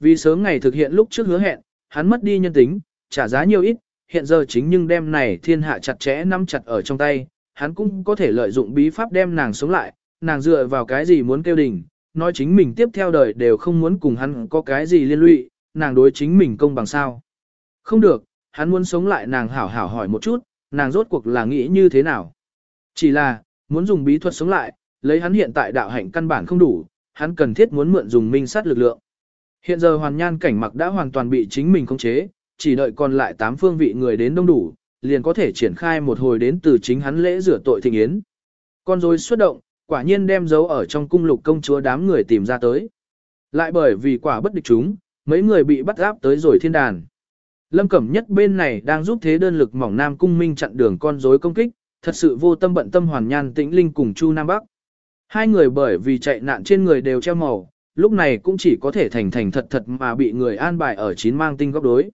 Vì sớm ngày thực hiện lúc trước hứa hẹn, hắn mất đi nhân tính, trả giá nhiều ít, hiện giờ chính nhưng đem này thiên hạ chặt chẽ nắm chặt ở trong tay, hắn cũng có thể lợi dụng bí pháp đem nàng sống lại, nàng dựa vào cái gì muốn kêu đình, nói chính mình tiếp theo đời đều không muốn cùng hắn có cái gì liên lụy, nàng đối chính mình công bằng sao. Không được, hắn muốn sống lại nàng hảo hảo hỏi một chút, nàng rốt cuộc là nghĩ như thế nào. Chỉ là, muốn dùng bí thuật sống lại, lấy hắn hiện tại đạo hạnh căn bản không đủ, hắn cần thiết muốn mượn dùng minh sát lực lượng. Hiện giờ hoàn nhan cảnh mặc đã hoàn toàn bị chính mình khống chế, chỉ đợi còn lại tám phương vị người đến đông đủ, liền có thể triển khai một hồi đến từ chính hắn lễ rửa tội thịnh yến. Con rối xuất động, quả nhiên đem dấu ở trong cung lục công chúa đám người tìm ra tới. Lại bởi vì quả bất địch chúng, mấy người bị bắt áp tới rồi thiên đàn. Lâm Cẩm Nhất bên này đang giúp thế đơn lực mỏng Nam Cung Minh chặn đường con rối công kích, thật sự vô tâm bận tâm hoàn nhan tĩnh linh cùng Chu Nam Bắc. Hai người bởi vì chạy nạn trên người đều treo màu, lúc này cũng chỉ có thể thành thành thật thật mà bị người an bài ở chín mang tinh góc đối.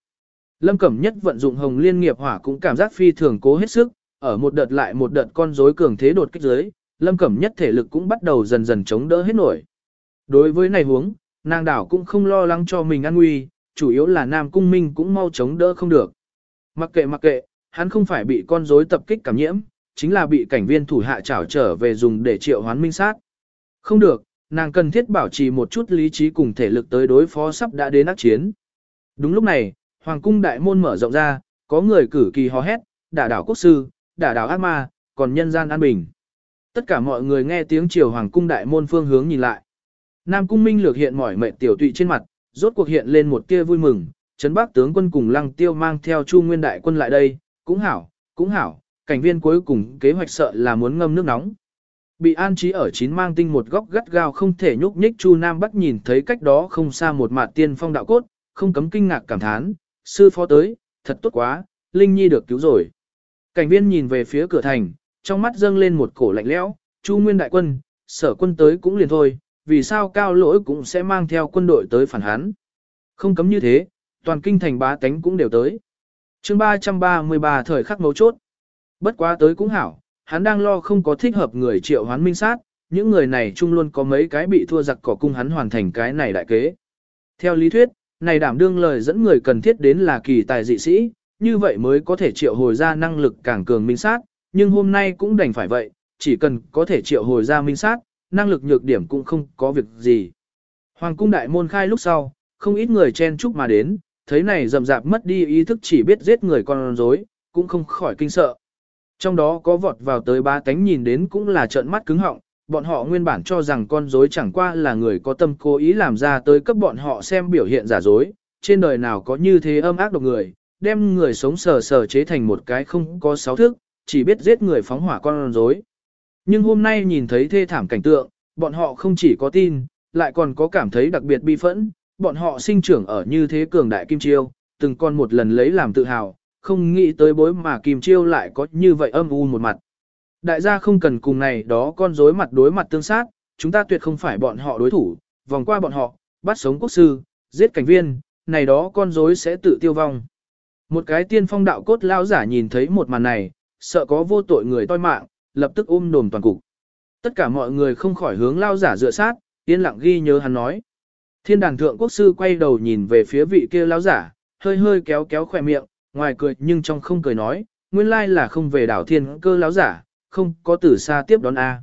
Lâm Cẩm Nhất vận dụng hồng liên nghiệp hỏa cũng cảm giác phi thường cố hết sức, ở một đợt lại một đợt con rối cường thế đột kích dưới, Lâm Cẩm Nhất thể lực cũng bắt đầu dần dần chống đỡ hết nổi. Đối với này huống, nàng đảo cũng không lo lắng cho mình an nguy, chủ yếu là Nam Cung Minh cũng mau chống đỡ không được. Mặc kệ mặc kệ, hắn không phải bị con rối tập kích cảm nhiễm, chính là bị cảnh viên thủ hạ trảo trở về dùng để triệu hoán minh sát. Không được, nàng cần thiết bảo trì một chút lý trí cùng thể lực tới đối phó sắp đã đến ác chiến. Đúng lúc này, Hoàng cung đại môn mở rộng ra, có người cử kỳ hò hét, đả đảo quốc sư, đả đảo ác ma, còn nhân gian an bình. Tất cả mọi người nghe tiếng chiều Hoàng cung đại môn phương hướng nhìn lại. Nam cung minh lược hiện mỏi mệt tiểu tụy trên mặt, rốt cuộc hiện lên một tia vui mừng, Trấn Bắc tướng quân cùng Lăng Tiêu mang theo Chu Nguyên đại quân lại đây, cũng hảo, cũng hảo, cảnh viên cuối cùng kế hoạch sợ là muốn ngâm nước nóng. Bị an trí ở chín mang tinh một góc gắt gao không thể nhúc nhích Chu Nam Bắc nhìn thấy cách đó không xa một mạt tiên phong đạo cốt, không cấm kinh ngạc cảm thán, sư phó tới, thật tốt quá, Linh Nhi được cứu rồi. Cảnh viên nhìn về phía cửa thành, trong mắt dâng lên một cổ lạnh lẽo, Chu Nguyên đại quân, sở quân tới cũng liền thôi, vì sao cao lỗi cũng sẽ mang theo quân đội tới phản hán Không cấm như thế, toàn kinh thành bá tánh cũng đều tới. chương 333 thời khắc mấu chốt. Bất quá tới cũng hảo, hắn đang lo không có thích hợp người triệu hoán minh sát, những người này chung luôn có mấy cái bị thua giặc cỏ cung hắn hoàn thành cái này đại kế. Theo lý thuyết, này đảm đương lời dẫn người cần thiết đến là kỳ tài dị sĩ, như vậy mới có thể triệu hồi ra năng lực càng cường minh sát, nhưng hôm nay cũng đành phải vậy, chỉ cần có thể triệu hồi ra minh sát, năng lực nhược điểm cũng không có việc gì. Hoàng cung đại môn khai lúc sau, không ít người chen chúc mà đến, thấy này rầm rạp mất đi ý thức chỉ biết giết người con rối, cũng không khỏi kinh sợ. Trong đó có vọt vào tới ba tánh nhìn đến cũng là trợn mắt cứng họng, bọn họ nguyên bản cho rằng con rối chẳng qua là người có tâm cố ý làm ra tới cấp bọn họ xem biểu hiện giả dối, trên đời nào có như thế âm ác độc người, đem người sống sờ sờ chế thành một cái không có sáu thức, chỉ biết giết người phóng hỏa con rối. Nhưng hôm nay nhìn thấy thê thảm cảnh tượng, bọn họ không chỉ có tin, lại còn có cảm thấy đặc biệt bi phẫn, bọn họ sinh trưởng ở như thế cường đại kim chiêu, từng con một lần lấy làm tự hào, không nghĩ tới bối mà kim chiêu lại có như vậy âm u một mặt. Đại gia không cần cùng này đó con rối mặt đối mặt tương sát, chúng ta tuyệt không phải bọn họ đối thủ, vòng qua bọn họ, bắt sống quốc sư, giết cảnh viên, này đó con rối sẽ tự tiêu vong. Một cái tiên phong đạo cốt lao giả nhìn thấy một màn này, sợ có vô tội người toi mạng, lập tức ôm đồm toàn cục. Tất cả mọi người không khỏi hướng lao giả dựa sát, yên lặng ghi nhớ hắn nói. Thiên đàn thượng quốc sư quay đầu nhìn về phía vị kia lao giả, hơi hơi kéo kéo khỏe miệng, ngoài cười nhưng trong không cười nói, nguyên lai là không về đảo thiên cơ lão giả, không có từ xa tiếp đón A.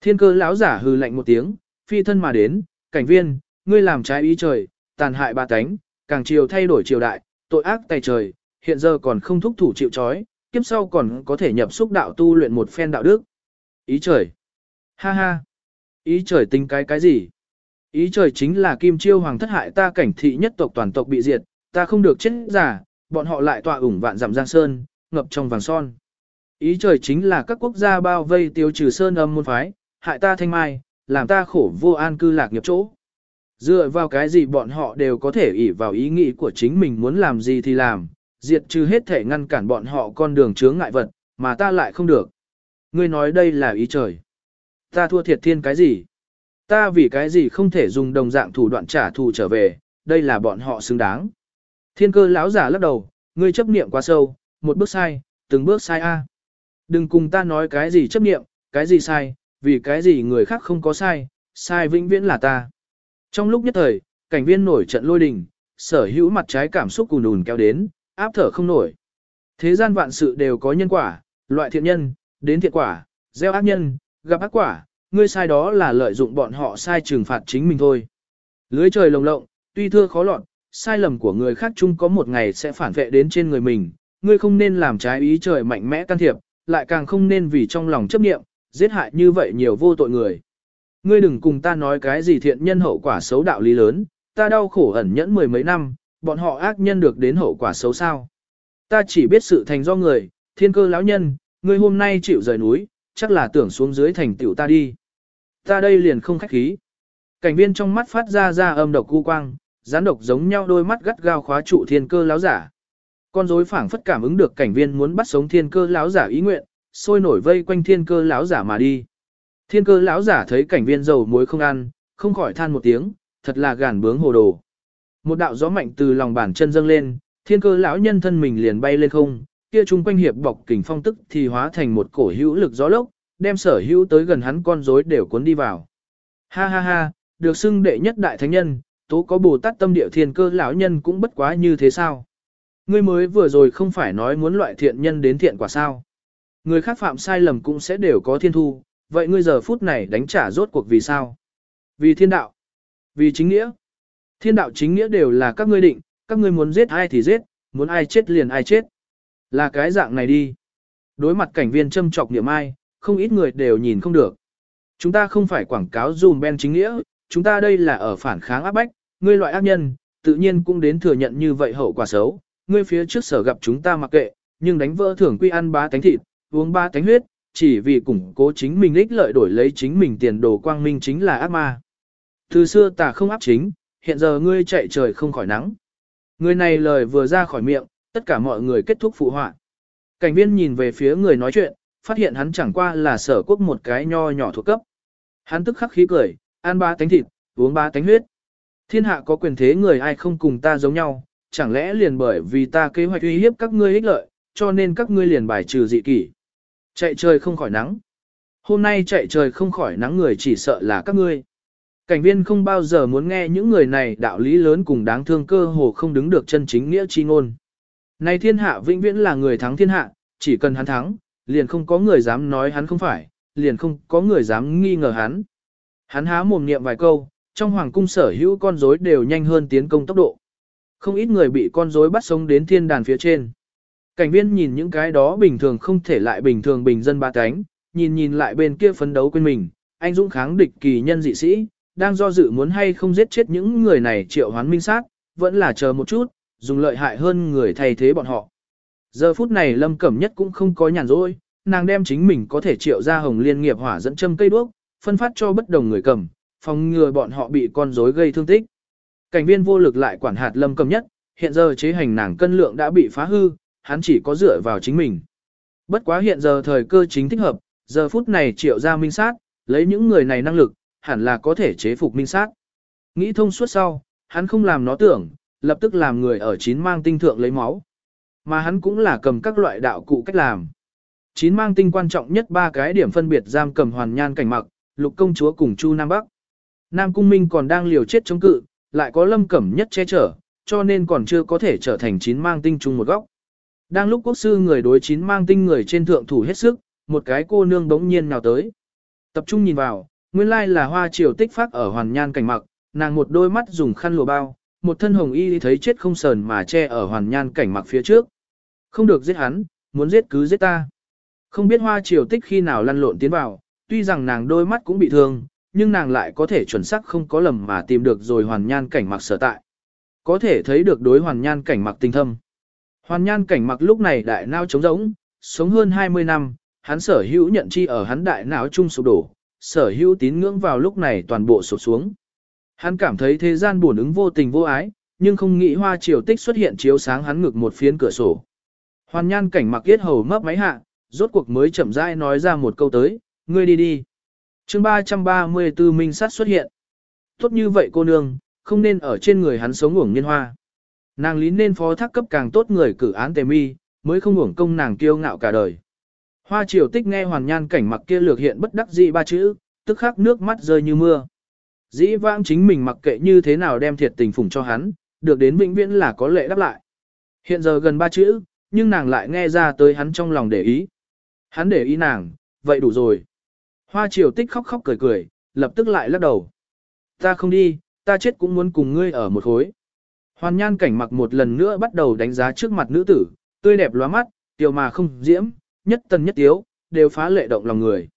Thiên cơ lão giả hừ lạnh một tiếng, phi thân mà đến, cảnh viên, ngươi làm trái ý trời, tàn hại ba tánh, càng chiều thay đổi triều đại, tội ác tay trời, hiện giờ còn không thúc thủ chịu trói, kiếp sau còn có thể nhập xúc đạo tu luyện một phen đạo đức. Ý trời. Ha ha. Ý trời tính cái cái gì? Ý trời chính là kim chiêu hoàng thất hại ta cảnh thị nhất tộc toàn tộc bị diệt, ta không được chết giả, bọn họ lại tọa ủng vạn dặm giang sơn, ngập trong vàng son. Ý trời chính là các quốc gia bao vây tiêu trừ sơn âm môn phái, hại ta thanh mai, làm ta khổ vô an cư lạc nghiệp chỗ. Dựa vào cái gì bọn họ đều có thể ỷ vào ý nghĩ của chính mình muốn làm gì thì làm, diệt trừ hết thể ngăn cản bọn họ con đường chướng ngại vật, mà ta lại không được. Ngươi nói đây là ý trời. Ta thua thiệt thiên cái gì? Ta vì cái gì không thể dùng đồng dạng thủ đoạn trả thù trở về, đây là bọn họ xứng đáng. Thiên cơ lão giả lắc đầu, ngươi chấp niệm quá sâu, một bước sai, từng bước sai a. Đừng cùng ta nói cái gì chấp niệm, cái gì sai, vì cái gì người khác không có sai, sai vĩnh viễn là ta. Trong lúc nhất thời, cảnh viên nổi trận lôi đình, sở hữu mặt trái cảm xúc cùn ùn kéo đến, áp thở không nổi. Thế gian vạn sự đều có nhân quả, loại thiện nhân, đến thiện quả, gieo ác nhân, gặp ác quả, ngươi sai đó là lợi dụng bọn họ sai trừng phạt chính mình thôi. Lưới trời lồng lộng, tuy thưa khó lọt, sai lầm của người khác chung có một ngày sẽ phản vệ đến trên người mình, ngươi không nên làm trái ý trời mạnh mẽ can thiệp, lại càng không nên vì trong lòng chấp niệm, giết hại như vậy nhiều vô tội người. Ngươi đừng cùng ta nói cái gì thiện nhân hậu quả xấu đạo lý lớn, ta đau khổ ẩn nhẫn mười mấy năm, bọn họ ác nhân được đến hậu quả xấu sao. Ta chỉ biết sự thành do người, thiên cơ lão nhân, ngươi hôm nay chịu rời núi, chắc là tưởng xuống dưới thành tiểu ta đi. Ta đây liền không khách khí. Cảnh viên trong mắt phát ra ra âm độc cu quang, gián độc giống nhau đôi mắt gắt gao khóa trụ thiên cơ lão giả. Con rối phảng phất cảm ứng được cảnh viên muốn bắt sống thiên cơ lão giả ý nguyện, sôi nổi vây quanh thiên cơ lão giả mà đi. Thiên cơ lão giả thấy cảnh viên dầu muối không ăn, không khỏi than một tiếng, thật là gàn bướng hồ đồ. Một đạo gió mạnh từ lòng bàn chân dâng lên, thiên cơ lão nhân thân mình liền bay lên không, kia trung quanh hiệp bọc kình phong tức thì hóa thành một cổ hữu lực gió lốc, đem sở hữu tới gần hắn con rối đều cuốn đi vào. Ha ha ha, được xưng đệ nhất đại thánh nhân, tố có Bồ Tát tâm địa thiên cơ lão nhân cũng bất quá như thế sao? Ngươi mới vừa rồi không phải nói muốn loại thiện nhân đến thiện quả sao? Người khác phạm sai lầm cũng sẽ đều có thiên thu, vậy ngươi giờ phút này đánh trả rốt cuộc vì sao? Vì thiên đạo, vì chính nghĩa. Thiên đạo chính nghĩa đều là các ngươi định, các ngươi muốn giết ai thì giết, muốn ai chết liền ai chết. Là cái dạng này đi. Đối mặt cảnh viên châm trọc niệm ai, không ít người đều nhìn không được. Chúng ta không phải quảng cáo dùm ben chính nghĩa, chúng ta đây là ở phản kháng áp bách, ngươi loại ác nhân, tự nhiên cũng đến thừa nhận như vậy hậu quả xấu. Ngươi phía trước sở gặp chúng ta mặc kệ, nhưng đánh vỡ thưởng quy ăn ba tánh thịt, uống ba tánh huyết, chỉ vì củng cố chính mình ích lợi đổi lấy chính mình tiền đồ quang minh chính là ác ma. Từ xưa ta không áp chính, hiện giờ ngươi chạy trời không khỏi nắng. Người này lời vừa ra khỏi miệng, tất cả mọi người kết thúc phụ họa. Cảnh viên nhìn về phía người nói chuyện, phát hiện hắn chẳng qua là sở quốc một cái nho nhỏ thuộc cấp. Hắn tức khắc khí cười, ăn ba tánh thịt, uống ba tánh huyết. Thiên hạ có quyền thế người ai không cùng ta giống nhau, chẳng lẽ liền bởi vì ta kế hoạch uy hiếp các ngươi ích lợi, cho nên các ngươi liền bài trừ dị kỷ. Chạy trời không khỏi nắng. Hôm nay chạy trời không khỏi nắng người chỉ sợ là các ngươi. Cảnh viên không bao giờ muốn nghe những người này đạo lý lớn cùng đáng thương cơ hồ không đứng được chân chính nghĩa chi ngôn. Này thiên hạ vĩnh viễn là người thắng thiên hạ, chỉ cần hắn thắng, liền không có người dám nói hắn không phải, liền không có người dám nghi ngờ hắn. Hắn há mồm niệm vài câu, trong hoàng cung sở hữu con rối đều nhanh hơn tiến công tốc độ. Không ít người bị con rối bắt sống đến thiên đàn phía trên. Cảnh viên nhìn những cái đó bình thường không thể lại bình thường bình dân ba cánh, nhìn nhìn lại bên kia phấn đấu quên mình, anh dũng kháng địch kỳ nhân dị sĩ, đang do dự muốn hay không giết chết những người này triệu hoán minh sát, vẫn là chờ một chút, dùng lợi hại hơn người thay thế bọn họ. Giờ phút này Lâm Cẩm Nhất cũng không có nhàn rỗi, nàng đem chính mình có thể triệu ra hồng liên nghiệp hỏa dẫn châm cây đuốc, phân phát cho bất đồng người cầm, phòng ngừa bọn họ bị con rối gây thương tích. Cảnh viên vô lực lại quản hạt Lâm cầm Nhất, hiện giờ chế hành nàng cân lượng đã bị phá hư, hắn chỉ có dựa vào chính mình. Bất quá hiện giờ thời cơ chính thích hợp, giờ phút này triệu ra minh sát, lấy những người này năng lực, hẳn là có thể chế phục minh sát. Nghĩ thông suốt sau, hắn không làm nó tưởng, lập tức làm người ở chín mang tinh thượng lấy máu. Mà hắn cũng là cầm các loại đạo cụ cách làm. Chín mang tinh quan trọng nhất ba cái điểm phân biệt giam cầm hoàn nhan cảnh mặc, lục công chúa cùng Chu Nam Bắc. Nam Cung Minh còn đang liều chết chống cự, lại có lâm cẩm nhất che chở, cho nên còn chưa có thể trở thành chín mang tinh chung một góc. Đang lúc quốc sư người đối chín mang tinh người trên thượng thủ hết sức, một cái cô nương đống nhiên nào tới. Tập trung nhìn vào, nguyên lai là hoa triều tích phát ở hoàn nhan cảnh mặc, nàng một đôi mắt dùng khăn lụa bao, một thân hồng y thấy chết không sờn mà che ở hoàn nhan cảnh mặc phía trước. Không được giết hắn, muốn giết cứ giết ta. Không biết hoa triều tích khi nào lăn lộn tiến vào, tuy rằng nàng đôi mắt cũng bị thương, nhưng nàng lại có thể chuẩn xác không có lầm mà tìm được rồi hoàn nhan cảnh mặc sở tại. Có thể thấy được đối hoàn nhan cảnh mặc tinh thâm. Hoàn nhan cảnh mặc lúc này đại não trống rỗng, sống hơn 20 năm, hắn sở hữu nhận chi ở hắn đại não chung sụp đổ, sở hữu tín ngưỡng vào lúc này toàn bộ sụp xuống. Hắn cảm thấy thế gian buồn ứng vô tình vô ái, nhưng không nghĩ hoa triều tích xuất hiện chiếu sáng hắn ngực một phiến cửa sổ. Hoàn nhan cảnh mặc yết hầu mấp máy hạ, rốt cuộc mới chậm rãi nói ra một câu tới, ngươi đi đi chương 334 minh sát xuất hiện. Tốt như vậy cô nương, không nên ở trên người hắn sống uổng niên hoa. Nàng lý nên phó thác cấp càng tốt người cử án tề mi, mới không uổng công nàng kiêu ngạo cả đời. Hoa triều tích nghe hoàn nhan cảnh mặc kia lược hiện bất đắc dĩ ba chữ, tức khắc nước mắt rơi như mưa. Dĩ vãng chính mình mặc kệ như thế nào đem thiệt tình phụng cho hắn, được đến vĩnh viễn là có lệ đáp lại. Hiện giờ gần ba chữ, nhưng nàng lại nghe ra tới hắn trong lòng để ý. Hắn để ý nàng, vậy đủ rồi. Hoa triều tích khóc khóc cười cười, lập tức lại lắc đầu. Ta không đi, ta chết cũng muốn cùng ngươi ở một khối. Hoàn nhan cảnh mặc một lần nữa bắt đầu đánh giá trước mặt nữ tử, tươi đẹp lóa mắt, tiểu mà không diễm, nhất tần nhất tiếu, đều phá lệ động lòng người.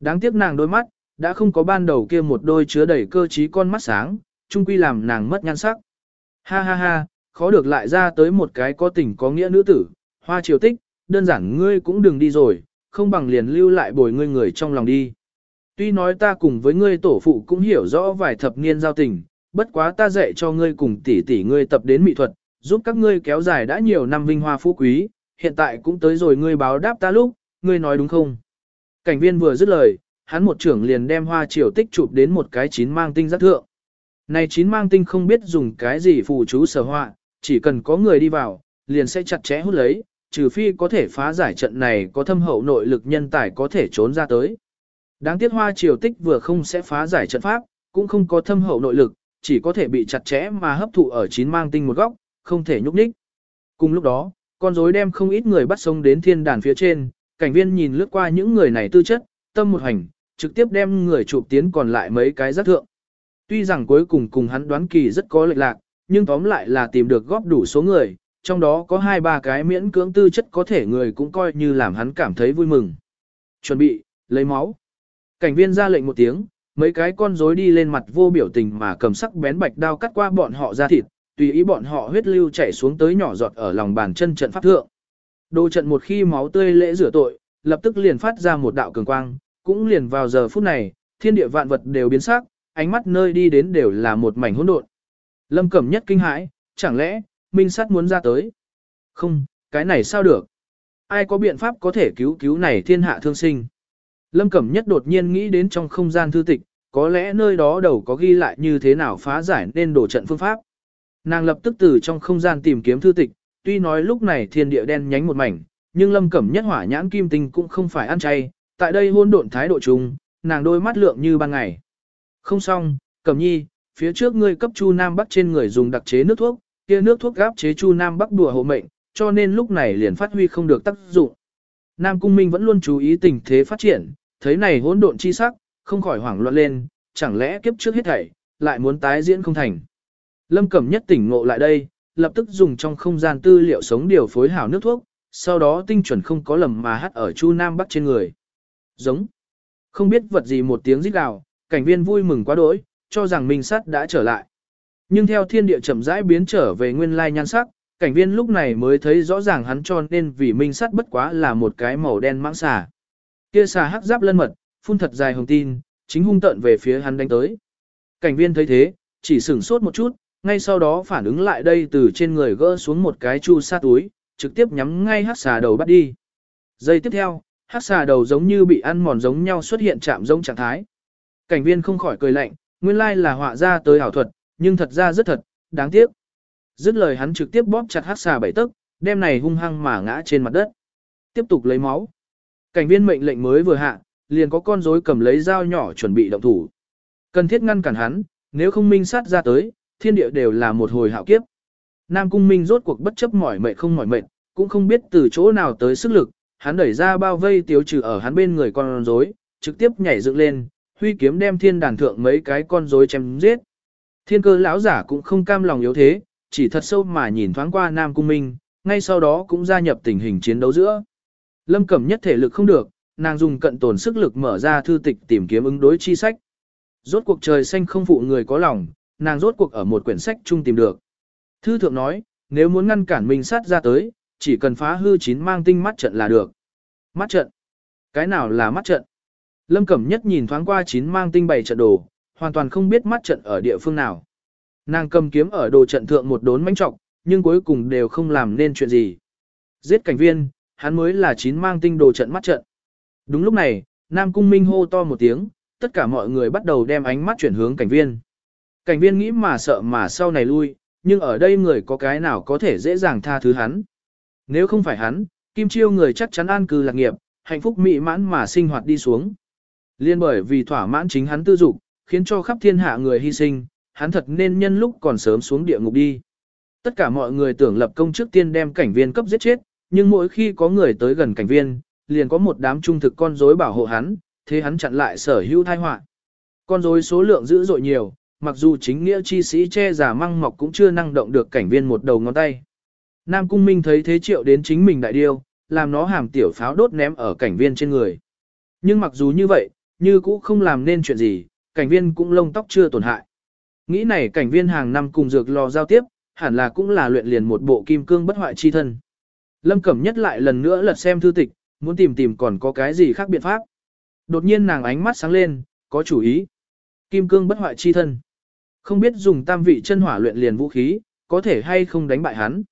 Đáng tiếc nàng đôi mắt, đã không có ban đầu kia một đôi chứa đầy cơ trí con mắt sáng, chung quy làm nàng mất nhan sắc. Ha ha ha, khó được lại ra tới một cái có tình có nghĩa nữ tử, hoa triều tích, đơn giản ngươi cũng đừng đi rồi, không bằng liền lưu lại bồi ngươi người trong lòng đi. Tuy nói ta cùng với ngươi tổ phụ cũng hiểu rõ vài thập niên giao tình, bất quá ta dạy cho ngươi cùng tỷ tỷ ngươi tập đến mỹ thuật, giúp các ngươi kéo dài đã nhiều năm vinh hoa phú quý, hiện tại cũng tới rồi ngươi báo đáp ta lúc, ngươi nói đúng không? Cảnh viên vừa dứt lời, hắn một trưởng liền đem hoa triều tích chụp đến một cái chín mang tinh giác thượng. Này chín mang tinh không biết dùng cái gì phù chú sở họa, chỉ cần có người đi vào, liền sẽ chặt chẽ hút lấy, trừ phi có thể phá giải trận này có thâm hậu nội lực nhân tài có thể trốn ra tới. Đáng tiếc hoa triều tích vừa không sẽ phá giải trận pháp, cũng không có thâm hậu nội lực, chỉ có thể bị chặt chẽ mà hấp thụ ở chín mang tinh một góc, không thể nhúc nhích. Cùng lúc đó, con rối đem không ít người bắt sống đến thiên đàn phía trên, cảnh viên nhìn lướt qua những người này tư chất, tâm một hành, trực tiếp đem người chụp tiến còn lại mấy cái giác thượng. Tuy rằng cuối cùng cùng hắn đoán kỳ rất có lệch lạc, nhưng tóm lại là tìm được góp đủ số người, trong đó có hai ba cái miễn cưỡng tư chất có thể người cũng coi như làm hắn cảm thấy vui mừng. Chuẩn bị, lấy máu. Cảnh viên ra lệnh một tiếng, mấy cái con rối đi lên mặt vô biểu tình mà cầm sắc bén bạch đao cắt qua bọn họ ra thịt, tùy ý bọn họ huyết lưu chảy xuống tới nhỏ giọt ở lòng bàn chân trận pháp thượng. Đồ trận một khi máu tươi lễ rửa tội, lập tức liền phát ra một đạo cường quang, cũng liền vào giờ phút này, thiên địa vạn vật đều biến sắc, ánh mắt nơi đi đến đều là một mảnh hỗn độn. Lâm Cẩm nhất kinh hãi, chẳng lẽ, Minh Sát muốn ra tới? Không, cái này sao được? Ai có biện pháp có thể cứu cứu này thiên hạ thương sinh? Lâm Cẩm nhất đột nhiên nghĩ đến trong không gian thư tịch, có lẽ nơi đó đầu có ghi lại như thế nào phá giải nên đổ trận phương pháp. Nàng lập tức từ trong không gian tìm kiếm thư tịch, tuy nói lúc này thiên địa đen nhánh một mảnh, nhưng Lâm Cẩm nhất hỏa nhãn kim tinh cũng không phải ăn chay, tại đây hôn độn thái độ trùng, nàng đôi mắt lượng như ban ngày. Không xong, Cẩm nhi, phía trước ngươi cấp Chu Nam Bắc trên người dùng đặc chế nước thuốc, kia nước thuốc gáp chế Chu Nam Bắc đùa hộ mệnh, cho nên lúc này liền phát huy không được tác dụng. Nam Cung Minh vẫn luôn chú ý tình thế phát triển, thấy này hỗn độn chi sắc, không khỏi hoảng loạn lên, chẳng lẽ kiếp trước hết thảy, lại muốn tái diễn không thành. Lâm Cẩm nhất tỉnh ngộ lại đây, lập tức dùng trong không gian tư liệu sống điều phối hảo nước thuốc, sau đó tinh chuẩn không có lầm mà hắt ở Chu Nam Bắc trên người. Giống. Không biết vật gì một tiếng rít gào, cảnh viên vui mừng quá đỗi, cho rằng Minh Sắt đã trở lại. Nhưng theo thiên địa chậm rãi biến trở về nguyên lai nhan sắc, cảnh viên lúc này mới thấy rõ ràng hắn cho nên vì Minh Sắt bất quá là một cái màu đen mãng xà. Kia xà hắc giáp lân mật, phun thật dài hồng tin, chính hung tận về phía hắn đánh tới. Cảnh viên thấy thế, chỉ sửng sốt một chút, ngay sau đó phản ứng lại đây từ trên người gỡ xuống một cái chu sa túi, trực tiếp nhắm ngay hắc xà đầu bắt đi. Giây tiếp theo, hắc xà đầu giống như bị ăn mòn giống nhau xuất hiện chạm giống trạng thái. Cảnh viên không khỏi cười lạnh, nguyên lai là họa ra tới ảo thuật, nhưng thật ra rất thật, đáng tiếc. Dứt lời hắn trực tiếp bóp chặt hắc xà bảy tấc, đem này hung hăng mà ngã trên mặt đất. Tiếp tục lấy máu. Cảnh viên mệnh lệnh mới vừa hạ, liền có con rối cầm lấy dao nhỏ chuẩn bị động thủ. Cần thiết ngăn cản hắn, nếu không minh sát ra tới, thiên địa đều là một hồi hạo kiếp. Nam Cung Minh rốt cuộc bất chấp mỏi mệt không mỏi mệt, cũng không biết từ chỗ nào tới sức lực, hắn đẩy ra bao vây tiêu trừ ở hắn bên người con rối, trực tiếp nhảy dựng lên, huy kiếm đem thiên đàn thượng mấy cái con rối chém giết. Thiên cơ lão giả cũng không cam lòng yếu thế, chỉ thật sâu mà nhìn thoáng qua Nam Cung Minh, ngay sau đó cũng gia nhập tình hình chiến đấu giữa. Lâm Cẩm nhất thể lực không được, nàng dùng cận tồn sức lực mở ra thư tịch tìm kiếm ứng đối chi sách. Rốt cuộc trời xanh không phụ người có lòng, nàng rốt cuộc ở một quyển sách chung tìm được. Thư thượng nói, nếu muốn ngăn cản Minh sát ra tới, chỉ cần phá hư chín mang tinh mắt trận là được. Mắt trận? Cái nào là mắt trận? Lâm Cẩm Nhất nhìn thoáng qua chín mang tinh bày trận đồ, hoàn toàn không biết mắt trận ở địa phương nào. Nàng cầm kiếm ở đồ trận thượng một đốn mánh trọng, nhưng cuối cùng đều không làm nên chuyện gì. Giết cảnh viên, hắn mới là chín mang tinh đồ trận mắt trận. Đúng lúc này, Nam Cung Minh hô to một tiếng, tất cả mọi người bắt đầu đem ánh mắt chuyển hướng cảnh viên. Cảnh viên nghĩ mà sợ mà sau này lui, nhưng ở đây người có cái nào có thể dễ dàng tha thứ hắn. Nếu không phải hắn, Kim Chiêu người chắc chắn an cư lạc nghiệp, hạnh phúc mỹ mãn mà sinh hoạt đi xuống. Liên bởi vì thỏa mãn chính hắn tư dục, khiến cho khắp thiên hạ người hy sinh, hắn thật nên nhân lúc còn sớm xuống địa ngục đi. Tất cả mọi người tưởng lập công trước tiên đem cảnh viên cấp giết chết, nhưng mỗi khi có người tới gần cảnh viên, liền có một đám trung thực con rối bảo hộ hắn, thế hắn chặn lại sở hữu tai họa. Con rối số lượng dữ dội nhiều, mặc dù chính nghĩa chi sĩ che giả măng mọc cũng chưa năng động được cảnh viên một đầu ngón tay. Nam Cung Minh thấy thế triệu đến chính mình đại điêu, làm nó hàm tiểu pháo đốt ném ở cảnh viên trên người. Nhưng mặc dù như vậy, như cũ không làm nên chuyện gì, cảnh viên cũng lông tóc chưa tổn hại. Nghĩ này cảnh viên hàng năm cùng dược lò giao tiếp, hẳn là cũng là luyện liền một bộ kim cương bất hoại chi thân. Lâm Cẩm Nhất lại lần nữa lật xem thư tịch, muốn tìm tìm còn có cái gì khác biện pháp. Đột nhiên nàng ánh mắt sáng lên, có chủ ý. Kim cương bất hoại chi thân. Không biết dùng tam vị chân hỏa luyện liền vũ khí, có thể hay không đánh bại hắn.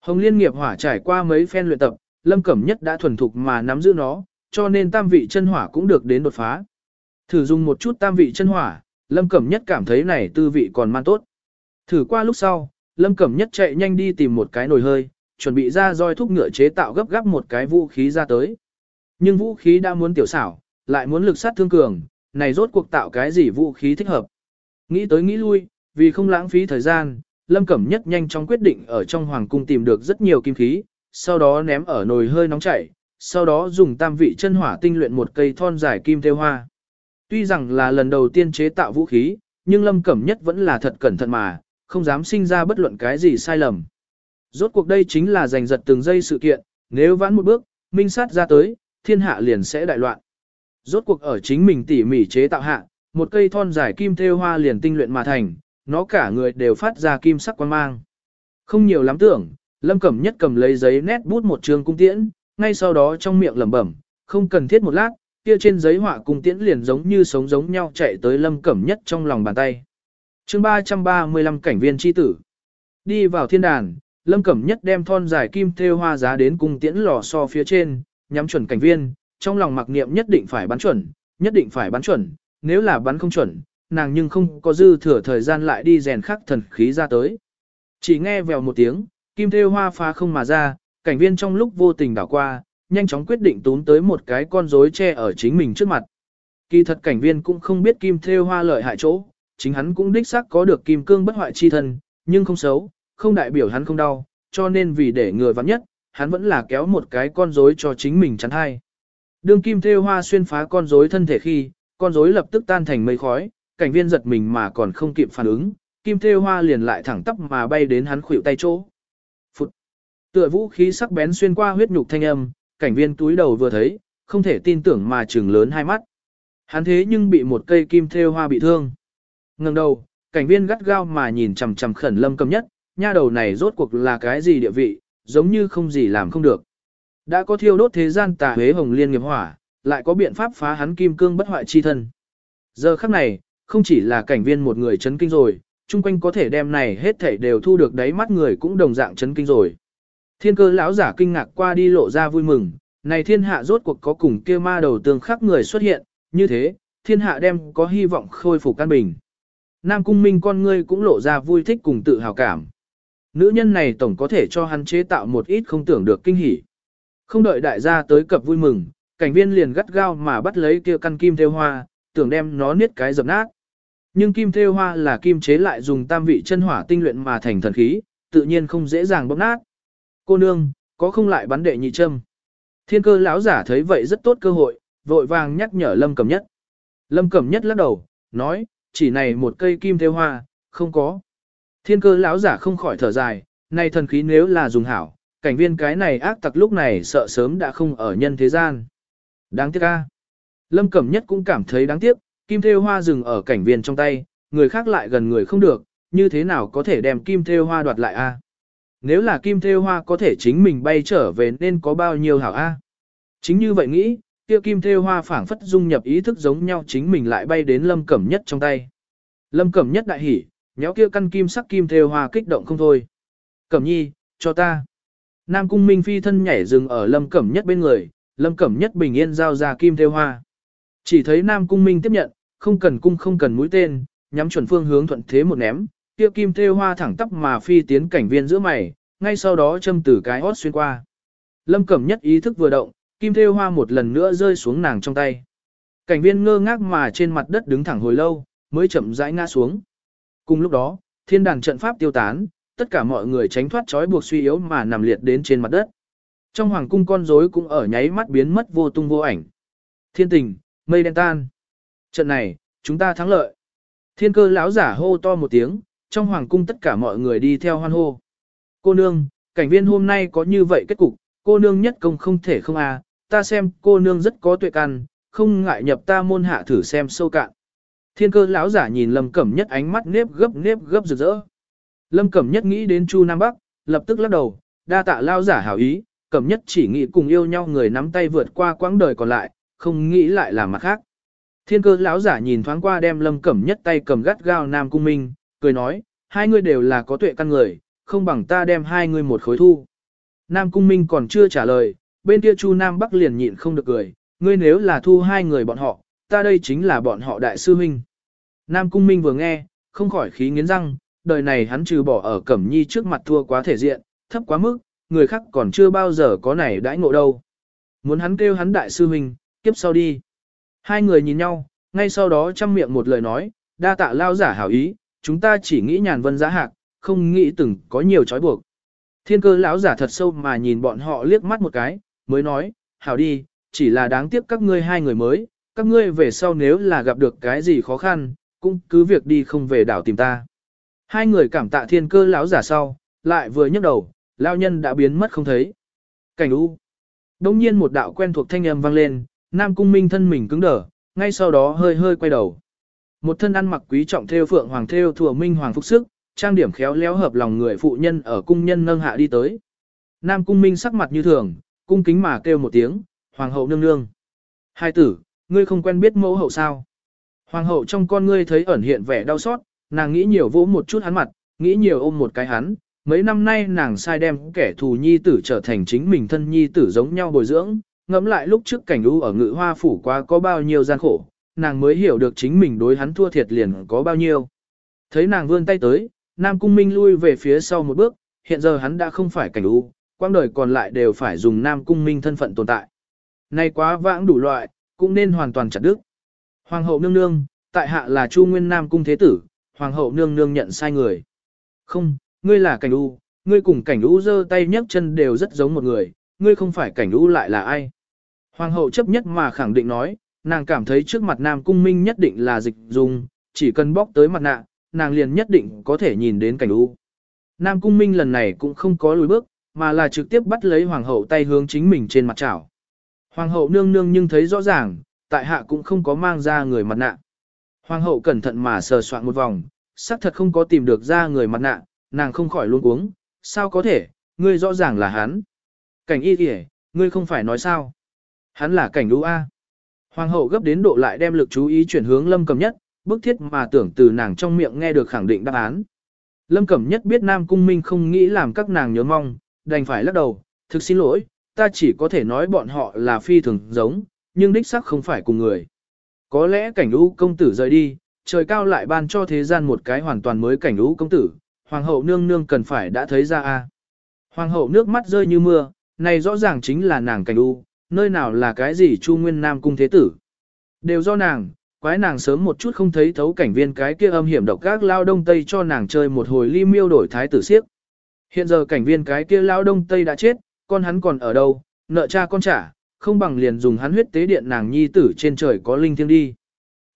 Hồng Liên nghiệp hỏa trải qua mấy phen luyện tập, Lâm Cẩm Nhất đã thuần thục mà nắm giữ nó, cho nên tam vị chân hỏa cũng được đến đột phá. Thử dùng một chút tam vị chân hỏa, Lâm Cẩm Nhất cảm thấy này tư vị còn man tốt. Thử qua lúc sau, Lâm Cẩm Nhất chạy nhanh đi tìm một cái nồi hơi, chuẩn bị ra roi thúc ngựa chế tạo gấp gáp một cái vũ khí ra tới. Nhưng vũ khí đã muốn tiểu xảo, lại muốn lực sát thương cường, này rốt cuộc tạo cái gì vũ khí thích hợp. Nghĩ tới nghĩ lui, vì không lãng phí thời gian, Lâm Cẩm Nhất nhanh chóng quyết định ở trong hoàng cung tìm được rất nhiều kim khí, sau đó ném ở nồi hơi nóng chảy, sau đó dùng tam vị chân hỏa tinh luyện một cây thon dài kim theo hoa. Tuy rằng là lần đầu tiên chế tạo vũ khí, nhưng Lâm Cẩm Nhất vẫn là thật cẩn thận mà, không dám sinh ra bất luận cái gì sai lầm. Rốt cuộc đây chính là giành giật từng giây sự kiện, nếu vãn một bước, minh sát ra tới, thiên hạ liền sẽ đại loạn. Rốt cuộc ở chính mình tỉ mỉ chế tạo hạ, một cây thon dài kim thêu hoa liền tinh luyện mà thành, nó cả người đều phát ra kim sắc quan mang. Không nhiều lắm tưởng, Lâm Cẩm Nhất cầm lấy giấy nét bút một trường cung tiễn, ngay sau đó trong miệng lẩm bẩm, không cần thiết một lát, kia trên giấy họa cung tiễn liền giống như sống giống nhau chạy tới Lâm Cẩm Nhất trong lòng bàn tay. chương 335 cảnh viên chi tử. Đi vào thiên đàn, Lâm Cẩm Nhất đem thon dài kim thêu hoa giá đến cung tiễn lò so phía trên, nhắm chuẩn cảnh viên, trong lòng mặc niệm nhất định phải bắn chuẩn, nhất định phải bắn chuẩn, nếu là bắn không chuẩn, nàng nhưng không có dư thừa thời gian lại đi rèn khắc thần khí ra tới. Chỉ nghe vèo một tiếng, kim thêu hoa phá không mà ra, cảnh viên trong lúc vô tình đảo qua, nhanh chóng quyết định tún tới một cái con rối che ở chính mình trước mặt. Kỳ thật cảnh viên cũng không biết kim thêu hoa lợi hại chỗ, chính hắn cũng đích xác có được kim cương bất hoại chi thân, nhưng không xấu, không đại biểu hắn không đau, cho nên vì để người vắng nhất, hắn vẫn là kéo một cái con rối cho chính mình chắn hai. Đường kim thêu hoa xuyên phá con rối thân thể khi, con rối lập tức tan thành mây khói, cảnh viên giật mình mà còn không kịp phản ứng, kim thêu hoa liền lại thẳng tắp mà bay đến hắn khuỷu tay chỗ. Phụt! Tựa vũ khí sắc bén xuyên qua huyết nhục thanh âm, cảnh viên túi đầu vừa thấy, không thể tin tưởng mà trừng lớn hai mắt. Hắn thế nhưng bị một cây kim thêu hoa bị thương. Ngừng đầu, cảnh viên gắt gao mà nhìn chằm chằm khẩn lâm cầm nhất, nha đầu này rốt cuộc là cái gì địa vị, giống như không gì làm không được. Đã có thiêu đốt thế gian tà huế hồng liên nghiệp hỏa, lại có biện pháp phá hắn kim cương bất hoại chi thân. Giờ khắc này, không chỉ là cảnh viên một người chấn kinh rồi, chung quanh có thể đem này hết thảy đều thu được đáy mắt người cũng đồng dạng chấn kinh rồi. Thiên cơ lão giả kinh ngạc qua đi lộ ra vui mừng, này thiên hạ rốt cuộc có cùng kia ma đầu tương khắc người xuất hiện, như thế, thiên hạ đem có hy vọng khôi phục căn bình. Nam cung minh con ngươi cũng lộ ra vui thích cùng tự hào cảm. Nữ nhân này tổng có thể cho hắn chế tạo một ít không tưởng được kinh hỉ. Không đợi đại gia tới cập vui mừng, cảnh viên liền gắt gao mà bắt lấy kia căn kim theo hoa, tưởng đem nó niết cái dập nát. Nhưng kim theo hoa là kim chế lại dùng tam vị chân hỏa tinh luyện mà thành thần khí, tự nhiên không dễ dàng bóc nát. Cô nương, có không lại bắn đệ nhị châm. Thiên cơ lão giả thấy vậy rất tốt cơ hội, vội vàng nhắc nhở Lâm Cẩm Nhất. Lâm Cẩm Nhất lắc đầu, nói, chỉ này một cây kim theo hoa, không có. Thiên cơ lão giả không khỏi thở dài, này thần khí nếu là dùng hảo, cảnh viên cái này ác tặc lúc này sợ sớm đã không ở nhân thế gian. Đáng tiếc a. Lâm Cẩm Nhất cũng cảm thấy đáng tiếc, kim thêu hoa dừng ở cảnh viên trong tay, người khác lại gần người không được, như thế nào có thể đem kim thêu hoa đoạt lại a? Nếu là kim thêu hoa có thể chính mình bay trở về nên có bao nhiêu hảo a? Chính như vậy nghĩ, kia kim thêu hoa phảng phất dung nhập ý thức giống nhau chính mình lại bay đến Lâm Cẩm Nhất trong tay. Lâm Cẩm Nhất đại hỉ, nhéo kia căn kim sắc kim thêu hoa kích động không thôi. Cẩm nhi, cho ta. Nam cung minh phi thân nhảy dừng ở lâm cẩm nhất bên người, lâm cẩm nhất bình yên giao ra kim thêu hoa. Chỉ thấy Nam cung minh tiếp nhận, không cần cung không cần mũi tên, nhắm chuẩn phương hướng thuận thế một ném, kia kim thêu hoa thẳng tắp mà phi tiến cảnh viên giữa mày, ngay sau đó châm tử cái hót xuyên qua. Lâm cẩm nhất ý thức vừa động, kim thêu hoa một lần nữa rơi xuống nàng trong tay. Cảnh viên ngơ ngác mà trên mặt đất đứng thẳng hồi lâu, mới chậm rãi ngã xuống. Cùng lúc đó, thiên đàn trận pháp tiêu tán, tất cả mọi người tránh thoát trói buộc suy yếu mà nằm liệt đến trên mặt đất. Trong hoàng cung con rối cũng ở nháy mắt biến mất vô tung vô ảnh. Thiên tình, mây đen tan. Trận này, chúng ta thắng lợi. Thiên cơ lão giả hô to một tiếng, trong hoàng cung tất cả mọi người đi theo hoan hô. Cô nương, cảnh viên hôm nay có như vậy kết cục, cô nương nhất công không thể không à, ta xem cô nương rất có tuệ căn, không ngại nhập ta môn hạ thử xem sâu cạn. Thiên cơ lão giả nhìn Lâm Cẩm Nhất ánh mắt nếp gấp nếp gấp rực rỡ. Lâm Cẩm Nhất nghĩ đến Chu Nam Bắc, lập tức lắc đầu, đa tạ lão giả hảo ý, Cẩm Nhất chỉ nghĩ cùng yêu nhau người nắm tay vượt qua quãng đời còn lại, không nghĩ lại là mặt khác. Thiên cơ lão giả nhìn thoáng qua đem Lâm Cẩm Nhất tay cầm gắt gao Nam Cung Minh, cười nói, hai người đều là có tuệ căn người, không bằng ta đem hai người một khối thu. Nam Cung Minh còn chưa trả lời, bên kia Chu Nam Bắc liền nhịn không được cười, ngươi nếu là thu hai người bọn họ, ta đây chính là bọn họ đại sư huynh. Nam Cung Minh vừa nghe, không khỏi khí nghiến răng, đời này hắn trừ bỏ ở Cẩm Nhi trước mặt thua quá thể diện, thấp quá mức, người khác còn chưa bao giờ có này đãi ngộ đâu. Muốn hắn kêu hắn đại sư huynh, kiếp sau đi. Hai người nhìn nhau, ngay sau đó chăm miệng một lời nói, đa tạ lao giả hảo ý, chúng ta chỉ nghĩ nhàn vân giá hạc, không nghĩ từng có nhiều trói buộc. Thiên cơ lão giả thật sâu mà nhìn bọn họ liếc mắt một cái, mới nói, hảo đi, chỉ là đáng tiếc các ngươi hai người mới, các ngươi về sau nếu là gặp được cái gì khó khăn, cũng cứ việc đi không về đảo tìm ta. Hai người cảm tạ thiên cơ lão giả sau, lại vừa nhấc đầu, lão nhân đã biến mất không thấy. Cảnh u. Đông nhiên một đạo quen thuộc thanh âm vang lên, Nam Cung Minh thân mình cứng đờ, ngay sau đó hơi hơi quay đầu. Một thân ăn mặc quý trọng theo phượng hoàng theo thừa minh hoàng phúc sức, trang điểm khéo léo hợp lòng người phụ nhân ở cung nhân nâng hạ đi tới. Nam Cung Minh sắc mặt như thường, cung kính mà kêu một tiếng, hoàng hậu nương nương. Hai tử, ngươi không quen biết mẫu hậu sao? Hoàng hậu trong con ngươi thấy ẩn hiện vẻ đau xót, nàng nghĩ nhiều vỗ một chút hắn mặt, nghĩ nhiều ôm một cái hắn. Mấy năm nay nàng sai đem kẻ thù nhi tử trở thành chính mình thân nhi tử giống nhau bồi dưỡng, ngẫm lại lúc trước cảnh u ở ngự hoa phủ quá có bao nhiêu gian khổ, nàng mới hiểu được chính mình đối hắn thua thiệt liền có bao nhiêu. Thấy nàng vươn tay tới, Nam Cung Minh lui về phía sau một bước, hiện giờ hắn đã không phải cảnh u, quang đời còn lại đều phải dùng Nam Cung Minh thân phận tồn tại. Nay quá vãng đủ loại, cũng nên hoàn toàn chặt đứt. Hoàng hậu nương nương, tại hạ là Chu Nguyên Nam Cung Thế Tử, Hoàng hậu nương nương nhận sai người. Không, ngươi là cảnh u, ngươi cùng cảnh u giơ tay nhấc chân đều rất giống một người, ngươi không phải cảnh u lại là ai. Hoàng hậu chấp nhất mà khẳng định nói, nàng cảm thấy trước mặt Nam Cung Minh nhất định là dịch dung chỉ cần bóc tới mặt nạ, nàng liền nhất định có thể nhìn đến cảnh u. Nam Cung Minh lần này cũng không có lùi bước, mà là trực tiếp bắt lấy hoàng hậu tay hướng chính mình trên mặt chảo. Hoàng hậu nương nương nhưng thấy rõ ràng, tại hạ cũng không có mang ra người mặt nạ. Hoàng hậu cẩn thận mà sờ soạn một vòng, xác thật không có tìm được ra người mặt nạ, nàng không khỏi luôn uống, sao có thể, ngươi rõ ràng là hắn. Cảnh y kìa, ngươi không phải nói sao. Hắn là cảnh đu A. Hoàng hậu gấp đến độ lại đem lực chú ý chuyển hướng lâm Cẩm nhất, bức thiết mà tưởng từ nàng trong miệng nghe được khẳng định đáp án. Lâm Cẩm Nhất biết Nam Cung Minh không nghĩ làm các nàng nhớ mong, đành phải lắc đầu, thực xin lỗi, ta chỉ có thể nói bọn họ là phi thường giống, nhưng đích xác không phải cùng người. Có lẽ cảnh lũ công tử rời đi, trời cao lại ban cho thế gian một cái hoàn toàn mới cảnh lũ công tử, hoàng hậu nương nương cần phải đã thấy ra a. Hoàng hậu nước mắt rơi như mưa, này rõ ràng chính là nàng cảnh lũ, nơi nào là cái gì chu nguyên nam cung thế tử. Đều do nàng, quái nàng sớm một chút không thấy thấu cảnh viên cái kia âm hiểm độc các lao đông tây cho nàng chơi một hồi ly miêu đổi thái tử siếc. Hiện giờ cảnh viên cái kia lao đông tây đã chết, con hắn còn ở đâu, nợ cha con trả, không bằng liền dùng hắn huyết tế điện nàng nhi tử trên trời có linh thiêng đi.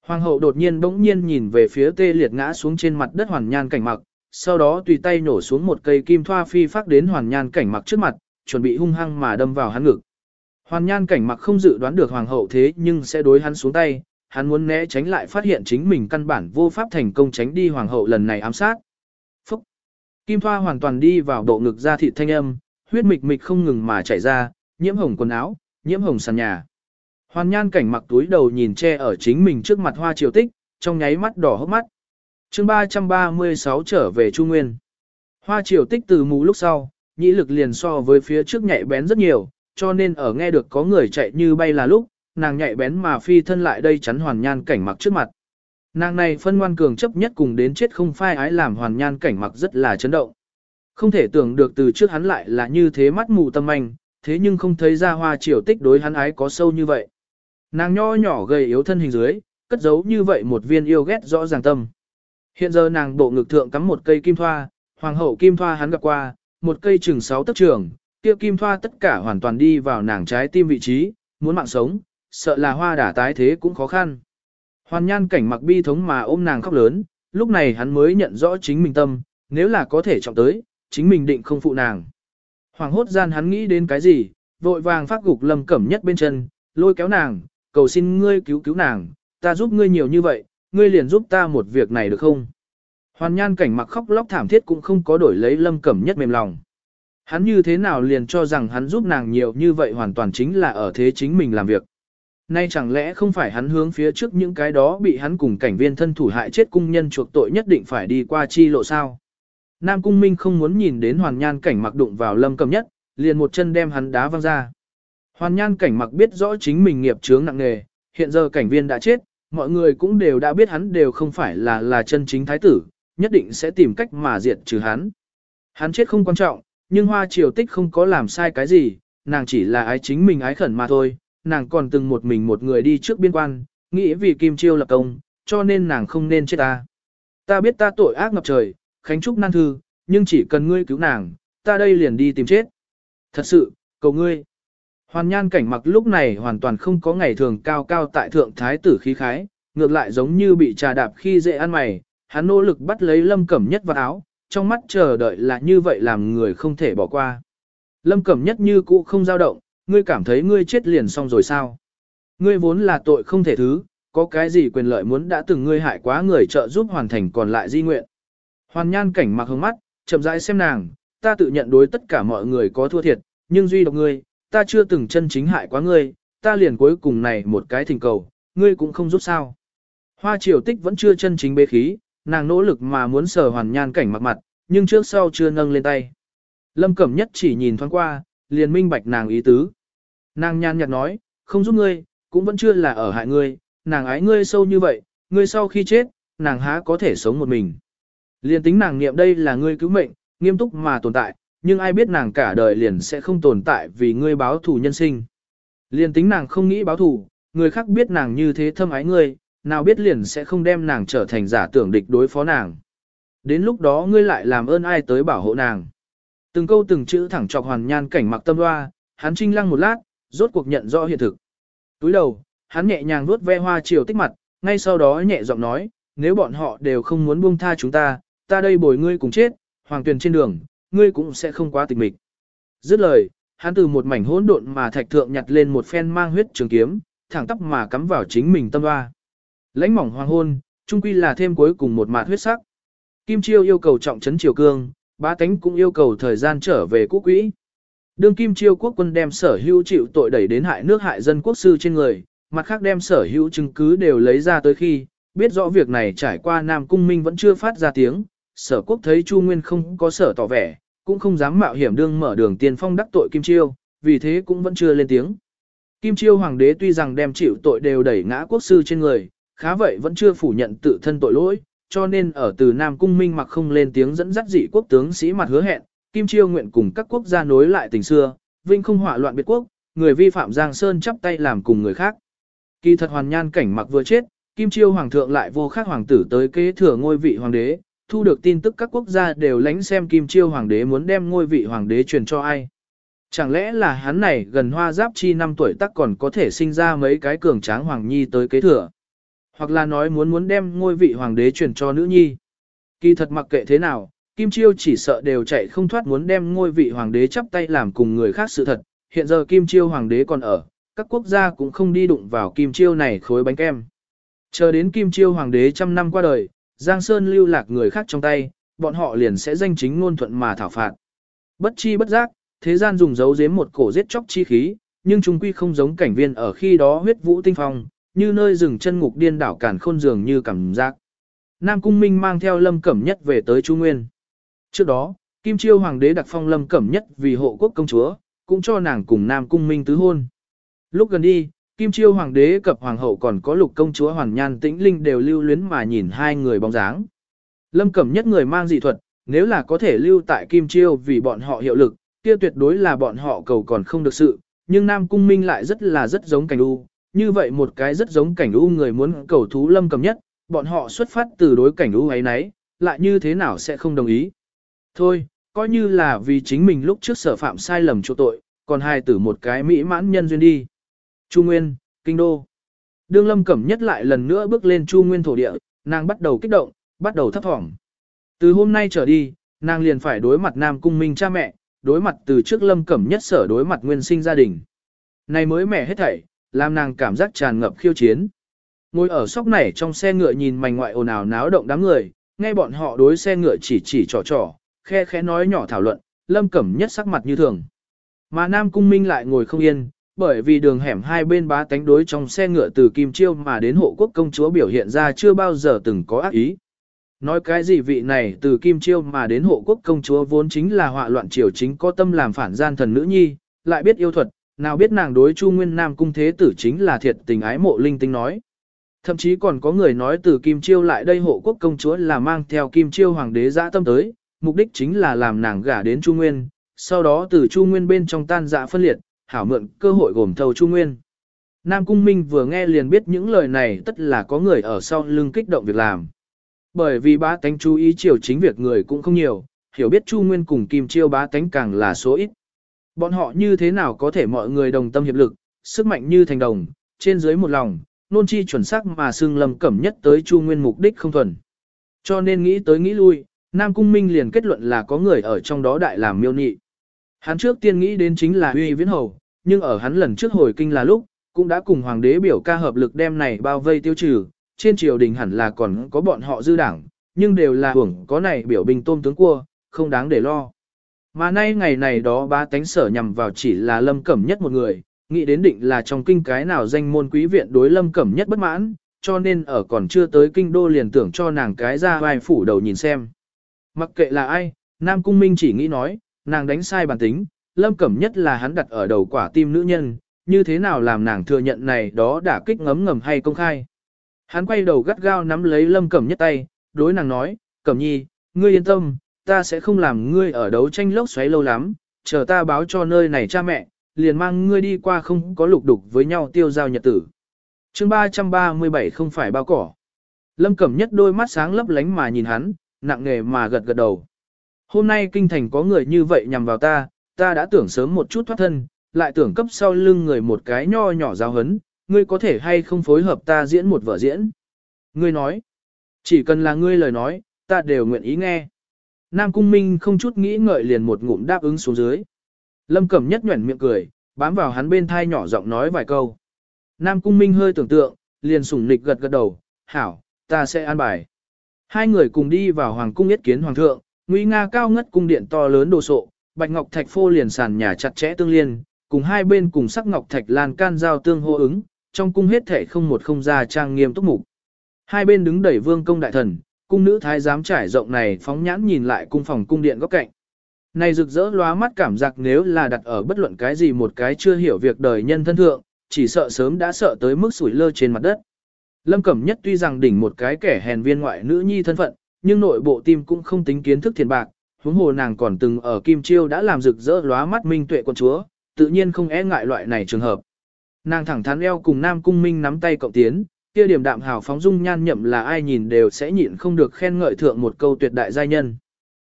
Hoàng hậu đột nhiên bỗng nhiên nhìn về phía tê liệt ngã xuống trên mặt đất hoàn nhan cảnh mặc, sau đó tùy tay nổ xuống một cây kim thoa phi phát đến hoàn nhan cảnh mặc trước mặt, chuẩn bị hung hăng mà đâm vào hắn ngực. Hoàn nhan cảnh mặc không dự đoán được hoàng hậu thế nhưng sẽ đối hắn xuống tay, hắn muốn né tránh lại phát hiện chính mình căn bản vô pháp thành công tránh đi hoàng hậu lần này ám sát. Phúc! Kim thoa hoàn toàn đi vào bộ ngực ra thịt thanh âm, huyết mịch mịch không ngừng mà chảy ra, nhiễm hồng quần áo, nhiễm hồng sàn nhà. Hoàn nhan cảnh mặc túi đầu nhìn che ở chính mình trước mặt hoa triều tích, trong nháy mắt đỏ hốc mắt. chương 336 trở về Trung Nguyên. Hoa triều tích từ mù lúc sau, nhĩ lực liền so với phía trước nhạy bén rất nhiều, cho nên ở nghe được có người chạy như bay là lúc, nàng nhạy bén mà phi thân lại đây chắn hoàn nhan cảnh mặc trước mặt. Nàng này phân ngoan cường chấp nhất cùng đến chết không phai ái làm hoàn nhan cảnh mặc rất là chấn động. Không thể tưởng được từ trước hắn lại là như thế mắt mù tâm anh, thế nhưng không thấy ra hoa triều tích đối hắn ái có sâu như vậy. Nàng nho nhỏ gầy yếu thân hình dưới, cất giấu như vậy một viên yêu ghét rõ ràng tâm. Hiện giờ nàng bộ ngực thượng cắm một cây kim thoa, hoàng hậu kim thoa hắn gặp qua, một cây chừng sáu tấc trường, kia kim thoa tất cả hoàn toàn đi vào nàng trái tim vị trí, muốn mạng sống, sợ là hoa đả tái thế cũng khó khăn. Hoàn nhan cảnh mặc bi thống mà ôm nàng khóc lớn, lúc này hắn mới nhận rõ chính mình tâm, nếu là có thể trọng tới, chính mình định không phụ nàng. Hoàng hốt gian hắn nghĩ đến cái gì, vội vàng phát gục lâm cẩm nhất bên chân, lôi kéo nàng, cầu xin ngươi cứu cứu nàng, ta giúp ngươi nhiều như vậy, ngươi liền giúp ta một việc này được không? Hoàn nhan cảnh mặc khóc lóc thảm thiết cũng không có đổi lấy lâm cẩm nhất mềm lòng. Hắn như thế nào liền cho rằng hắn giúp nàng nhiều như vậy hoàn toàn chính là ở thế chính mình làm việc. Nay chẳng lẽ không phải hắn hướng phía trước những cái đó bị hắn cùng cảnh viên thân thủ hại chết cung nhân chuộc tội nhất định phải đi qua chi lộ sao? Nam Cung Minh không muốn nhìn đến hoàn nhan cảnh mặc đụng vào lâm cầm nhất, liền một chân đem hắn đá văng ra. Hoàn nhan cảnh mặc biết rõ chính mình nghiệp chướng nặng nề, hiện giờ cảnh viên đã chết, mọi người cũng đều đã biết hắn đều không phải là là chân chính thái tử, nhất định sẽ tìm cách mà diệt trừ hắn. Hắn chết không quan trọng, nhưng hoa triều tích không có làm sai cái gì, nàng chỉ là ái chính mình ái khẩn mà thôi, nàng còn từng một mình một người đi trước biên quan, nghĩ vì Kim Chiêu lập công, cho nên nàng không nên chết ta. Ta biết ta tội ác ngập trời, khánh trúc nan thư, nhưng chỉ cần ngươi cứu nàng, ta đây liền đi tìm chết. Thật sự, cầu ngươi. Hoàn nhan cảnh mặc lúc này hoàn toàn không có ngày thường cao cao tại thượng thái tử khí khái, ngược lại giống như bị trà đạp khi dễ ăn mày, hắn nỗ lực bắt lấy lâm cẩm nhất vào áo, trong mắt chờ đợi là như vậy làm người không thể bỏ qua. Lâm cẩm nhất như cũ không dao động, ngươi cảm thấy ngươi chết liền xong rồi sao? Ngươi vốn là tội không thể thứ, có cái gì quyền lợi muốn đã từng ngươi hại quá người trợ giúp hoàn thành còn lại di nguyện. Hoàn nhan cảnh mặc hướng mắt, chậm rãi xem nàng, ta tự nhận đối tất cả mọi người có thua thiệt, nhưng duy độc ngươi, ta chưa từng chân chính hại quá ngươi, ta liền cuối cùng này một cái thỉnh cầu, ngươi cũng không giúp sao. Hoa triều tích vẫn chưa chân chính bế khí, nàng nỗ lực mà muốn sờ hoàn nhan cảnh mặc mặt, nhưng trước sau chưa nâng lên tay. Lâm Cẩm Nhất chỉ nhìn thoáng qua, liền minh bạch nàng ý tứ. Nàng nhan nhạt nói, không giúp ngươi, cũng vẫn chưa là ở hại ngươi, nàng ái ngươi sâu như vậy, ngươi sau khi chết, nàng há có thể sống một mình. Liền tính nàng niệm đây là ngươi cứu mệnh, nghiêm túc mà tồn tại, nhưng ai biết nàng cả đời liền sẽ không tồn tại vì ngươi báo thù nhân sinh. Liền tính nàng không nghĩ báo thù, người khác biết nàng như thế thâm ái ngươi, nào biết liền sẽ không đem nàng trở thành giả tưởng địch đối phó nàng. Đến lúc đó ngươi lại làm ơn ai tới bảo hộ nàng. Từng câu từng chữ thẳng chọc hoàn nhan cảnh mặc tâm hoa, hắn trinh lăng một lát, rốt cuộc nhận rõ hiện thực. Túi đầu, hắn nhẹ nhàng vuốt ve hoa chiều tích mặt, ngay sau đó nhẹ giọng nói, nếu bọn họ đều không muốn buông tha chúng ta, ta đây bồi ngươi cùng chết, hoàng tuyền trên đường, ngươi cũng sẽ không quá tịch mịch. Dứt lời, hắn từ một mảnh hỗn độn mà thạch thượng nhặt lên một phen mang huyết trường kiếm, thẳng tắp mà cắm vào chính mình tâm hoa. Lãnh mỏng hoàng hôn, trung quy là thêm cuối cùng một mạt huyết sắc. Kim Chiêu yêu cầu trọng trấn triều cương, bá tánh cũng yêu cầu thời gian trở về quốc quỹ. Đương Kim Chiêu quốc quân đem sở hữu chịu tội đẩy đến hại nước hại dân quốc sư trên người, mặt khác đem sở hữu chứng cứ đều lấy ra tới khi, biết rõ việc này trải qua Nam Cung Minh vẫn chưa phát ra tiếng, sở quốc thấy Chu Nguyên không có sở tỏ vẻ, cũng không dám mạo hiểm đương mở đường tiền phong đắc tội Kim Chiêu, vì thế cũng vẫn chưa lên tiếng. Kim Chiêu hoàng đế tuy rằng đem chịu tội đều đẩy ngã quốc sư trên người, khá vậy vẫn chưa phủ nhận tự thân tội lỗi, cho nên ở từ Nam Cung Minh mặc không lên tiếng dẫn dắt dị quốc tướng sĩ mặt hứa hẹn, Kim Chiêu nguyện cùng các quốc gia nối lại tình xưa, vinh không hỏa loạn biệt quốc, người vi phạm Giang Sơn chắp tay làm cùng người khác. Kỳ thật hoàn nhan cảnh mặc vừa chết, Kim Chiêu hoàng thượng lại vô khác hoàng tử tới kế thừa ngôi vị hoàng đế, thu được tin tức các quốc gia đều lánh xem Kim Chiêu hoàng đế muốn đem ngôi vị hoàng đế truyền cho ai. Chẳng lẽ là hắn này gần hoa giáp chi năm tuổi tác còn có thể sinh ra mấy cái cường tráng hoàng nhi tới kế thừa. Hoặc là nói muốn muốn đem ngôi vị hoàng đế truyền cho nữ nhi. Kỳ thật mặc kệ thế nào, Kim Chiêu chỉ sợ đều chạy không thoát muốn đem ngôi vị hoàng đế chắp tay làm cùng người khác sự thật. Hiện giờ Kim Chiêu hoàng đế còn ở, các quốc gia cũng không đi đụng vào Kim Chiêu này khối bánh kem. Chờ đến Kim Chiêu hoàng đế trăm năm qua đời, Giang Sơn lưu lạc người khác trong tay, bọn họ liền sẽ danh chính ngôn thuận mà thảo phạt. Bất chi bất giác, thế gian dùng dấu giếm một cổ giết chóc chi khí, nhưng chúng quy không giống cảnh viên ở khi đó huyết vũ tinh phong, như nơi rừng chân ngục điên đảo cản khôn dường như cảm giác. Nam Cung Minh mang theo Lâm Cẩm Nhất về tới Chu Nguyên. Trước đó, Kim Chiêu Hoàng đế đặc phong Lâm Cẩm Nhất vì hộ quốc công chúa, cũng cho nàng cùng Nam Cung Minh tứ hôn. Lúc gần đi, Kim Chiêu Hoàng đế cập Hoàng hậu còn có lục công chúa Hoàn Nhan Tĩnh Linh đều lưu luyến mà nhìn hai người bóng dáng. Lâm Cẩm Nhất người mang dị thuật, nếu là có thể lưu tại Kim Chiêu vì bọn họ hiệu lực, kia tuyệt đối là bọn họ cầu còn không được sự, nhưng Nam Cung Minh lại rất là rất giống cảnh u, như vậy một cái rất giống cảnh u người muốn cầu thú lâm cầm nhất, bọn họ xuất phát từ đối cảnh u ấy nấy, lại như thế nào sẽ không đồng ý. Thôi, coi như là vì chính mình lúc trước sở phạm sai lầm chỗ tội, còn hai tử một cái mỹ mãn nhân duyên đi. Chu Nguyên, Kinh Đô. Đương lâm cẩm nhất lại lần nữa bước lên Chu Nguyên thổ địa, nàng bắt đầu kích động, bắt đầu thấp thỏm. Từ hôm nay trở đi, nàng liền phải đối mặt Nam Cung Minh cha mẹ, đối mặt từ trước lâm cẩm nhất sở đối mặt nguyên sinh gia đình. Này mới mẻ hết thảy, làm nàng cảm giác tràn ngập khiêu chiến. Ngồi ở sóc này trong xe ngựa nhìn mảnh ngoại ồn ào náo động đám người, nghe bọn họ đối xe ngựa chỉ chỉ trò trò, khe khẽ nói nhỏ thảo luận, lâm cẩm nhất sắc mặt như thường. Mà Nam Cung Minh lại ngồi không yên, bởi vì đường hẻm hai bên bá tánh đối trong xe ngựa từ Kim Chiêu mà đến hộ quốc công chúa biểu hiện ra chưa bao giờ từng có ác ý. Nói cái gì vị này từ Kim Chiêu mà đến hộ quốc công chúa vốn chính là họa loạn triều chính có tâm làm phản gian thần nữ nhi, lại biết yêu thuật, nào biết nàng đối Chu Nguyên Nam cung thế tử chính là thiệt tình ái mộ linh tinh nói. Thậm chí còn có người nói từ Kim Chiêu lại đây hộ quốc công chúa là mang theo Kim Chiêu hoàng đế dã tâm tới, mục đích chính là làm nàng gả đến Chu Nguyên, sau đó từ Chu Nguyên bên trong tan dạ phân liệt, hảo mượn cơ hội gồm thầu Chu Nguyên. Nam Cung Minh vừa nghe liền biết những lời này tất là có người ở sau lưng kích động việc làm. Bởi vì bá tánh chú ý chiều chính việc người cũng không nhiều, hiểu biết Chu Nguyên cùng Kim Chiêu bá tánh càng là số ít. Bọn họ như thế nào có thể mọi người đồng tâm hiệp lực, sức mạnh như thành đồng, trên dưới một lòng, nôn chi chuẩn xác mà xương lầm cẩm nhất tới Chu Nguyên mục đích không thuần. Cho nên nghĩ tới nghĩ lui, Nam Cung Minh liền kết luận là có người ở trong đó đại làm miêu nị. Hắn trước tiên nghĩ đến chính là Huy Viễn Hầu, nhưng ở hắn lần trước hồi kinh là lúc, cũng đã cùng hoàng đế biểu ca hợp lực đem này bao vây tiêu trừ, trên triều đình hẳn là còn có bọn họ dư đảng, nhưng đều là hưởng có này biểu bình tôm tướng cua, không đáng để lo. Mà nay ngày này đó ba tánh sở nhằm vào chỉ là lâm cẩm nhất một người, nghĩ đến định là trong kinh cái nào danh môn quý viện đối lâm cẩm nhất bất mãn, cho nên ở còn chưa tới kinh đô liền tưởng cho nàng cái ra vai phủ đầu nhìn xem. Mặc kệ là ai, Nam Cung Minh chỉ nghĩ nói, nàng đánh sai bản tính, lâm cẩm nhất là hắn đặt ở đầu quả tim nữ nhân, như thế nào làm nàng thừa nhận này đó đã kích ngấm ngầm hay công khai. Hắn quay đầu gắt gao nắm lấy lâm cẩm nhất tay, đối nàng nói, cẩm nhi, ngươi yên tâm, ta sẽ không làm ngươi ở đấu tranh lốc xoáy lâu lắm, chờ ta báo cho nơi này cha mẹ, liền mang ngươi đi qua không có lục đục với nhau tiêu giao nhật tử. chương 337 không phải bao cỏ. Lâm Cẩm Nhất đôi mắt sáng lấp lánh mà nhìn hắn, nặng nề mà gật gật đầu. Hôm nay kinh thành có người như vậy nhằm vào ta, ta đã tưởng sớm một chút thoát thân, lại tưởng cấp sau lưng người một cái nho nhỏ giáo hấn, ngươi có thể hay không phối hợp ta diễn một vở diễn. Ngươi nói, chỉ cần là ngươi lời nói, ta đều nguyện ý nghe. Nam Cung Minh không chút nghĩ ngợi liền một ngụm đáp ứng xuống dưới. Lâm Cẩm nhất nhuẩn miệng cười, bám vào hắn bên thai nhỏ giọng nói vài câu. Nam Cung Minh hơi tưởng tượng, liền sủng nịch gật gật đầu, hảo, ta sẽ an bài. Hai người cùng đi vào Hoàng Cung yết kiến Hoàng thượng, nguy nga cao ngất cung điện to lớn đồ sộ, bạch ngọc thạch phô liền sàn nhà chặt chẽ tương liên, cùng hai bên cùng sắc ngọc thạch lan can giao tương hô ứng, trong cung hết thể không một không ra trang nghiêm túc mục. Hai bên đứng đẩy vương công đại thần, cung nữ thái giám trải rộng này phóng nhãn nhìn lại cung phòng cung điện góc cạnh. Này rực rỡ lóa mắt cảm giác nếu là đặt ở bất luận cái gì một cái chưa hiểu việc đời nhân thân thượng, chỉ sợ sớm đã sợ tới mức sủi lơ trên mặt đất. Lâm Cẩm Nhất tuy rằng đỉnh một cái kẻ hèn viên ngoại nữ nhi thân phận, nhưng nội bộ tim cũng không tính kiến thức thiền bạc, huống hồ nàng còn từng ở Kim Chiêu đã làm rực rỡ lóa mắt minh tuệ quân chúa, tự nhiên không e ngại loại này trường hợp. Nàng thẳng thắn eo cùng Nam Cung Minh nắm tay cộng tiến, kia điểm đạm hào phóng dung nhan nhậm là ai nhìn đều sẽ nhịn không được khen ngợi thượng một câu tuyệt đại giai nhân.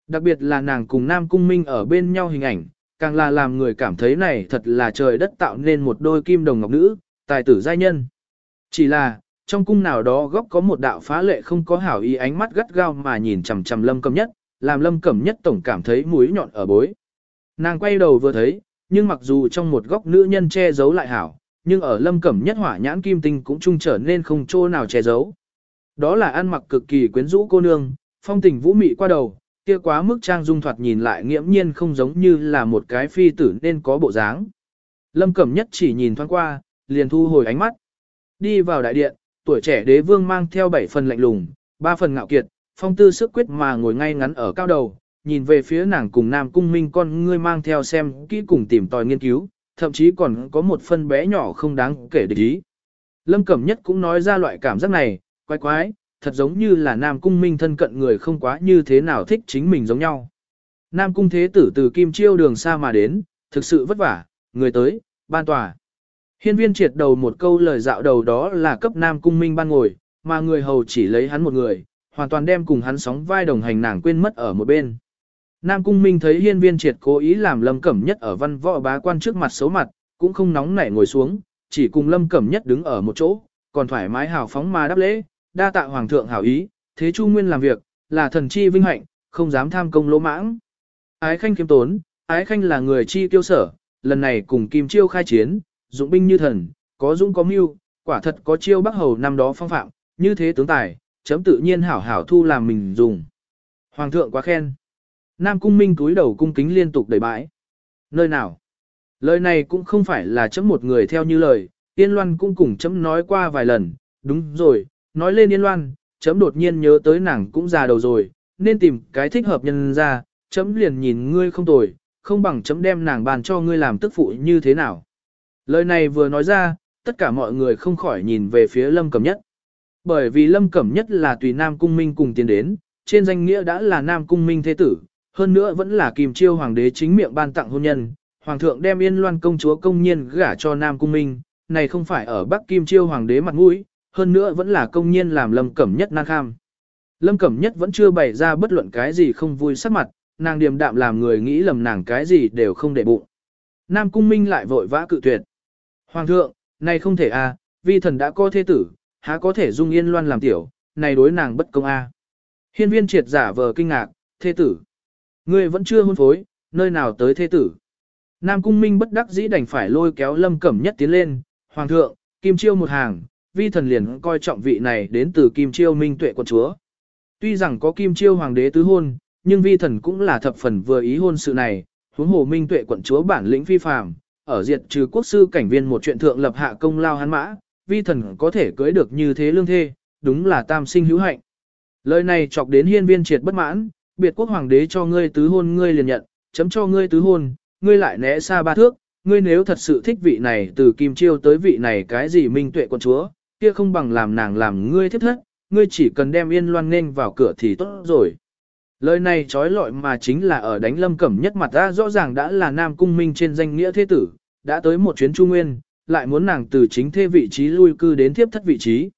Đặc biệt là nàng cùng Nam Cung Minh ở bên nhau hình ảnh, càng là làm người cảm thấy này thật là trời đất tạo nên một đôi kim đồng ngọc nữ, tài tử giai nhân. Chỉ là, trong cung nào đó góc có một đạo phá lệ không có hảo ý ánh mắt gắt gao mà nhìn chằm chằm lâm cẩm nhất, làm lâm cẩm nhất tổng cảm thấy mũi nhọn ở bối. Nàng quay đầu vừa thấy, nhưng mặc dù trong một góc nữ nhân che giấu lại hảo, nhưng ở lâm cẩm nhất hỏa nhãn kim tinh cũng trung trở nên không chỗ nào che giấu. Đó là ăn mặc cực kỳ quyến rũ cô nương, phong tình vũ mị qua đầu, kia quá mức trang dung thoạt nhìn lại nghiễm nhiên không giống như là một cái phi tử nên có bộ dáng. Lâm cẩm nhất chỉ nhìn thoáng qua, liền thu hồi ánh mắt. Đi vào đại điện, tuổi trẻ đế vương mang theo bảy phần lạnh lùng, ba phần ngạo kiệt, phong tư sức quyết mà ngồi ngay ngắn ở cao đầu, nhìn về phía nàng cùng nam cung minh con ngươi mang theo xem kỹ cùng tìm tòi nghiên cứu, thậm chí còn có một phân bé nhỏ không đáng kể để ý. Lâm Cẩm Nhất cũng nói ra loại cảm giác này, quái quái, thật giống như là Nam Cung Minh thân cận người không quá như thế nào thích chính mình giống nhau. Nam Cung Thế Tử từ Kim Chiêu đường xa mà đến, thực sự vất vả, người tới, ban tòa. Hiên viên triệt đầu một câu lời dạo đầu đó là cấp nam cung minh ban ngồi, mà người hầu chỉ lấy hắn một người, hoàn toàn đem cùng hắn sóng vai đồng hành nàng quên mất ở một bên. Nam cung minh thấy hiên viên triệt cố ý làm lâm cẩm nhất ở văn võ bá quan trước mặt xấu mặt, cũng không nóng nảy ngồi xuống, chỉ cùng lâm cẩm nhất đứng ở một chỗ, còn thoải mái hào phóng mà đáp lễ, đa tạ hoàng thượng hảo ý, thế chu nguyên làm việc, là thần chi vinh hạnh, không dám tham công lỗ mãng. Ái khanh kiếm tốn, ái khanh là người chi tiêu sở, lần này cùng kim chiêu khai chiến, dụng binh như thần, có dũng có mưu, quả thật có chiêu bắc hầu năm đó phong phạm, như thế tướng tài, chấm tự nhiên hảo hảo thu làm mình dùng. Hoàng thượng quá khen. Nam cung minh túi đầu cung kính liên tục đẩy bãi. Nơi nào? Lời này cũng không phải là chấm một người theo như lời, Yên Loan cũng cùng chấm nói qua vài lần, đúng rồi, nói lên Yên Loan, chấm đột nhiên nhớ tới nàng cũng già đầu rồi, nên tìm cái thích hợp nhân ra, chấm liền nhìn ngươi không tồi, không bằng chấm đem nàng bàn cho ngươi làm tức phụ như thế nào. Lời này vừa nói ra, tất cả mọi người không khỏi nhìn về phía Lâm Cẩm Nhất. Bởi vì Lâm Cẩm Nhất là tùy Nam Cung Minh cùng tiến đến, trên danh nghĩa đã là Nam Cung Minh thế tử, hơn nữa vẫn là kìm chiêu hoàng đế chính miệng ban tặng hôn nhân. Hoàng thượng đem Yên Loan công chúa công nhiên gả cho Nam Cung Minh, này không phải ở Bắc Kim chiêu hoàng đế mặt mũi, hơn nữa vẫn là công nhiên làm Lâm Cẩm Nhất nan kham. Lâm Cẩm Nhất vẫn chưa bày ra bất luận cái gì không vui sắc mặt, nàng điềm đạm làm người nghĩ lầm nàng cái gì đều không để bụng. Nam Cung Minh lại vội vã cự tuyệt. Hoàng thượng, này không thể a, vi thần đã có thế tử, há có thể dung yên loan làm tiểu, này đối nàng bất công a. Hiên viên triệt giả vờ kinh ngạc, thế tử. Ngươi vẫn chưa hôn phối, nơi nào tới thế tử. Nam Cung Minh bất đắc dĩ đành phải lôi kéo Lâm Cẩm Nhất tiến lên, Hoàng thượng, Kim Chiêu một hàng, vi thần liền coi trọng vị này đến từ Kim Chiêu Minh tuệ quân chúa. Tuy rằng có Kim Chiêu Hoàng đế tứ hôn, nhưng vi thần cũng là thập phần vừa ý hôn sự này, huống hồ Minh tuệ quận chúa bản lĩnh phi phàm, ở diệt trừ quốc sư cảnh viên một chuyện thượng lập hạ công lao hắn mã, vi thần có thể cưới được như thế lương thê, đúng là tam sinh hữu hạnh. Lời này chọc đến hiên viên triệt bất mãn, biệt quốc hoàng đế cho ngươi tứ hôn ngươi liền nhận, chấm cho ngươi tứ hôn, ngươi lại né xa ba thước, ngươi nếu thật sự thích vị này từ kim chiêu tới vị này cái gì minh tuệ quân chúa, kia không bằng làm nàng làm ngươi thiết thất, ngươi chỉ cần đem yên loan nên vào cửa thì tốt rồi. Lời này trói lọi mà chính là ở đánh lâm cẩm nhất mặt ra rõ ràng đã là nam cung minh trên danh nghĩa thế tử, đã tới một chuyến trung nguyên, lại muốn nàng từ chính thế vị trí lui cư đến thiếp thất vị trí.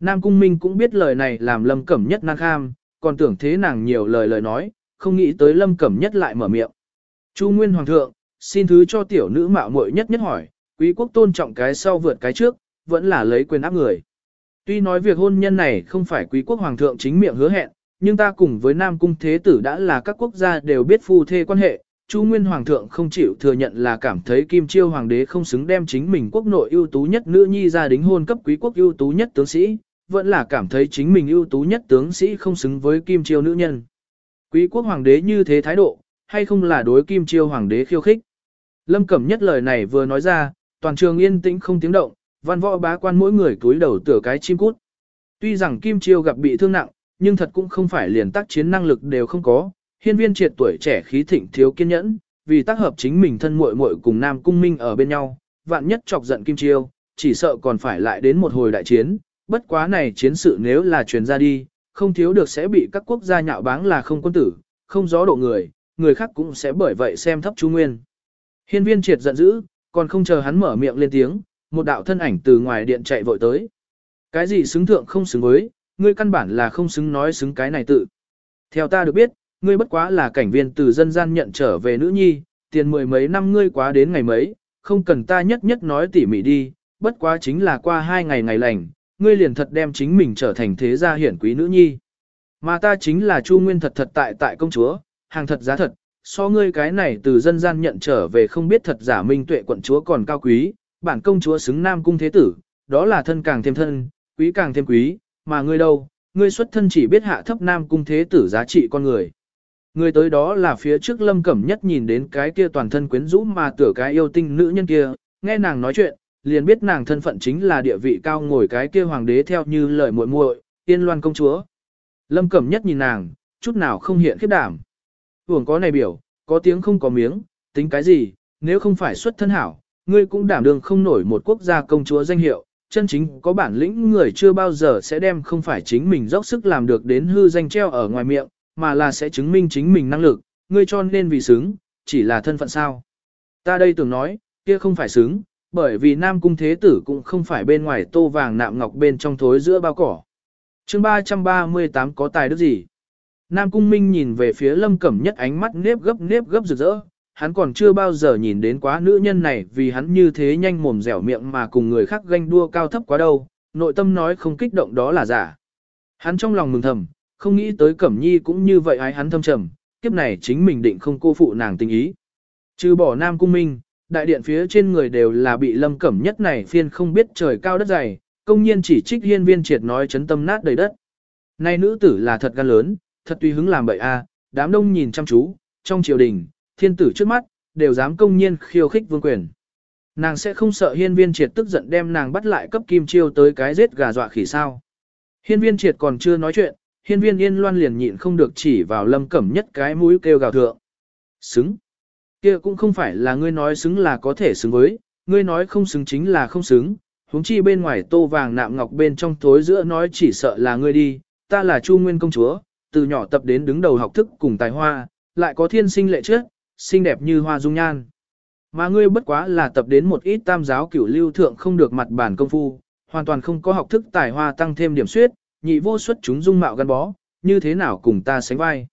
Nam cung minh cũng biết lời này làm lâm cẩm nhất năng kham, còn tưởng thế nàng nhiều lời lời nói, không nghĩ tới lâm cẩm nhất lại mở miệng. Chu nguyên hoàng thượng, xin thứ cho tiểu nữ mạo muội nhất nhất hỏi, quý quốc tôn trọng cái sau vượt cái trước, vẫn là lấy quyền áp người. Tuy nói việc hôn nhân này không phải quý quốc hoàng thượng chính miệng hứa hẹn, nhưng ta cùng với Nam Cung Thế Tử đã là các quốc gia đều biết phu thê quan hệ, Chu Nguyên Hoàng thượng không chịu thừa nhận là cảm thấy Kim Chiêu Hoàng đế không xứng đem chính mình quốc nội ưu tú nhất nữ nhi ra đính hôn cấp quý quốc ưu tú nhất tướng sĩ, vẫn là cảm thấy chính mình ưu tú nhất tướng sĩ không xứng với Kim Chiêu nữ nhân. Quý quốc Hoàng đế như thế thái độ, hay không là đối Kim Chiêu Hoàng đế khiêu khích? Lâm Cẩm nhất lời này vừa nói ra, toàn trường yên tĩnh không tiếng động, văn võ bá quan mỗi người cúi đầu tựa cái chim cút. Tuy rằng Kim Chiêu gặp bị thương nặng, nhưng thật cũng không phải liền tác chiến năng lực đều không có, hiên viên triệt tuổi trẻ khí thịnh thiếu kiên nhẫn, vì tác hợp chính mình thân muội muội cùng Nam Cung Minh ở bên nhau, vạn nhất chọc giận Kim Chiêu, chỉ sợ còn phải lại đến một hồi đại chiến, bất quá này chiến sự nếu là truyền ra đi, không thiếu được sẽ bị các quốc gia nhạo báng là không quân tử, không gió độ người, người khác cũng sẽ bởi vậy xem thấp Chu Nguyên. Hiên viên triệt giận dữ, còn không chờ hắn mở miệng lên tiếng, một đạo thân ảnh từ ngoài điện chạy vội tới. Cái gì xứng thượng không xứng với, ngươi căn bản là không xứng nói xứng cái này tự. Theo ta được biết, ngươi bất quá là cảnh viên từ dân gian nhận trở về nữ nhi, tiền mười mấy năm ngươi quá đến ngày mấy, không cần ta nhất nhất nói tỉ mỉ đi, bất quá chính là qua hai ngày ngày lành, ngươi liền thật đem chính mình trở thành thế gia hiển quý nữ nhi. Mà ta chính là Chu Nguyên thật thật tại tại công chúa, hàng thật giá thật, so ngươi cái này từ dân gian nhận trở về không biết thật giả minh tuệ quận chúa còn cao quý, bản công chúa xứng nam cung thế tử, đó là thân càng thêm thân, quý càng thêm quý, mà ngươi đâu, ngươi xuất thân chỉ biết hạ thấp nam cung thế tử giá trị con người. Người tới đó là phía trước lâm cẩm nhất nhìn đến cái kia toàn thân quyến rũ mà tửa cái yêu tinh nữ nhân kia, nghe nàng nói chuyện, liền biết nàng thân phận chính là địa vị cao ngồi cái kia hoàng đế theo như lời muội muội, tiên loan công chúa. Lâm cẩm nhất nhìn nàng, chút nào không hiện khiếp đảm. Hưởng có này biểu, có tiếng không có miếng, tính cái gì, nếu không phải xuất thân hảo, ngươi cũng đảm đương không nổi một quốc gia công chúa danh hiệu, chân chính có bản lĩnh người chưa bao giờ sẽ đem không phải chính mình dốc sức làm được đến hư danh treo ở ngoài miệng, mà là sẽ chứng minh chính mình năng lực, ngươi cho nên vì xứng, chỉ là thân phận sao. Ta đây tưởng nói, kia không phải xứng, bởi vì Nam Cung Thế Tử cũng không phải bên ngoài tô vàng nạm ngọc bên trong thối giữa bao cỏ. chương 338 có tài đức gì? Nam Cung Minh nhìn về phía Lâm Cẩm Nhất ánh mắt nếp gấp nếp gấp rực rỡ, hắn còn chưa bao giờ nhìn đến quá nữ nhân này vì hắn như thế nhanh mồm dẻo miệng mà cùng người khác ganh đua cao thấp quá đâu, nội tâm nói không kích động đó là giả. Hắn trong lòng mừng thầm, không nghĩ tới Cẩm Nhi cũng như vậy ái hắn thâm trầm, kiếp này chính mình định không cô phụ nàng tình ý. Trừ bỏ Nam Cung Minh, đại điện phía trên người đều là bị Lâm Cẩm Nhất này phiên không biết trời cao đất dày, công nhiên chỉ trích hiên viên triệt nói chấn tâm nát đầy đất. Này nữ tử là thật gan lớn, thật tùy hứng làm bậy a, đám đông nhìn chăm chú, trong triều đình, thiên tử trước mắt, đều dám công nhiên khiêu khích vương quyền. Nàng sẽ không sợ hiên viên triệt tức giận đem nàng bắt lại cấp kim chiêu tới cái giết gà dọa khỉ sao. Hiên viên triệt còn chưa nói chuyện, hiên viên yên loan liền nhịn không được chỉ vào lâm cẩm nhất cái mũi kêu gào thượng. Xứng kia cũng không phải là ngươi nói xứng là có thể xứng với, ngươi nói không xứng chính là không xứng, huống chi bên ngoài tô vàng nạm ngọc bên trong tối giữa nói chỉ sợ là ngươi đi, ta là Chu Nguyên công chúa, từ nhỏ tập đến đứng đầu học thức cùng tài hoa, lại có thiên sinh lệ trước, xinh đẹp như hoa dung nhan. Mà ngươi bất quá là tập đến một ít tam giáo cửu lưu thượng không được mặt bản công phu, hoàn toàn không có học thức tài hoa tăng thêm điểm suyết, nhị vô xuất chúng dung mạo gắn bó, như thế nào cùng ta sánh vai.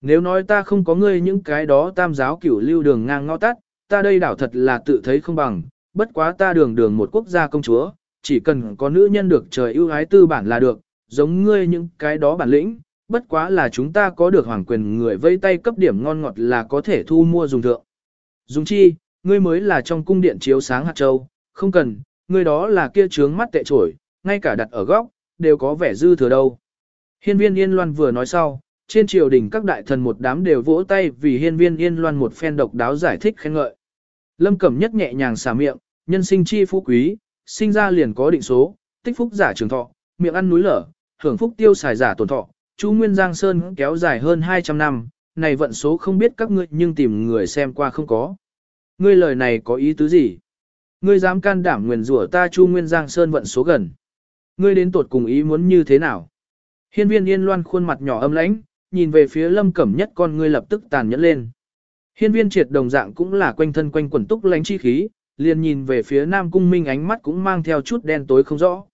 Nếu nói ta không có ngươi những cái đó tam giáo cửu lưu đường ngang ngõ tắt, ta đây đảo thật là tự thấy không bằng, bất quá ta đường đường một quốc gia công chúa, chỉ cần có nữ nhân được trời ưu ái tư bản là được, giống ngươi những cái đó bản lĩnh, bất quá là chúng ta có được hoàng quyền người vây tay cấp điểm ngon ngọt là có thể thu mua dùng thượng. Dùng chi, ngươi mới là trong cung điện chiếu sáng hạt châu, không cần, ngươi đó là kia trướng mắt tệ trổi, ngay cả đặt ở góc, đều có vẻ dư thừa đâu. Hiên viên Yên Loan vừa nói sau, trên triều đình các đại thần một đám đều vỗ tay vì hiên viên Yên Loan một phen độc đáo giải thích khen ngợi. Lâm Cẩm nhất nhẹ nhàng xả miệng, nhân sinh chi phú quý, sinh ra liền có định số, tích phúc giả trường thọ, miệng ăn núi lở, hưởng phúc tiêu xài giả tổn thọ, Chu Nguyên Giang Sơn kéo dài hơn 200 năm, này vận số không biết các ngươi nhưng tìm người xem qua không có. Ngươi lời này có ý tứ gì? Ngươi dám can đảm nguyền rủa ta Chu Nguyên Giang Sơn vận số gần. Ngươi đến tột cùng ý muốn như thế nào? Hiên viên yên loan khuôn mặt nhỏ âm lãnh, nhìn về phía lâm cẩm nhất con ngươi lập tức tàn nhẫn lên. Hiên viên triệt đồng dạng cũng là quanh thân quanh quần túc lánh chi khí, liền nhìn về phía nam cung minh ánh mắt cũng mang theo chút đen tối không rõ.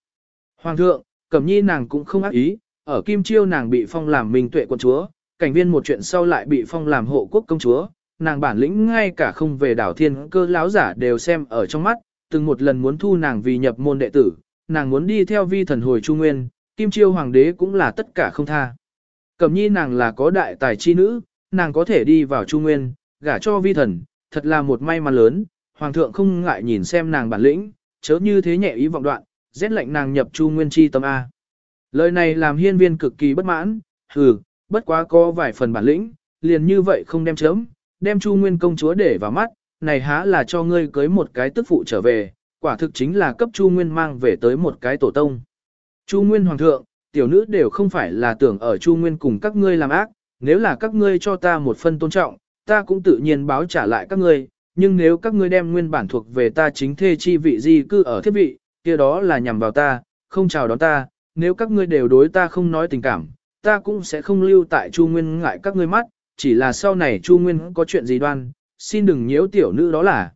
Hoàng thượng, cẩm nhi nàng cũng không ác ý, ở Kim Chiêu nàng bị phong làm minh tuệ quân chúa, cảnh viên một chuyện sau lại bị phong làm hộ quốc công chúa, nàng bản lĩnh ngay cả không về đảo thiên cơ láo giả đều xem ở trong mắt, từng một lần muốn thu nàng vì nhập môn đệ tử, nàng muốn đi theo vi thần hồi trung nguyên, Kim Chiêu hoàng đế cũng là tất cả không tha. Cẩm nhi nàng là có đại tài chi nữ, nàng có thể đi vào trung nguyên, gả cho vi thần, thật là một may mắn lớn, hoàng thượng không ngại nhìn xem nàng bản lĩnh, chớ như thế nhẹ ý vọng đoạn, rét lệnh nàng nhập trung nguyên chi tâm A. Lời này làm hiên viên cực kỳ bất mãn, hừ, bất quá có vài phần bản lĩnh, liền như vậy không đem chớm, đem Chu Nguyên công chúa để vào mắt, này há là cho ngươi cưới một cái tức phụ trở về, quả thực chính là cấp Chu Nguyên mang về tới một cái tổ tông. Chu Nguyên hoàng thượng, tiểu nữ đều không phải là tưởng ở Chu Nguyên cùng các ngươi làm ác, nếu là các ngươi cho ta một phân tôn trọng, ta cũng tự nhiên báo trả lại các ngươi, nhưng nếu các ngươi đem nguyên bản thuộc về ta chính thê chi vị di cư ở thiết vị, kia đó là nhằm vào ta, không chào đón ta, nếu các ngươi đều đối ta không nói tình cảm, ta cũng sẽ không lưu tại Chu Nguyên ngại các ngươi mắt, chỉ là sau này Chu Nguyên có chuyện gì đoan, xin đừng nhiễu tiểu nữ đó là.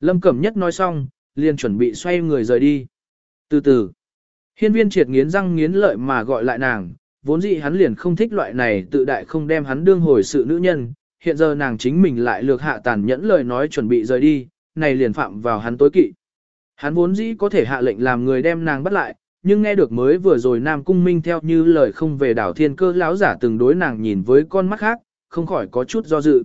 Lâm Cẩm Nhất nói xong, liền chuẩn bị xoay người rời đi. Từ từ, hiên viên triệt nghiến răng nghiến lợi mà gọi lại nàng, vốn dĩ hắn liền không thích loại này tự đại không đem hắn đương hồi sự nữ nhân, hiện giờ nàng chính mình lại lược hạ tàn nhẫn lời nói chuẩn bị rời đi, này liền phạm vào hắn tối kỵ. Hắn vốn dĩ có thể hạ lệnh làm người đem nàng bắt lại, nhưng nghe được mới vừa rồi Nam Cung Minh theo như lời không về đảo thiên cơ lão giả từng đối nàng nhìn với con mắt khác, không khỏi có chút do dự.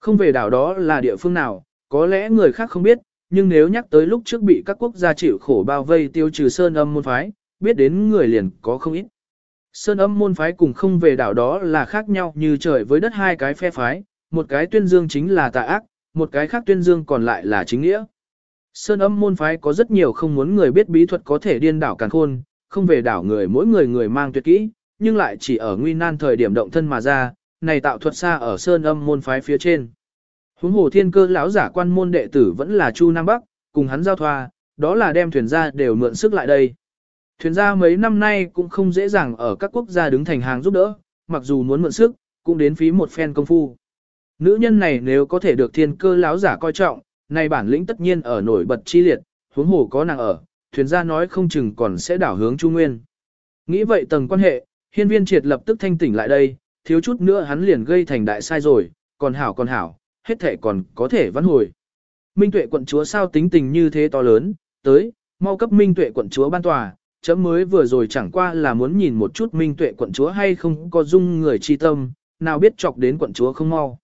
Không về đảo đó là địa phương nào, có lẽ người khác không biết, nhưng nếu nhắc tới lúc trước bị các quốc gia chịu khổ bao vây tiêu trừ sơn âm môn phái, biết đến người liền có không ít. Sơn âm môn phái cùng không về đảo đó là khác nhau như trời với đất hai cái phe phái, một cái tuyên dương chính là tà ác, một cái khác tuyên dương còn lại là chính nghĩa. Sơn âm môn phái có rất nhiều không muốn người biết bí thuật có thể điên đảo càn khôn, không về đảo người mỗi người người mang tuyệt kỹ, nhưng lại chỉ ở nguy nan thời điểm động thân mà ra, này tạo thuật xa ở sơn âm môn phái phía trên. Huống hồ thiên cơ lão giả quan môn đệ tử vẫn là Chu Nam Bắc, cùng hắn giao thoa, đó là đem thuyền gia đều mượn sức lại đây. Thuyền gia mấy năm nay cũng không dễ dàng ở các quốc gia đứng thành hàng giúp đỡ, mặc dù muốn mượn sức, cũng đến phí một phen công phu. Nữ nhân này nếu có thể được thiên cơ lão giả coi trọng, nay bản lĩnh tất nhiên ở nổi bật chi liệt, huống hồ có nàng ở, thuyền gia nói không chừng còn sẽ đảo hướng Chu Nguyên. Nghĩ vậy tầng quan hệ, hiên viên triệt lập tức thanh tỉnh lại đây, thiếu chút nữa hắn liền gây thành đại sai rồi, còn hảo còn hảo, hết thể còn có thể vãn hồi. Minh tuệ quận chúa sao tính tình như thế to lớn, tới, mau cấp minh tuệ quận chúa ban tòa, chấm mới vừa rồi chẳng qua là muốn nhìn một chút minh tuệ quận chúa hay không có dung người chi tâm, nào biết chọc đến quận chúa không mau.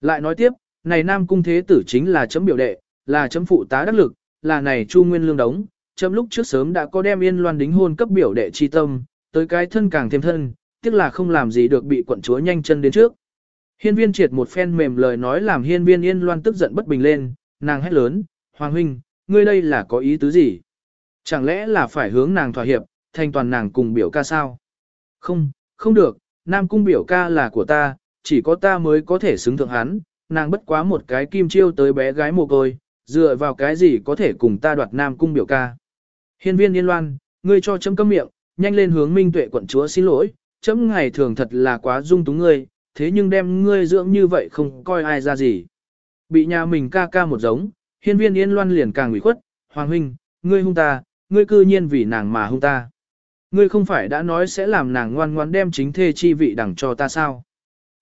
Lại nói tiếp, này nam cung thế tử chính là chấm biểu đệ, là chấm phụ tá đắc lực, là này chu nguyên lương đống, chấm lúc trước sớm đã có đem yên loan đính hôn cấp biểu đệ chi tâm, tới cái thân càng thêm thân, tiếc là không làm gì được bị quận chúa nhanh chân đến trước. Hiên viên triệt một phen mềm lời nói làm hiên viên yên loan tức giận bất bình lên, nàng hét lớn, Hoàng huynh, ngươi đây là có ý tứ gì? Chẳng lẽ là phải hướng nàng thỏa hiệp, thành toàn nàng cùng biểu ca sao? Không, không được, nam cung biểu ca là của ta, chỉ có ta mới có thể xứng thượng hắn, nàng bất quá một cái kim chiêu tới bé gái mồ côi, dựa vào cái gì có thể cùng ta đoạt nam cung biểu ca. Hiên viên yên loan, ngươi cho chấm cấm miệng, nhanh lên hướng minh tuệ quận chúa xin lỗi, chấm ngày thường thật là quá dung túng ngươi, thế nhưng đem ngươi dưỡng như vậy không coi ai ra gì. Bị nhà mình ca ca một giống, hiên viên yên loan liền càng ủy khuất, hoàng huynh, ngươi hung ta, ngươi cư nhiên vì nàng mà hung ta. Ngươi không phải đã nói sẽ làm nàng ngoan ngoan đem chính thê chi vị đẳng cho ta sao?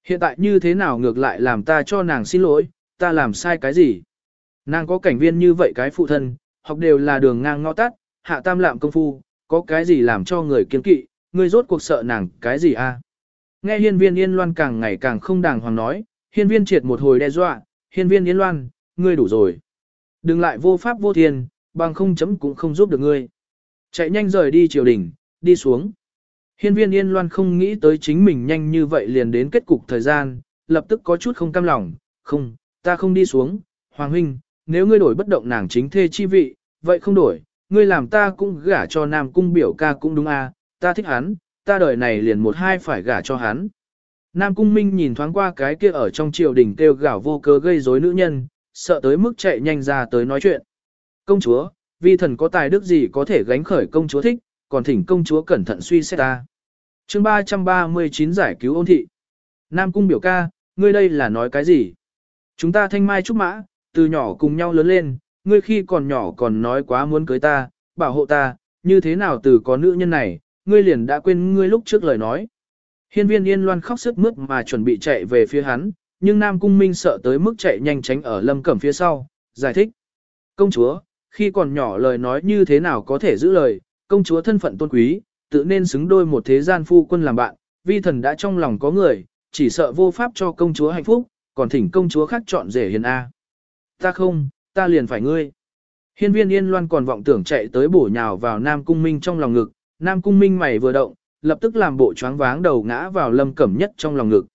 Hiện tại như thế nào ngược lại làm ta cho nàng xin lỗi, ta làm sai cái gì? Nàng có cảnh viên như vậy cái phụ thân, học đều là đường ngang ngõ tắt, hạ tam lạm công phu, có cái gì làm cho người kiên kỵ, ngươi rốt cuộc sợ nàng cái gì a? Nghe hiên viên yên loan càng ngày càng không đàng hoàng nói, hiên viên triệt một hồi đe dọa, hiên viên yên loan, ngươi đủ rồi. Đừng lại vô pháp vô thiên, bằng không chấm cũng không giúp được ngươi. Chạy nhanh rời đi triều đình, đi xuống. Hiên viên yên loan không nghĩ tới chính mình nhanh như vậy liền đến kết cục thời gian, lập tức có chút không cam lòng, không, ta không đi xuống, Hoàng huynh, nếu ngươi đổi bất động nàng chính thê chi vị, vậy không đổi, ngươi làm ta cũng gả cho nam cung biểu ca cũng đúng à, ta thích hắn, ta đời này liền một hai phải gả cho hắn. Nam cung minh nhìn thoáng qua cái kia ở trong triều đình kêu gào vô cớ gây rối nữ nhân, sợ tới mức chạy nhanh ra tới nói chuyện. Công chúa, vi thần có tài đức gì có thể gánh khởi công chúa thích, còn thỉnh công chúa cẩn thận suy xét ta. chương 339 giải cứu ôn thị. Nam cung biểu ca, ngươi đây là nói cái gì? Chúng ta thanh mai trúc mã, từ nhỏ cùng nhau lớn lên, ngươi khi còn nhỏ còn nói quá muốn cưới ta, bảo hộ ta, như thế nào từ có nữ nhân này, ngươi liền đã quên ngươi lúc trước lời nói. Hiên viên yên loan khóc sức mướt mà chuẩn bị chạy về phía hắn, nhưng Nam Cung Minh sợ tới mức chạy nhanh tránh ở lâm cẩm phía sau, giải thích. Công chúa, khi còn nhỏ lời nói như thế nào có thể giữ lời, công chúa thân phận tôn quý, tự nên xứng đôi một thế gian phu quân làm bạn, vi thần đã trong lòng có người, chỉ sợ vô pháp cho công chúa hạnh phúc, còn thỉnh công chúa khác chọn rể hiền A. Ta không, ta liền phải ngươi. Hiên viên yên loan còn vọng tưởng chạy tới bổ nhào vào Nam Cung Minh trong lòng ngực, Nam Cung Minh mày vừa động, lập tức làm bộ choáng váng đầu ngã vào lâm cẩm nhất trong lòng ngực.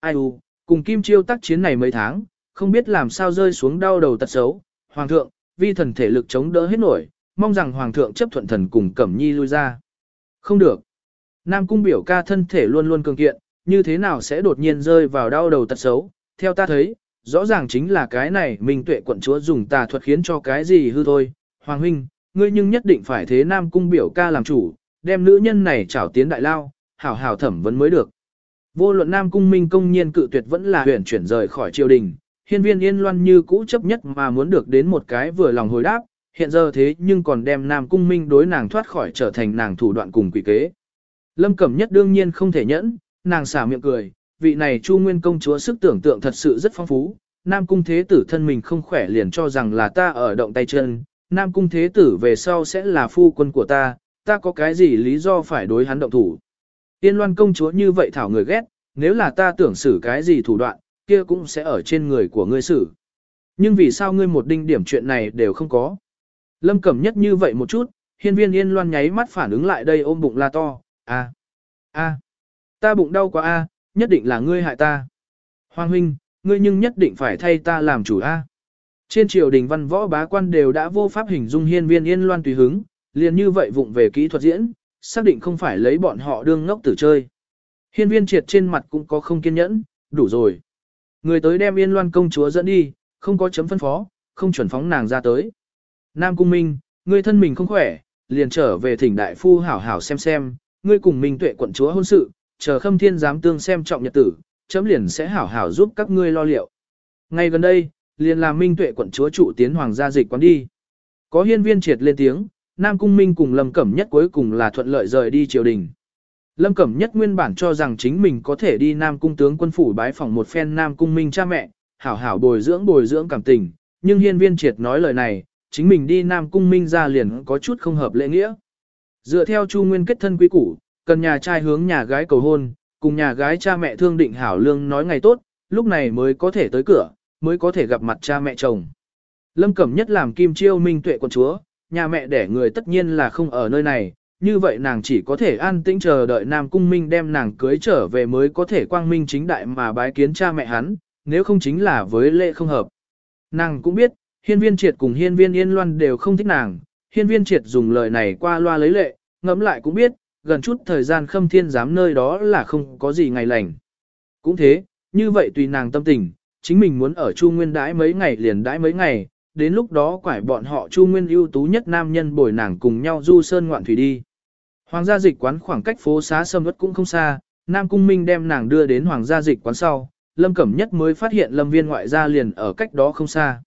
Ai u, cùng Kim Chiêu tác chiến này mấy tháng, không biết làm sao rơi xuống đau đầu tật xấu. Hoàng thượng, vi thần thể lực chống đỡ hết nổi, mong rằng Hoàng thượng chấp thuận thần cùng Cẩm Nhi lui ra. Không được. Nam cung biểu ca thân thể luôn luôn cường kiện, như thế nào sẽ đột nhiên rơi vào đau đầu tật xấu. Theo ta thấy, rõ ràng chính là cái này mình tuệ quận chúa dùng tà thuật khiến cho cái gì hư thôi. Hoàng huynh, ngươi nhưng nhất định phải thế Nam cung biểu ca làm chủ, đem nữ nhân này trảo tiến đại lao, hảo hảo thẩm vấn mới được. Vô luận Nam Cung Minh công nhiên cự tuyệt vẫn là huyền chuyển rời khỏi triều đình, hiên viên yên loan như cũ chấp nhất mà muốn được đến một cái vừa lòng hồi đáp, hiện giờ thế nhưng còn đem Nam Cung Minh đối nàng thoát khỏi trở thành nàng thủ đoạn cùng quỷ kế. Lâm Cẩm Nhất đương nhiên không thể nhẫn, nàng xả miệng cười, vị này Chu Nguyên công chúa sức tưởng tượng thật sự rất phong phú, Nam Cung Thế Tử thân mình không khỏe liền cho rằng là ta ở động tay chân, Nam Cung Thế Tử về sau sẽ là phu quân của ta, ta có cái gì lý do phải đối hắn động thủ. Tiên loan công chúa như vậy thảo người ghét, nếu là ta tưởng xử cái gì thủ đoạn, kia cũng sẽ ở trên người của ngươi xử. Nhưng vì sao ngươi một đinh điểm chuyện này đều không có? Lâm Cẩm nhất như vậy một chút, hiên viên yên loan nháy mắt phản ứng lại đây ôm bụng la to, a a ta bụng đau quá a nhất định là ngươi hại ta. Hoàng huynh, ngươi nhưng nhất định phải thay ta làm chủ a Trên triều đình văn võ bá quan đều đã vô pháp hình dung hiên viên yên loan tùy hứng, liền như vậy vụng về kỹ thuật diễn, xác định không phải lấy bọn họ đương ngốc tử chơi. Hiên viên triệt trên mặt cũng có không kiên nhẫn, đủ rồi. Người tới đem yên loan công chúa dẫn đi, không có chấm phân phó, không chuẩn phóng nàng ra tới. Nam Cung Minh, ngươi thân mình không khỏe, liền trở về thỉnh đại phu hảo hảo xem xem, ngươi cùng Minh tuệ quận chúa hôn sự, chờ khâm thiên giám tương xem trọng nhật tử, chấm liền sẽ hảo hảo giúp các ngươi lo liệu. Ngay gần đây, liền làm minh tuệ quận chúa trụ tiến hoàng gia dịch quán đi. Có hiên viên triệt lên tiếng, Nam Cung Minh cùng Lâm Cẩm Nhất cuối cùng là thuận lợi rời đi triều đình. Lâm Cẩm Nhất nguyên bản cho rằng chính mình có thể đi Nam Cung tướng quân phủ bái phỏng một phen Nam Cung Minh cha mẹ, hảo hảo bồi dưỡng bồi dưỡng cảm tình, nhưng hiên viên triệt nói lời này, chính mình đi Nam Cung Minh ra liền có chút không hợp lễ nghĩa. Dựa theo Chu Nguyên kết thân quý củ, cần nhà trai hướng nhà gái cầu hôn, cùng nhà gái cha mẹ thương định hảo lương nói ngày tốt, lúc này mới có thể tới cửa, mới có thể gặp mặt cha mẹ chồng. Lâm Cẩm Nhất làm kim chiêu minh tuệ quận chúa, nhà mẹ đẻ người tất nhiên là không ở nơi này, như vậy nàng chỉ có thể an tĩnh chờ đợi Nam Cung Minh đem nàng cưới trở về mới có thể quang minh chính đại mà bái kiến cha mẹ hắn, nếu không chính là với lệ không hợp. Nàng cũng biết, hiên viên triệt cùng hiên viên yên loan đều không thích nàng, hiên viên triệt dùng lời này qua loa lấy lệ, ngẫm lại cũng biết, gần chút thời gian khâm thiên giám nơi đó là không có gì ngày lành. Cũng thế, như vậy tùy nàng tâm tình, chính mình muốn ở Chu Nguyên đãi mấy ngày liền đãi mấy ngày, đến lúc đó quải bọn họ Chu Nguyên ưu tú nhất nam nhân bồi nàng cùng nhau du sơn ngoạn thủy đi. Hoàng gia dịch quán khoảng cách phố xá sâm vất cũng không xa, Nam Cung Minh đem nàng đưa đến Hoàng gia dịch quán sau, Lâm Cẩm Nhất mới phát hiện Lâm Viên ngoại gia liền ở cách đó không xa.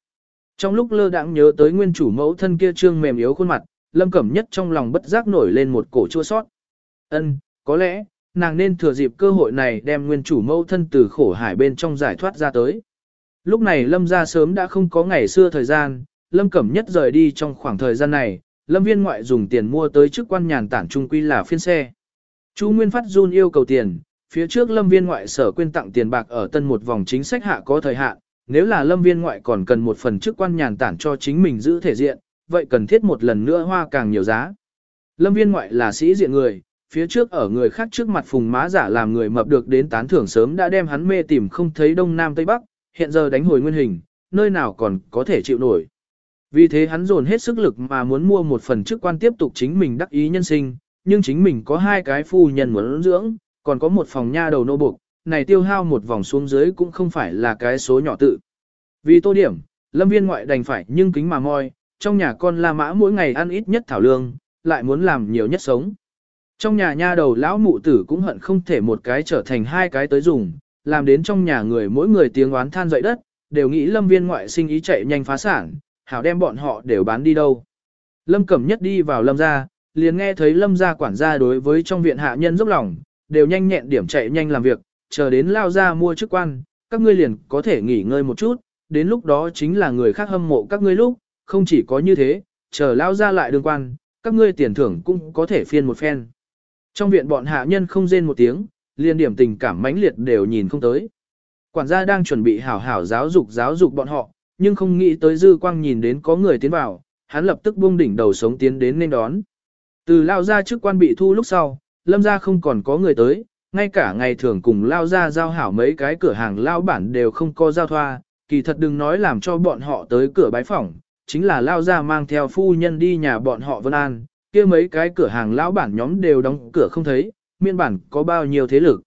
Trong lúc lơ đãng nhớ tới nguyên chủ mẫu thân kia trương mềm yếu khuôn mặt, Lâm Cẩm Nhất trong lòng bất giác nổi lên một cổ chua sót. Ân, có lẽ, nàng nên thừa dịp cơ hội này đem nguyên chủ mẫu thân từ khổ hải bên trong giải thoát ra tới. Lúc này Lâm ra sớm đã không có ngày xưa thời gian, Lâm Cẩm Nhất rời đi trong khoảng thời gian này, Lâm Viên ngoại dùng tiền mua tới chức quan nhàn tản trung quy là phiên xe. Chú Nguyên Phát Jun yêu cầu tiền, phía trước Lâm Viên ngoại sở quyên tặng tiền bạc ở tân một vòng chính sách hạ có thời hạn, nếu là Lâm Viên ngoại còn cần một phần chức quan nhàn tản cho chính mình giữ thể diện, vậy cần thiết một lần nữa hoa càng nhiều giá. Lâm Viên ngoại là sĩ diện người, phía trước ở người khác trước mặt phùng má giả làm người mập được đến tán thưởng sớm đã đem hắn mê tìm không thấy đông nam tây bắc, hiện giờ đánh hồi nguyên hình, nơi nào còn có thể chịu nổi. Vì thế hắn dồn hết sức lực mà muốn mua một phần chức quan tiếp tục chính mình đắc ý nhân sinh, nhưng chính mình có hai cái phu nhân muốn dưỡng, còn có một phòng nha đầu nô buộc, này tiêu hao một vòng xuống dưới cũng không phải là cái số nhỏ tự. Vì tô điểm, lâm viên ngoại đành phải nhưng kính mà moi, trong nhà con La Mã mỗi ngày ăn ít nhất thảo lương, lại muốn làm nhiều nhất sống. Trong nhà nha đầu lão mụ tử cũng hận không thể một cái trở thành hai cái tới dùng, làm đến trong nhà người mỗi người tiếng oán than dậy đất, đều nghĩ lâm viên ngoại sinh ý chạy nhanh phá sản, hảo đem bọn họ đều bán đi đâu. Lâm Cẩm Nhất đi vào lâm gia, liền nghe thấy lâm gia quản gia đối với trong viện hạ nhân dốc lòng, đều nhanh nhẹn điểm chạy nhanh làm việc, chờ đến lao ra mua chức quan, các ngươi liền có thể nghỉ ngơi một chút, đến lúc đó chính là người khác hâm mộ các ngươi lúc, không chỉ có như thế, chờ lao ra lại đương quan, các ngươi tiền thưởng cũng có thể phiên một phen. Trong viện bọn hạ nhân không rên một tiếng, liên điểm tình cảm mãnh liệt đều nhìn không tới. Quản gia đang chuẩn bị hảo hảo giáo dục giáo dục bọn họ, nhưng không nghĩ tới dư quang nhìn đến có người tiến vào, hắn lập tức buông đỉnh đầu sống tiến đến nên đón. Từ lao ra trước quan bị thu lúc sau, lâm ra không còn có người tới, ngay cả ngày thường cùng lao ra giao hảo mấy cái cửa hàng lao bản đều không có giao thoa, kỳ thật đừng nói làm cho bọn họ tới cửa bái phỏng, chính là lao ra mang theo phu nhân đi nhà bọn họ Vân An, kia mấy cái cửa hàng lão bản nhóm đều đóng cửa không thấy, miên bản có bao nhiêu thế lực.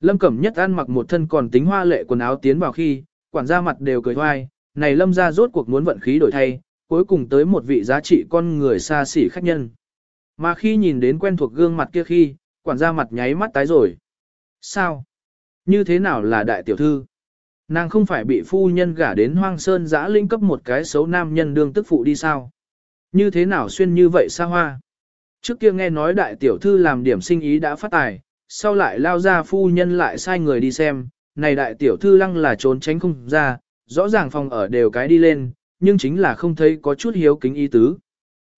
Lâm Cẩm Nhất ăn mặc một thân còn tính hoa lệ quần áo tiến vào khi, quản gia mặt đều cười hoai, này Lâm ra rốt cuộc muốn vận khí đổi thay, cuối cùng tới một vị giá trị con người xa xỉ khách nhân. Mà khi nhìn đến quen thuộc gương mặt kia khi, quản gia mặt nháy mắt tái rồi. Sao? Như thế nào là đại tiểu thư? Nàng không phải bị phu nhân gả đến hoang sơn giã linh cấp một cái xấu nam nhân đương tức phụ đi sao? Như thế nào xuyên như vậy xa hoa? Trước kia nghe nói đại tiểu thư làm điểm sinh ý đã phát tài, sau lại lao ra phu nhân lại sai người đi xem, này đại tiểu thư lăng là trốn tránh không ra, rõ ràng phòng ở đều cái đi lên, nhưng chính là không thấy có chút hiếu kính ý tứ.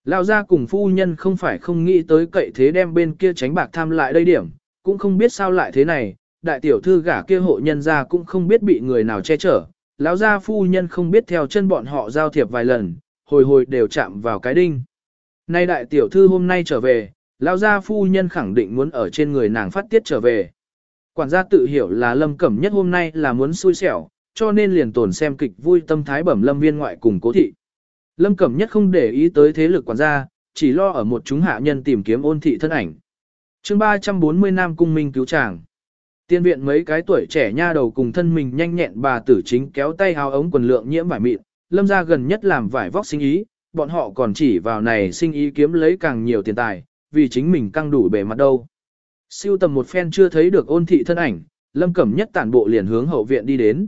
Lao ra cùng phu nhân không phải không nghĩ tới cậy thế đem bên kia tránh bạc tham lại đây điểm, cũng không biết sao lại thế này, đại tiểu thư gả kia hộ nhân ra cũng không biết bị người nào che chở, lão gia phu nhân không biết theo chân bọn họ giao thiệp vài lần, hồi hồi đều chạm vào cái đinh. Nay đại tiểu thư hôm nay trở về, lão gia phu nhân khẳng định muốn ở trên người nàng phát tiết trở về. Quản gia tự hiểu là lâm cẩm nhất hôm nay là muốn xui xẻo, cho nên liền tổn xem kịch vui tâm thái bẩm lâm viên ngoại cùng cố thị. Lâm cẩm nhất không để ý tới thế lực quản gia, chỉ lo ở một chúng hạ nhân tìm kiếm ôn thị thân ảnh. chương 340 Nam Cung Minh cứu chàng. Tiên viện mấy cái tuổi trẻ nha đầu cùng thân mình nhanh nhẹn bà tử chính kéo tay hào ống quần lượng nhiễm vải mịn, lâm ra gần nhất làm vải vóc sinh ý, bọn họ còn chỉ vào này sinh ý kiếm lấy càng nhiều tiền tài, vì chính mình căng đủ bề mặt đâu. Siêu tầm một phen chưa thấy được ôn thị thân ảnh, lâm cẩm nhất tản bộ liền hướng hậu viện đi đến.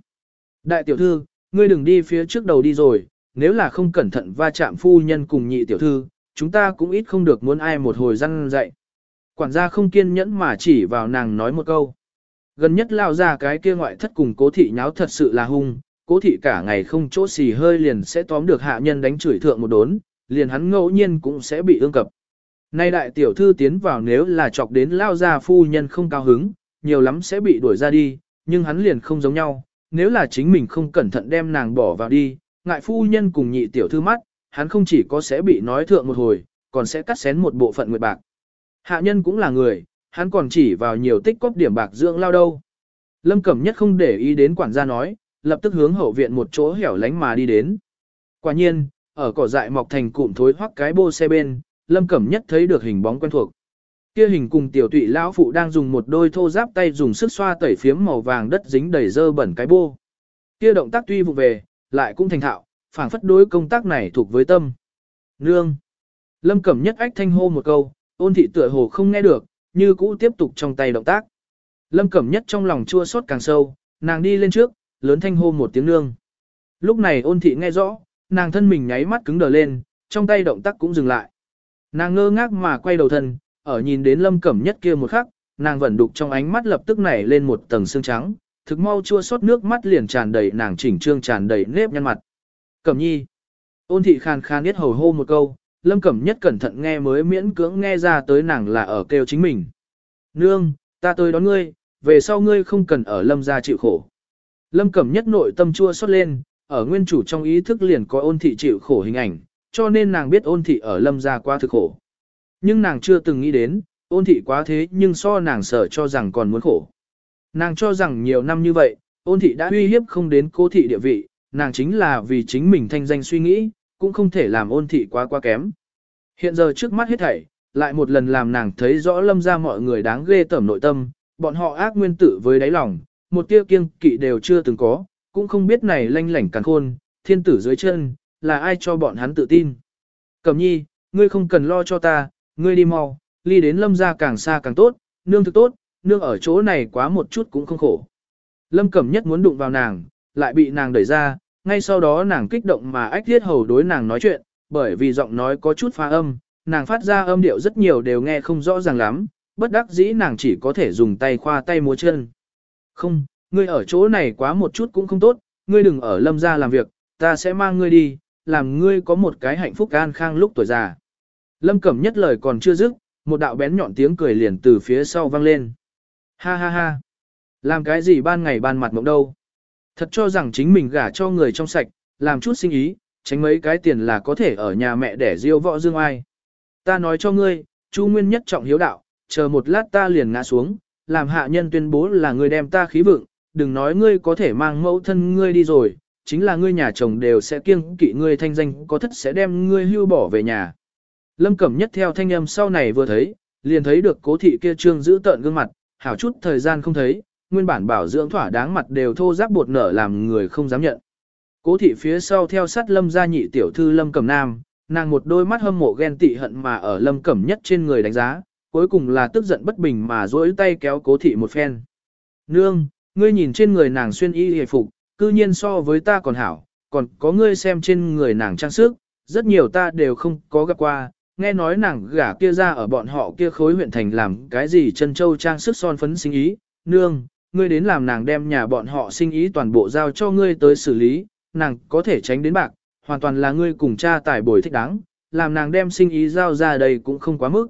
Đại tiểu thư, ngươi đừng đi phía trước đầu đi rồi, nếu là không cẩn thận va chạm phu nhân cùng nhị tiểu thư, chúng ta cũng ít không được muốn ai một hồi răn dạy. Quản gia không kiên nhẫn mà chỉ vào nàng nói một câu. Gần nhất lao ra cái kia ngoại thất cùng cố thị nháo thật sự là hung, cố thị cả ngày không chỗ xì hơi liền sẽ tóm được hạ nhân đánh chửi thượng một đốn, liền hắn ngẫu nhiên cũng sẽ bị ương cập. Nay đại tiểu thư tiến vào nếu là chọc đến lao ra phu nhân không cao hứng, nhiều lắm sẽ bị đuổi ra đi, nhưng hắn liền không giống nhau, nếu là chính mình không cẩn thận đem nàng bỏ vào đi, ngại phu nhân cùng nhị tiểu thư mắt, hắn không chỉ có sẽ bị nói thượng một hồi, còn sẽ cắt xén một bộ phận nguyệt bạc. Hạ nhân cũng là người, hắn còn chỉ vào nhiều tích cóp điểm bạc dưỡng lao đâu. Lâm Cẩm Nhất không để ý đến quản gia nói, lập tức hướng hậu viện một chỗ hẻo lánh mà đi đến. Quả nhiên, ở cỏ dại mọc thành cụm thối hoắc cái bô xe bên, Lâm Cẩm Nhất thấy được hình bóng quen thuộc. Kia hình cùng tiểu tụy lão phụ đang dùng một đôi thô giáp tay dùng sức xoa tẩy phiếm màu vàng đất dính đầy dơ bẩn cái bô. Kia động tác tuy vụ về, lại cũng thành thạo, phảng phất đối công tác này thuộc với tâm. Nương. Lâm Cẩm Nhất ách thanh hô một câu, ôn thị tựa hồ không nghe được, như cũ tiếp tục trong tay động tác. Lâm Cẩm Nhất trong lòng chua xót càng sâu, nàng đi lên trước, lớn thanh hô một tiếng nương. Lúc này ôn thị nghe rõ, nàng thân mình nháy mắt cứng đờ lên, trong tay động tác cũng dừng lại. Nàng ngơ ngác mà quay đầu thân, ở nhìn đến Lâm Cẩm Nhất kia một khắc, nàng vẫn đục trong ánh mắt lập tức nảy lên một tầng xương trắng, thực mau chua xót nước mắt liền tràn đầy nàng chỉnh trương tràn đầy nếp nhăn mặt. Cẩm nhi. Ôn thị khàn khàn biết hầu hô một câu, Lâm Cẩm Nhất cẩn thận nghe mới miễn cưỡng nghe ra tới nàng là ở kêu chính mình. Nương, ta tới đón ngươi, về sau ngươi không cần ở Lâm gia chịu khổ. Lâm Cẩm Nhất nội tâm chua xót lên, ở nguyên chủ trong ý thức liền có ôn thị chịu khổ hình ảnh, cho nên nàng biết ôn thị ở Lâm gia quá thực khổ. Nhưng nàng chưa từng nghĩ đến, ôn thị quá thế nhưng so nàng sợ cho rằng còn muốn khổ. Nàng cho rằng nhiều năm như vậy, ôn thị đã uy hiếp không đến cô thị địa vị, nàng chính là vì chính mình thanh danh suy nghĩ, cũng không thể làm ôn thị quá quá kém. Hiện giờ trước mắt hết thảy, lại một lần làm nàng thấy rõ lâm ra mọi người đáng ghê tởm nội tâm, bọn họ ác nguyên tử với đáy lòng, một tia kiêng kỵ đều chưa từng có, cũng không biết này lanh lảnh càng khôn, thiên tử dưới chân, là ai cho bọn hắn tự tin. Cẩm nhi, ngươi không cần lo cho ta, ngươi đi mau, ly đến lâm ra càng xa càng tốt, nương thực tốt, nương ở chỗ này quá một chút cũng không khổ. Lâm Cẩm nhất muốn đụng vào nàng, lại bị nàng đẩy ra, ngay sau đó nàng kích động mà ách thiết hầu đối nàng nói chuyện, bởi vì giọng nói có chút pha âm, nàng phát ra âm điệu rất nhiều đều nghe không rõ ràng lắm, bất đắc dĩ nàng chỉ có thể dùng tay khoa tay múa chân. Không, ngươi ở chỗ này quá một chút cũng không tốt, ngươi đừng ở lâm ra làm việc, ta sẽ mang ngươi đi, làm ngươi có một cái hạnh phúc an khang lúc tuổi già. Lâm Cẩm nhất lời còn chưa dứt, một đạo bén nhọn tiếng cười liền từ phía sau vang lên. Ha ha ha, làm cái gì ban ngày ban mặt mộng đâu. Thật cho rằng chính mình gả cho người trong sạch, làm chút sinh ý, tránh mấy cái tiền là có thể ở nhà mẹ để diêu võ dương ai. Ta nói cho ngươi, Chu Nguyên nhất trọng hiếu đạo, chờ một lát ta liền ngã xuống, làm hạ nhân tuyên bố là ngươi đem ta khí vượng, đừng nói ngươi có thể mang mẫu thân ngươi đi rồi, chính là ngươi nhà chồng đều sẽ kiêng kỵ ngươi thanh danh có thất sẽ đem ngươi hưu bỏ về nhà. Lâm Cẩm nhất theo thanh âm sau này vừa thấy, liền thấy được cố thị kia trương giữ tợn gương mặt, hảo chút thời gian không thấy, nguyên bản bảo dưỡng thỏa đáng mặt đều thô ráp bột nở làm người không dám nhận. Cố thị phía sau theo sát lâm gia nhị tiểu thư lâm cẩm nam, nàng một đôi mắt hâm mộ ghen tị hận mà ở lâm cẩm nhất trên người đánh giá, cuối cùng là tức giận bất bình mà duỗi tay kéo cố thị một phen. Nương, ngươi nhìn trên người nàng xuyên y hề phục, cư nhiên so với ta còn hảo, còn có ngươi xem trên người nàng trang sức, rất nhiều ta đều không có gặp qua, nghe nói nàng gả kia ra ở bọn họ kia khối huyện thành làm cái gì chân châu trang sức son phấn sinh ý, nương, ngươi đến làm nàng đem nhà bọn họ sinh ý toàn bộ giao cho ngươi tới xử lý, nàng có thể tránh đến bạc, hoàn toàn là ngươi cùng cha tài bồi thích đáng, làm nàng đem sinh ý giao ra đây cũng không quá mức.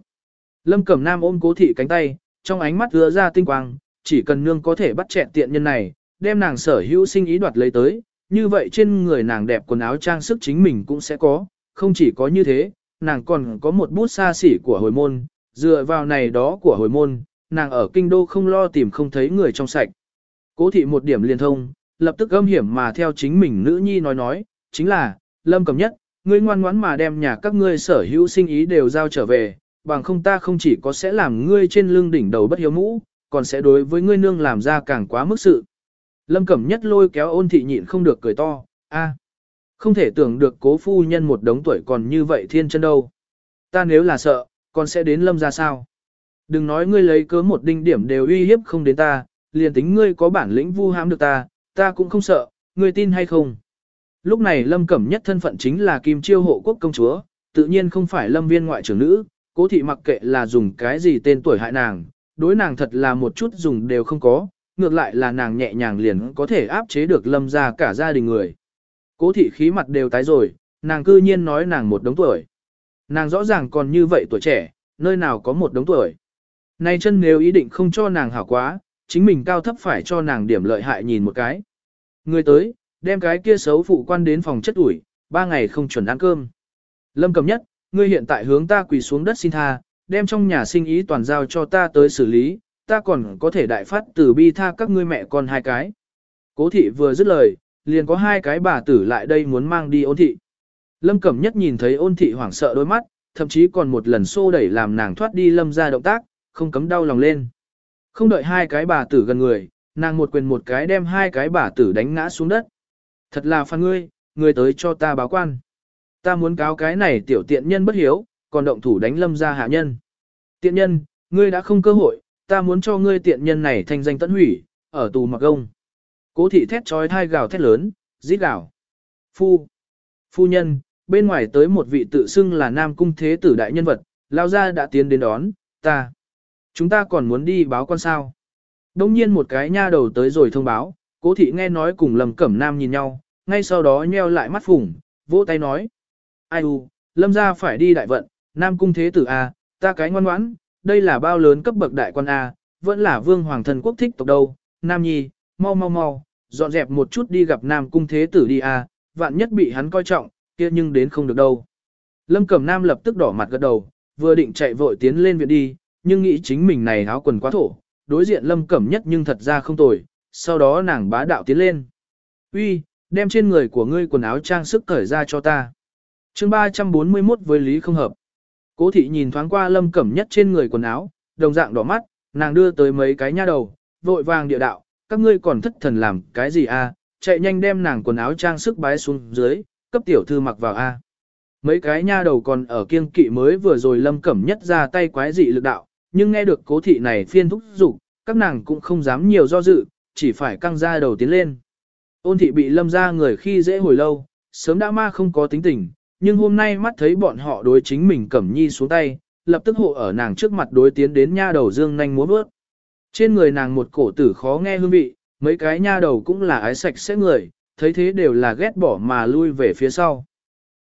Lâm Cẩm Nam ôm cố thị cánh tay, trong ánh mắt ứa ra tinh quang, chỉ cần nương có thể bắt chẹn tiện nhân này, đem nàng sở hữu sinh ý đoạt lấy tới, như vậy trên người nàng đẹp quần áo trang sức chính mình cũng sẽ có, không chỉ có như thế, nàng còn có một bút xa xỉ của hồi môn, dựa vào này đó của hồi môn, nàng ở kinh đô không lo tìm không thấy người trong sạch. Cố thị một điểm liên thông, lập tức âm hiểm mà theo chính mình nữ nhi nói nói, chính là, lâm cầm nhất, ngươi ngoan ngoãn mà đem nhà các ngươi sở hữu sinh ý đều giao trở về, bằng không ta không chỉ có sẽ làm ngươi trên lưng đỉnh đầu bất hiếu mũ, còn sẽ đối với ngươi nương làm ra càng quá mức sự. Lâm Cẩm Nhất lôi kéo ôn thị nhịn không được cười to, a, không thể tưởng được cố phu nhân một đống tuổi còn như vậy thiên chân đâu. Ta nếu là sợ, còn sẽ đến lâm ra sao? Đừng nói ngươi lấy cớ một đinh điểm đều uy hiếp không đến ta, liền tính ngươi có bản lĩnh vu hãm được ta, ta cũng không sợ, ngươi tin hay không? Lúc này Lâm Cẩm nhất thân phận chính là Kim Chiêu hộ quốc công chúa, tự nhiên không phải Lâm viên ngoại trưởng nữ, cố thị mặc kệ là dùng cái gì tên tuổi hại nàng, đối nàng thật là một chút dùng đều không có, ngược lại là nàng nhẹ nhàng liền có thể áp chế được Lâm ra cả gia đình người. Cố thị khí mặt đều tái rồi, nàng cư nhiên nói nàng một đống tuổi. Nàng rõ ràng còn như vậy tuổi trẻ, nơi nào có một đống tuổi. Nay chân nếu ý định không cho nàng hảo quá, chính mình cao thấp phải cho nàng điểm lợi hại nhìn một cái. Người tới, đem cái kia xấu phụ quan đến phòng chất ủi, ba ngày không chuẩn ăn cơm. Lâm cầm nhất, ngươi hiện tại hướng ta quỳ xuống đất xin tha, đem trong nhà sinh ý toàn giao cho ta tới xử lý, ta còn có thể đại phát tử bi tha các ngươi mẹ con hai cái. Cố thị vừa dứt lời, liền có hai cái bà tử lại đây muốn mang đi ôn thị. Lâm Cẩm Nhất nhìn thấy ôn thị hoảng sợ đôi mắt, thậm chí còn một lần xô đẩy làm nàng thoát đi lâm ra động tác, không cấm đau lòng lên. Không đợi hai cái bà tử gần người, nàng một quyền một cái đem hai cái bà tử đánh ngã xuống đất. Thật là phan ngươi, ngươi tới cho ta báo quan. Ta muốn cáo cái này tiểu tiện nhân bất hiếu, còn động thủ đánh lâm ra hạ nhân. Tiện nhân, ngươi đã không cơ hội, ta muốn cho ngươi tiện nhân này thành danh tận hủy, ở tù mặc gông. Cố thị thét trói thai gào thét lớn, rít gào. Phu, phu nhân, bên ngoài tới một vị tự xưng là nam cung thế tử đại nhân vật, lao ra đã tiến đến đón, ta. Chúng ta còn muốn đi báo quan sao. Đông nhiên một cái nha đầu tới rồi thông báo, cố thị nghe nói cùng lầm cẩm nam nhìn nhau, ngay sau đó nheo lại mắt phủng, vỗ tay nói. Ai u, lâm gia phải đi đại vận, nam cung thế tử A, ta cái ngoan ngoãn, đây là bao lớn cấp bậc đại quan A, vẫn là vương hoàng thần quốc thích tộc đâu, nam nhi, mau mau mau, dọn dẹp một chút đi gặp nam cung thế tử đi A, vạn nhất bị hắn coi trọng, kia nhưng đến không được đâu. Lâm Cẩm Nam lập tức đỏ mặt gật đầu, vừa định chạy vội tiến lên viện đi, nhưng nghĩ chính mình này áo quần quá thổ, đối diện Lâm Cẩm nhất nhưng thật ra không tồi, sau đó nàng bá đạo tiến lên. Uy, đem trên người của ngươi quần áo trang sức cởi ra cho ta chương 341 với Lý không hợp. Cố thị nhìn thoáng qua Lâm Cẩm nhất trên người quần áo, đồng dạng đỏ mắt, nàng đưa tới mấy cái nha đầu, vội vàng địa đạo, các ngươi còn thất thần làm cái gì a? À? chạy nhanh đem nàng quần áo trang sức bái xuống dưới, cấp tiểu thư mặc vào A. Mấy cái nha đầu còn ở kiêng kỵ mới vừa rồi lâm cẩm nhất ra tay quái dị lực đạo, nhưng nghe được cố thị này phiên thúc dục các nàng cũng không dám nhiều do dự, chỉ phải căng ra đầu tiến lên. Ôn thị bị lâm ra người khi dễ hồi lâu, sớm đã ma không có tính tình, nhưng hôm nay mắt thấy bọn họ đối chính mình cẩm nhi xuống tay, lập tức hộ ở nàng trước mặt đối tiến đến nha đầu dương nhanh múa bước. Trên người nàng một cổ tử khó nghe hương vị, mấy cái nha đầu cũng là ái sạch sẽ người, thấy thế đều là ghét bỏ mà lui về phía sau.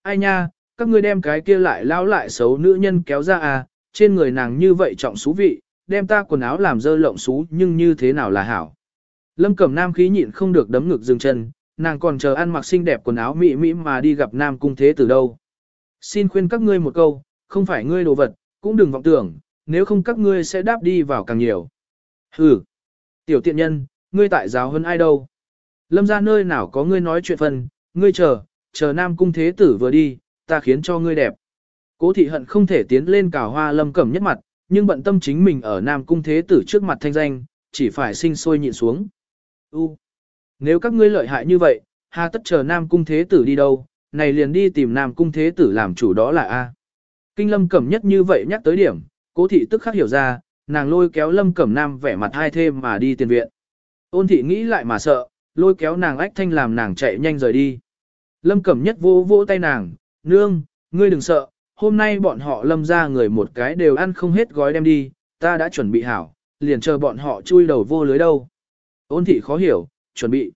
Ai nha, các ngươi đem cái kia lại lao lại xấu nữ nhân kéo ra à, trên người nàng như vậy trọng xú vị, đem ta quần áo làm dơ lộng xú nhưng như thế nào là hảo. Lâm cẩm nam khí nhịn không được đấm ngực dừng chân, nàng còn chờ ăn mặc xinh đẹp quần áo mỹ mỹ mà đi gặp nam cung thế từ đâu. Xin khuyên các ngươi một câu, không phải ngươi đồ vật, cũng đừng vọng tưởng, nếu không các ngươi sẽ đáp đi vào càng nhiều. Hừ, tiểu tiện nhân, ngươi tại giáo hơn ai đâu. Lâm ra nơi nào có ngươi nói chuyện phân, ngươi chờ, chờ nam cung thế tử vừa đi, ta khiến cho ngươi đẹp. Cố thị hận không thể tiến lên cào hoa lâm cẩm nhất mặt, nhưng bận tâm chính mình ở nam cung thế tử trước mặt thanh danh, chỉ phải sinh sôi nhịn xuống. U, nếu các ngươi lợi hại như vậy, hà tất chờ nam cung thế tử đi đâu, này liền đi tìm nam cung thế tử làm chủ đó là A. Kinh lâm cẩm nhất như vậy nhắc tới điểm, cố thị tức khắc hiểu ra, nàng lôi kéo lâm cẩm nam vẻ mặt hai thêm mà đi tiền viện. Ôn thị nghĩ lại mà sợ, lôi kéo nàng ách thanh làm nàng chạy nhanh rời đi. Lâm Cẩm Nhất vô vô tay nàng, nương, ngươi đừng sợ, hôm nay bọn họ lâm ra người một cái đều ăn không hết gói đem đi, ta đã chuẩn bị hảo, liền chờ bọn họ chui đầu vô lưới đâu. Ôn thị khó hiểu, chuẩn bị.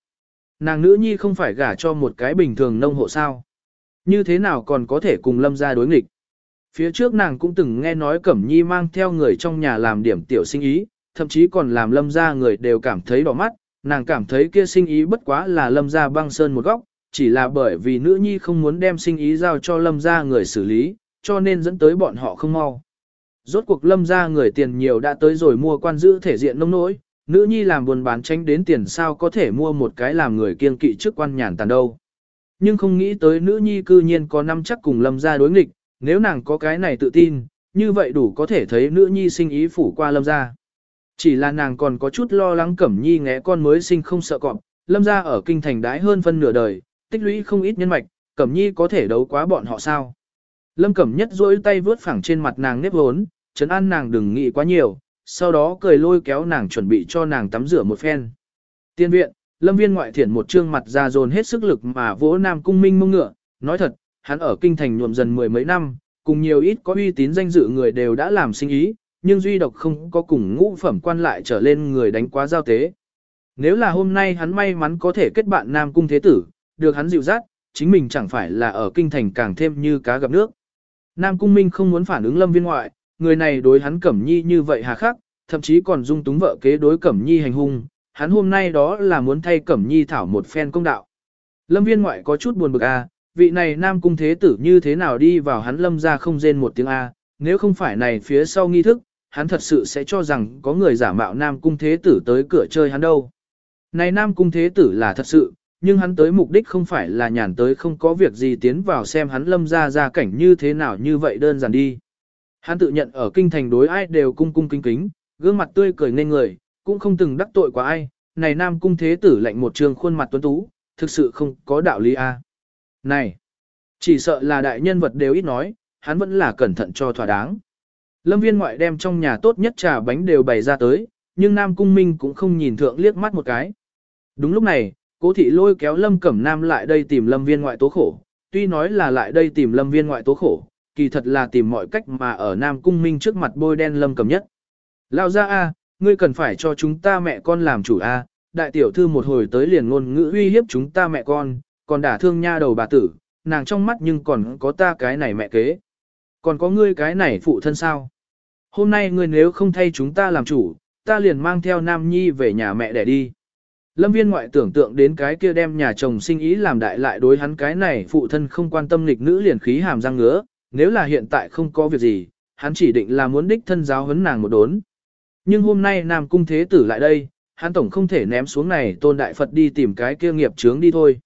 Nàng nữ nhi không phải gả cho một cái bình thường nông hộ sao. Như thế nào còn có thể cùng lâm ra đối nghịch. Phía trước nàng cũng từng nghe nói Cẩm Nhi mang theo người trong nhà làm điểm tiểu sinh ý, thậm chí còn làm lâm ra người đều cảm thấy đỏ mắt, nàng cảm thấy kia sinh ý bất quá là lâm ra băng sơn một góc, chỉ là bởi vì nữ nhi không muốn đem sinh ý giao cho lâm ra người xử lý, cho nên dẫn tới bọn họ không mau. Rốt cuộc lâm ra người tiền nhiều đã tới rồi mua quan giữ thể diện nông nỗi, nữ nhi làm buồn bán tranh đến tiền sao có thể mua một cái làm người kiên kỵ trước quan nhàn tàn đâu. Nhưng không nghĩ tới nữ nhi cư nhiên có năm chắc cùng lâm Gia đối nghịch, nếu nàng có cái này tự tin, như vậy đủ có thể thấy nữ nhi sinh ý phủ qua lâm Gia. Chỉ là nàng còn có chút lo lắng Cẩm Nhi ngẽ con mới sinh không sợ cọp, lâm Gia ở kinh thành đái hơn phân nửa đời, tích lũy không ít nhân mạch, Cẩm Nhi có thể đấu quá bọn họ sao. Lâm Cẩm Nhất duỗi tay vướt phẳng trên mặt nàng nếp hốn, chấn an nàng đừng nghĩ quá nhiều, sau đó cười lôi kéo nàng chuẩn bị cho nàng tắm rửa một phen. Tiên viện, lâm viên ngoại thiển một trương mặt ra dồn hết sức lực mà vỗ Nam Cung Minh mông ngựa, nói thật, hắn ở kinh thành nhuộm dần mười mấy năm, cùng nhiều ít có uy tín danh dự người đều đã làm sinh ý, nhưng duy độc không có cùng ngũ phẩm quan lại trở lên người đánh quá giao tế. Nếu là hôm nay hắn may mắn có thể kết bạn Nam Cung Thế Tử, được hắn dịu dắt, chính mình chẳng phải là ở kinh thành càng thêm như cá gặp nước. Nam Cung Minh không muốn phản ứng lâm viên ngoại, người này đối hắn Cẩm Nhi như vậy hà khắc, thậm chí còn dung túng vợ kế đối Cẩm Nhi hành hung, hắn hôm nay đó là muốn thay Cẩm Nhi thảo một phen công đạo. Lâm viên ngoại có chút buồn bực a, à, vị này Nam Cung Thế Tử như thế nào đi vào hắn lâm ra không rên một tiếng a, nếu không phải này phía sau nghi thức, hắn thật sự sẽ cho rằng có người giả mạo Nam Cung Thế Tử tới cửa chơi hắn đâu. Này Nam Cung Thế Tử là thật sự, nhưng hắn tới mục đích không phải là nhàn tới không có việc gì tiến vào xem hắn lâm ra ra cảnh như thế nào như vậy đơn giản đi. Hắn tự nhận ở kinh thành đối ai đều cung cung kính kính, gương mặt tươi cười nên người, cũng không từng đắc tội qua ai, này Nam Cung Thế Tử lạnh một trường khuôn mặt tuấn tú, thực sự không có đạo lý a. Này, chỉ sợ là đại nhân vật đều ít nói, hắn vẫn là cẩn thận cho thỏa đáng. Lâm viên ngoại đem trong nhà tốt nhất trà bánh đều bày ra tới, nhưng Nam Cung Minh cũng không nhìn thượng liếc mắt một cái. Đúng lúc này, cố thị lôi kéo Lâm Cẩm Nam lại đây tìm Lâm viên ngoại tố khổ, tuy nói là lại đây tìm Lâm viên ngoại tố khổ, kỳ thật là tìm mọi cách mà ở Nam Cung Minh trước mặt bôi đen Lâm cầm nhất. Lao ra a, ngươi cần phải cho chúng ta mẹ con làm chủ a, đại tiểu thư một hồi tới liền ngôn ngữ uy hiếp chúng ta mẹ con, còn đả thương nha đầu bà tử, nàng trong mắt nhưng còn có ta cái này mẹ kế. Còn có ngươi cái này phụ thân sao? Hôm nay ngươi nếu không thay chúng ta làm chủ, ta liền mang theo Nam Nhi về nhà mẹ để đi. Lâm viên ngoại tưởng tượng đến cái kia đem nhà chồng sinh ý làm đại lại đối hắn cái này phụ thân không quan tâm nghịch nữ liền khí hàm răng ngứa, nếu là hiện tại không có việc gì, hắn chỉ định là muốn đích thân giáo huấn nàng một đốn. Nhưng hôm nay Nam Cung Thế Tử lại đây, hắn tổng không thể ném xuống này tôn đại Phật đi tìm cái kia nghiệp chướng đi thôi.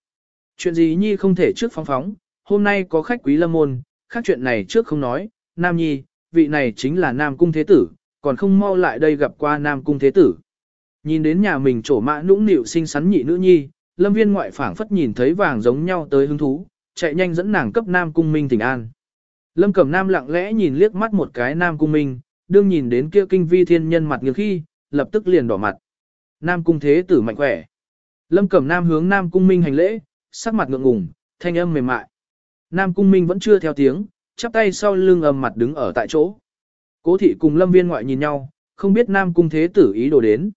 Chuyện gì nhi không thể trước phóng phóng, hôm nay có khách quý lâm môn, khác chuyện này trước không nói, Nam Nhi, vị này chính là Nam Cung Thế Tử, còn không mau lại đây gặp qua Nam Cung Thế Tử. Nhìn đến nhà mình trổ mã nũng nịu xinh xắn nhị nữ nhi, lâm viên ngoại phảng phất nhìn thấy vàng giống nhau tới hứng thú, chạy nhanh dẫn nàng cấp Nam Cung Minh tỉnh an. Lâm Cẩm Nam lặng lẽ nhìn liếc mắt một cái Nam Cung Minh, đương nhìn đến kia kinh vi thiên nhân mặt nghiêng khi, lập tức liền đỏ mặt. Nam Cung Thế Tử mạnh khỏe. Lâm Cẩm Nam hướng Nam Cung Minh hành lễ, sắc mặt ngượng ngùng, thanh âm mềm mại. Nam Cung Minh vẫn chưa theo tiếng, chắp tay sau lưng ầm mặt đứng ở tại chỗ. Cố thị cùng Lâm Viên ngoại nhìn nhau, không biết Nam Cung Thế Tử ý đồ đến.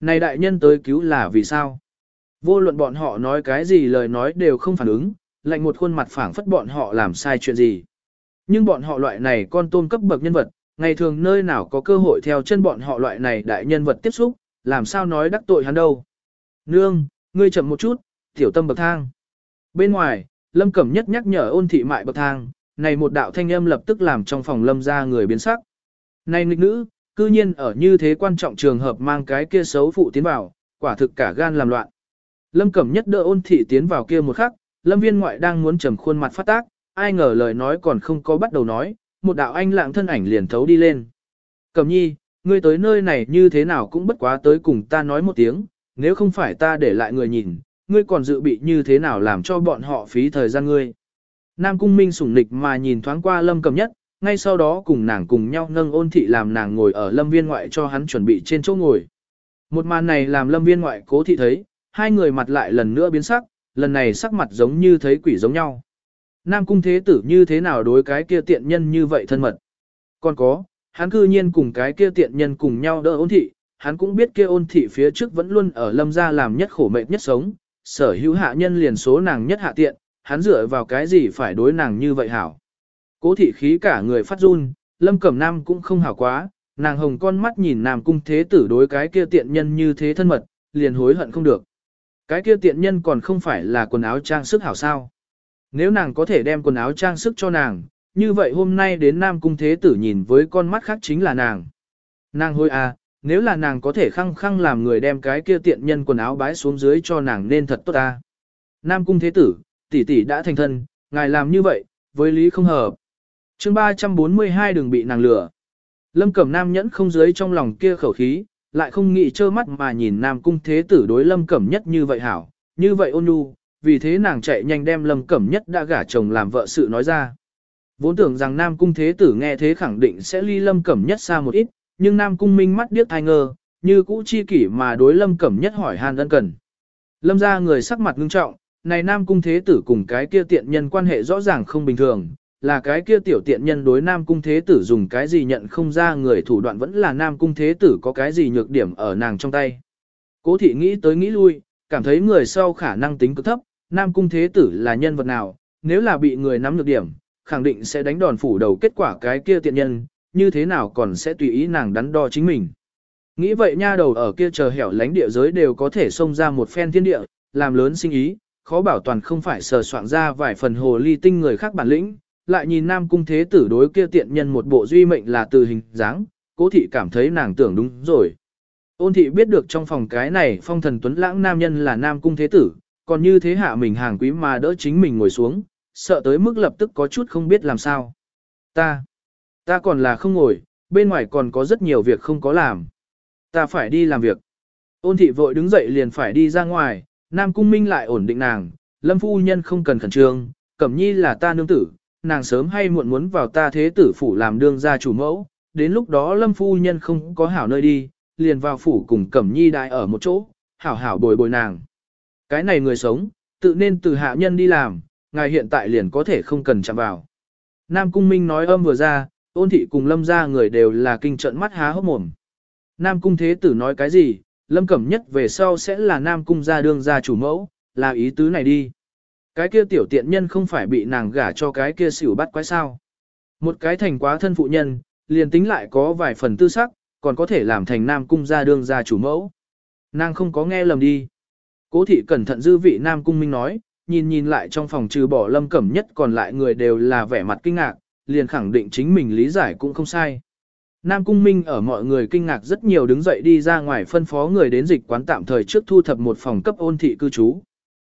Này đại nhân tới cứu là vì sao? Vô luận bọn họ nói cái gì lời nói đều không phản ứng, lạnh một khuôn mặt phảng phất bọn họ làm sai chuyện gì. Nhưng bọn họ loại này con tôm cấp bậc nhân vật, ngày thường nơi nào có cơ hội theo chân bọn họ loại này đại nhân vật tiếp xúc, làm sao nói đắc tội hắn đâu. Nương, ngươi chậm một chút, tiểu tâm bậc thang. Bên ngoài, Lâm Cẩm nhất nhắc nhở ôn thị mại bậc thang, này một đạo thanh âm lập tức làm trong phòng Lâm ra người biến sắc. Này nghịch nữ, cư nhiên ở như thế quan trọng trường hợp mang cái kia xấu phụ tiến vào, quả thực cả gan làm loạn. Lâm Cẩm nhất đỡ ôn thị tiến vào kia một khắc, Lâm viên ngoại đang muốn trầm khuôn mặt phát tác, ai ngờ lời nói còn không có bắt đầu nói, một đạo anh lạng thân ảnh liền thấu đi lên. Cẩm nhi, ngươi tới nơi này như thế nào cũng bất quá tới cùng ta nói một tiếng, nếu không phải ta để lại người nhìn, ngươi còn dự bị như thế nào làm cho bọn họ phí thời gian ngươi. Nam Cung Minh sủng nịch mà nhìn thoáng qua Lâm Cẩm Nhất, ngay sau đó cùng nàng cùng nhau nâng ôn thị làm nàng ngồi ở Lâm Viên ngoại cho hắn chuẩn bị trên chỗ ngồi. Một màn này làm Lâm Viên ngoại cố thị thấy, hai người mặt lại lần nữa biến sắc, lần này sắc mặt giống như thấy quỷ giống nhau. Nam Cung Thế Tử như thế nào đối cái kia tiện nhân như vậy thân mật. Còn có, hắn cư nhiên cùng cái kia tiện nhân cùng nhau đỡ ôn thị, hắn cũng biết kia ôn thị phía trước vẫn luôn ở lâm gia làm nhất khổ mệnh nhất sống, sở hữu hạ nhân liền số nàng nhất hạ tiện, hắn dựa vào cái gì phải đối nàng như vậy hảo. Cố thị khí cả người phát run, lâm cẩm nam cũng không hảo quá, nàng hồng con mắt nhìn nam cung thế tử đối cái kia tiện nhân như thế thân mật, liền hối hận không được. Cái kia tiện nhân còn không phải là quần áo trang sức hảo sao. Nếu nàng có thể đem quần áo trang sức cho nàng, như vậy hôm nay đến Nam Cung Thế Tử nhìn với con mắt khác chính là nàng. Nàng hôi à, nếu là nàng có thể khăng khăng làm người đem cái kia tiện nhân quần áo bái xuống dưới cho nàng nên thật tốt ta. Nam Cung Thế Tử, tỷ tỷ đã thành thân, ngài làm như vậy, với lý không hợp. chương 342 đừng bị nàng lừa. Lâm Cẩm Nam nhẫn không dưới trong lòng kia khẩu khí, lại không nghĩ trơ mắt mà nhìn Nam Cung Thế Tử đối Lâm Cẩm nhất như vậy hảo, như vậy ôn nhu, vì thế nàng chạy nhanh đem Lâm Cẩm nhất đã gả chồng làm vợ sự nói ra. Vốn tưởng rằng Nam Cung Thế Tử nghe thế khẳng định sẽ ly Lâm Cẩm Nhất xa một ít, nhưng Nam Cung Minh mắt điếc thai ngơ, như cũ chi kỷ mà đối Lâm Cẩm Nhất hỏi han ân cần. Lâm ra người sắc mặt ngưng trọng, này Nam Cung Thế Tử cùng cái kia tiện nhân quan hệ rõ ràng không bình thường, là cái kia tiểu tiện nhân đối Nam Cung Thế Tử dùng cái gì nhận không ra người thủ đoạn vẫn là Nam Cung Thế Tử có cái gì nhược điểm ở nàng trong tay. Cố thị nghĩ tới nghĩ lui, cảm thấy người sau khả năng tính cực thấp, Nam Cung Thế Tử là nhân vật nào, nếu là bị người nắm được điểm, khẳng định sẽ đánh đòn phủ đầu kết quả cái kia tiện nhân, như thế nào còn sẽ tùy ý nàng đắn đo chính mình. Nghĩ vậy nha đầu ở kia chờ hẻo lánh địa giới đều có thể xông ra một phen thiên địa, làm lớn sinh ý, khó bảo toàn không phải sờ soạn ra vài phần hồ ly tinh người khác bản lĩnh, lại nhìn nam cung thế tử đối kia tiện nhân một bộ duy mệnh là từ hình dáng, cố thị cảm thấy nàng tưởng đúng rồi. Ôn thị biết được trong phòng cái này phong thần tuấn lãng nam nhân là nam cung thế tử, còn như thế hạ mình hàng quý mà đỡ chính mình ngồi xuống, sợ tới mức lập tức có chút không biết làm sao. Ta, ta còn là không ngồi, bên ngoài còn có rất nhiều việc không có làm. Ta phải đi làm việc. Ôn thị vội đứng dậy liền phải đi ra ngoài, Nam Cung Minh lại ổn định nàng, Lâm Phu Nhân không cần khẩn trương, Cẩm Nhi là ta nương tử, nàng sớm hay muộn muốn vào ta thế tử phủ làm đương gia chủ mẫu, đến lúc đó Lâm Phu Nhân không có hảo nơi đi, liền vào phủ cùng Cẩm Nhi đại ở một chỗ, hảo hảo bồi bồi nàng. Cái này người sống, tự nên từ hạ nhân đi làm, ngài hiện tại liền có thể không cần chạm vào. Nam Cung Minh nói âm vừa ra, ôn thị cùng lâm ra người đều là kinh trận mắt há hốc mồm. Nam Cung Thế Tử nói cái gì, lâm cẩm nhất về sau sẽ là Nam Cung gia đương gia chủ mẫu, là ý tứ này đi. Cái kia tiểu tiện nhân không phải bị nàng gả cho cái kia xỉu bắt quái sao. Một cái thành quá thân phụ nhân, liền tính lại có vài phần tư sắc, còn có thể làm thành Nam Cung gia đương gia chủ mẫu. Nàng không có nghe lầm đi. Cố thị cẩn thận dư vị Nam Cung Minh nói, nhìn nhìn lại trong phòng trừ bỏ lâm cẩm nhất còn lại người đều là vẻ mặt kinh ngạc, liền khẳng định chính mình lý giải cũng không sai. Nam Cung Minh ở mọi người kinh ngạc rất nhiều đứng dậy đi ra ngoài phân phó người đến dịch quán tạm thời trước thu thập một phòng cấp ôn thị cư trú.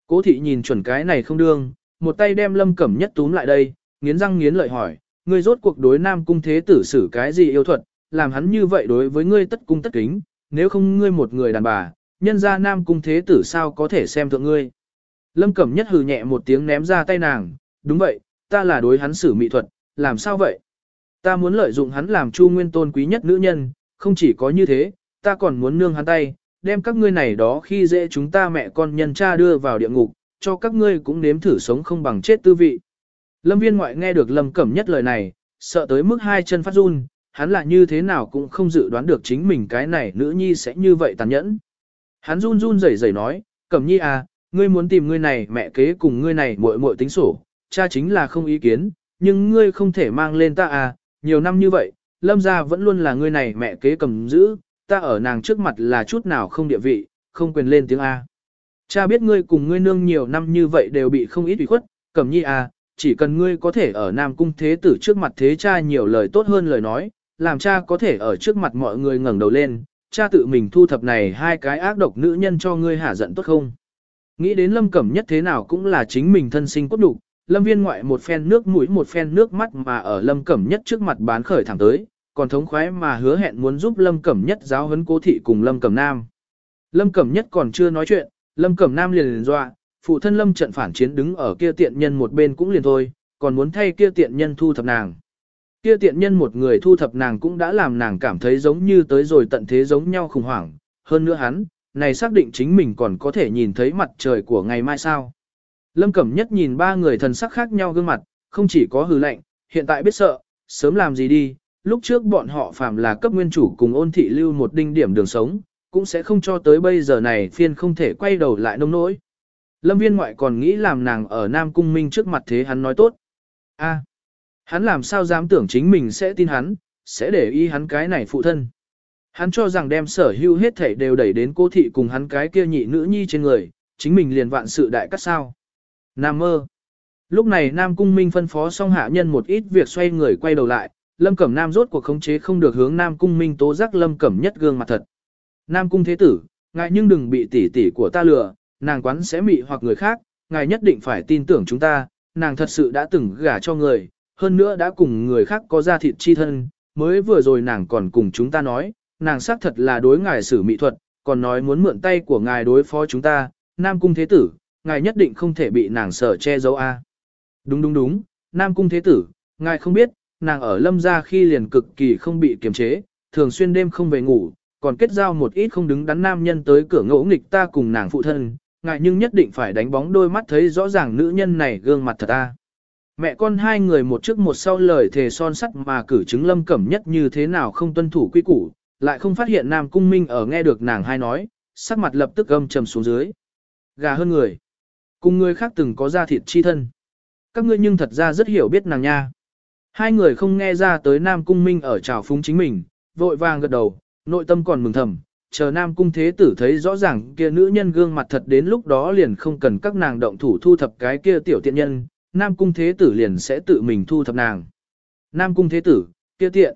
Cố thị nhìn chuẩn cái này không đương, một tay đem lâm cẩm nhất túm lại đây, nghiến răng nghiến lợi hỏi, ngươi rốt cuộc đối Nam Cung thế tử xử cái gì yêu thuật, làm hắn như vậy đối với ngươi tất cung tất kính, nếu không ngươi một người đàn bà, nhân gia Nam Cung thế tử sao có thể xem thượng ngươi. Lâm Cẩm Nhất hừ nhẹ một tiếng ném ra tay nàng, đúng vậy, ta là đối hắn xử mỹ thuật, làm sao vậy? Ta muốn lợi dụng hắn làm chu nguyên tôn quý nhất nữ nhân, không chỉ có như thế, ta còn muốn nương hắn tay, đem các ngươi này đó khi dễ chúng ta mẹ con nhân cha đưa vào địa ngục, cho các ngươi cũng nếm thử sống không bằng chết tư vị. Lâm viên ngoại nghe được Lâm Cẩm Nhất lời này, sợ tới mức hai chân phát run, hắn là như thế nào cũng không dự đoán được chính mình cái này nữ nhi sẽ như vậy tàn nhẫn. Hắn run run rẩy rẩy nói, Cẩm nhi à, ngươi muốn tìm ngươi này mẹ kế cùng ngươi này muội muội tính sổ, cha chính là không ý kiến, nhưng ngươi không thể mang lên ta à, nhiều năm như vậy, lâm gia vẫn luôn là ngươi này mẹ kế cầm giữ, ta ở nàng trước mặt là chút nào không địa vị, không quyền lên tiếng A. Cha biết ngươi cùng ngươi nương nhiều năm như vậy đều bị không ít ủy khuất, cẩm nhi à, chỉ cần ngươi có thể ở Nam Cung Thế Tử trước mặt thế cha nhiều lời tốt hơn lời nói, làm cha có thể ở trước mặt mọi người ngẩng đầu lên, cha tự mình thu thập này hai cái ác độc nữ nhân cho ngươi hả giận tốt không? Nghĩ đến lâm cẩm nhất thế nào cũng là chính mình thân sinh cốt đủ, lâm viên ngoại một phen nước mũi một phen nước mắt mà ở lâm cẩm nhất trước mặt bán khởi thẳng tới, còn thống khoái mà hứa hẹn muốn giúp lâm cẩm nhất giáo huấn cố thị cùng lâm cẩm nam. Lâm cẩm nhất còn chưa nói chuyện, lâm cẩm nam liền liền dọa, phụ thân lâm trận phản chiến đứng ở kia tiện nhân một bên cũng liền thôi, còn muốn thay kia tiện nhân thu thập nàng. Kia tiện nhân một người thu thập nàng cũng đã làm nàng cảm thấy giống như tới rồi tận thế giống nhau khủng hoảng, hơn nữa hắn, này xác định chính mình còn có thể nhìn thấy mặt trời của ngày mai sao. Lâm Cẩm Nhất nhìn ba người thần sắc khác nhau gương mặt, không chỉ có hừ lạnh, hiện tại biết sợ, sớm làm gì đi, lúc trước bọn họ phạm là cấp nguyên chủ cùng ôn thị lưu một đinh điểm đường sống, cũng sẽ không cho tới bây giờ này phiên không thể quay đầu lại nông nỗi. Lâm viên ngoại còn nghĩ làm nàng ở Nam Cung Minh trước mặt thế hắn nói tốt. a hắn làm sao dám tưởng chính mình sẽ tin hắn, sẽ để ý hắn cái này phụ thân. Hắn cho rằng đem sở hữu hết thảy đều đẩy đến cô thị cùng hắn cái kia nhị nữ nhi trên người, chính mình liền vạn sự đại cắt sao. Nam mơ. Lúc này Nam Cung Minh phân phó xong hạ nhân một ít việc xoay người quay đầu lại, Lâm Cẩm Nam rốt cuộc khống chế không được hướng Nam Cung Minh tố giác Lâm Cẩm nhất gương mặt thật. Nam Cung Thế Tử, ngài nhưng đừng bị tỷ tỷ của ta lừa, nàng quán sẽ mị hoặc người khác, ngài nhất định phải tin tưởng chúng ta, nàng thật sự đã từng gả cho người, hơn nữa đã cùng người khác có ra thịt chi thân, mới vừa rồi nàng còn cùng chúng ta nói, nàng xác thật là đối ngài xử mỹ thuật, còn nói muốn mượn tay của ngài đối phó chúng ta, Nam Cung Thế Tử, ngài nhất định không thể bị nàng sợ che giấu a. Đúng đúng đúng, Nam Cung Thế Tử, ngài không biết, nàng ở lâm gia khi liền cực kỳ không bị kiềm chế, thường xuyên đêm không về ngủ, còn kết giao một ít không đứng đắn nam nhân tới cửa ngỗ nghịch ta cùng nàng phụ thân, ngại nhưng nhất định phải đánh bóng đôi mắt thấy rõ ràng nữ nhân này gương mặt thật ta. Mẹ con hai người một trước một sau lời thề son sắt mà cử chứng lâm cẩm nhất như thế nào không tuân thủ quy củ, lại không phát hiện Nam Cung Minh ở nghe được nàng hai nói, sắc mặt lập tức gâm trầm xuống dưới. Gà hơn người. Cùng người khác từng có ra thịt chi thân. Các ngươi nhưng thật ra rất hiểu biết nàng nha. Hai người không nghe ra tới Nam Cung Minh ở trào phúng chính mình, vội vàng gật đầu, nội tâm còn mừng thầm, chờ Nam Cung Thế Tử thấy rõ ràng kia nữ nhân gương mặt thật đến lúc đó liền không cần các nàng động thủ thu thập cái kia tiểu tiện nhân, Nam Cung Thế Tử liền sẽ tự mình thu thập nàng. Nam Cung Thế Tử, kia tiện.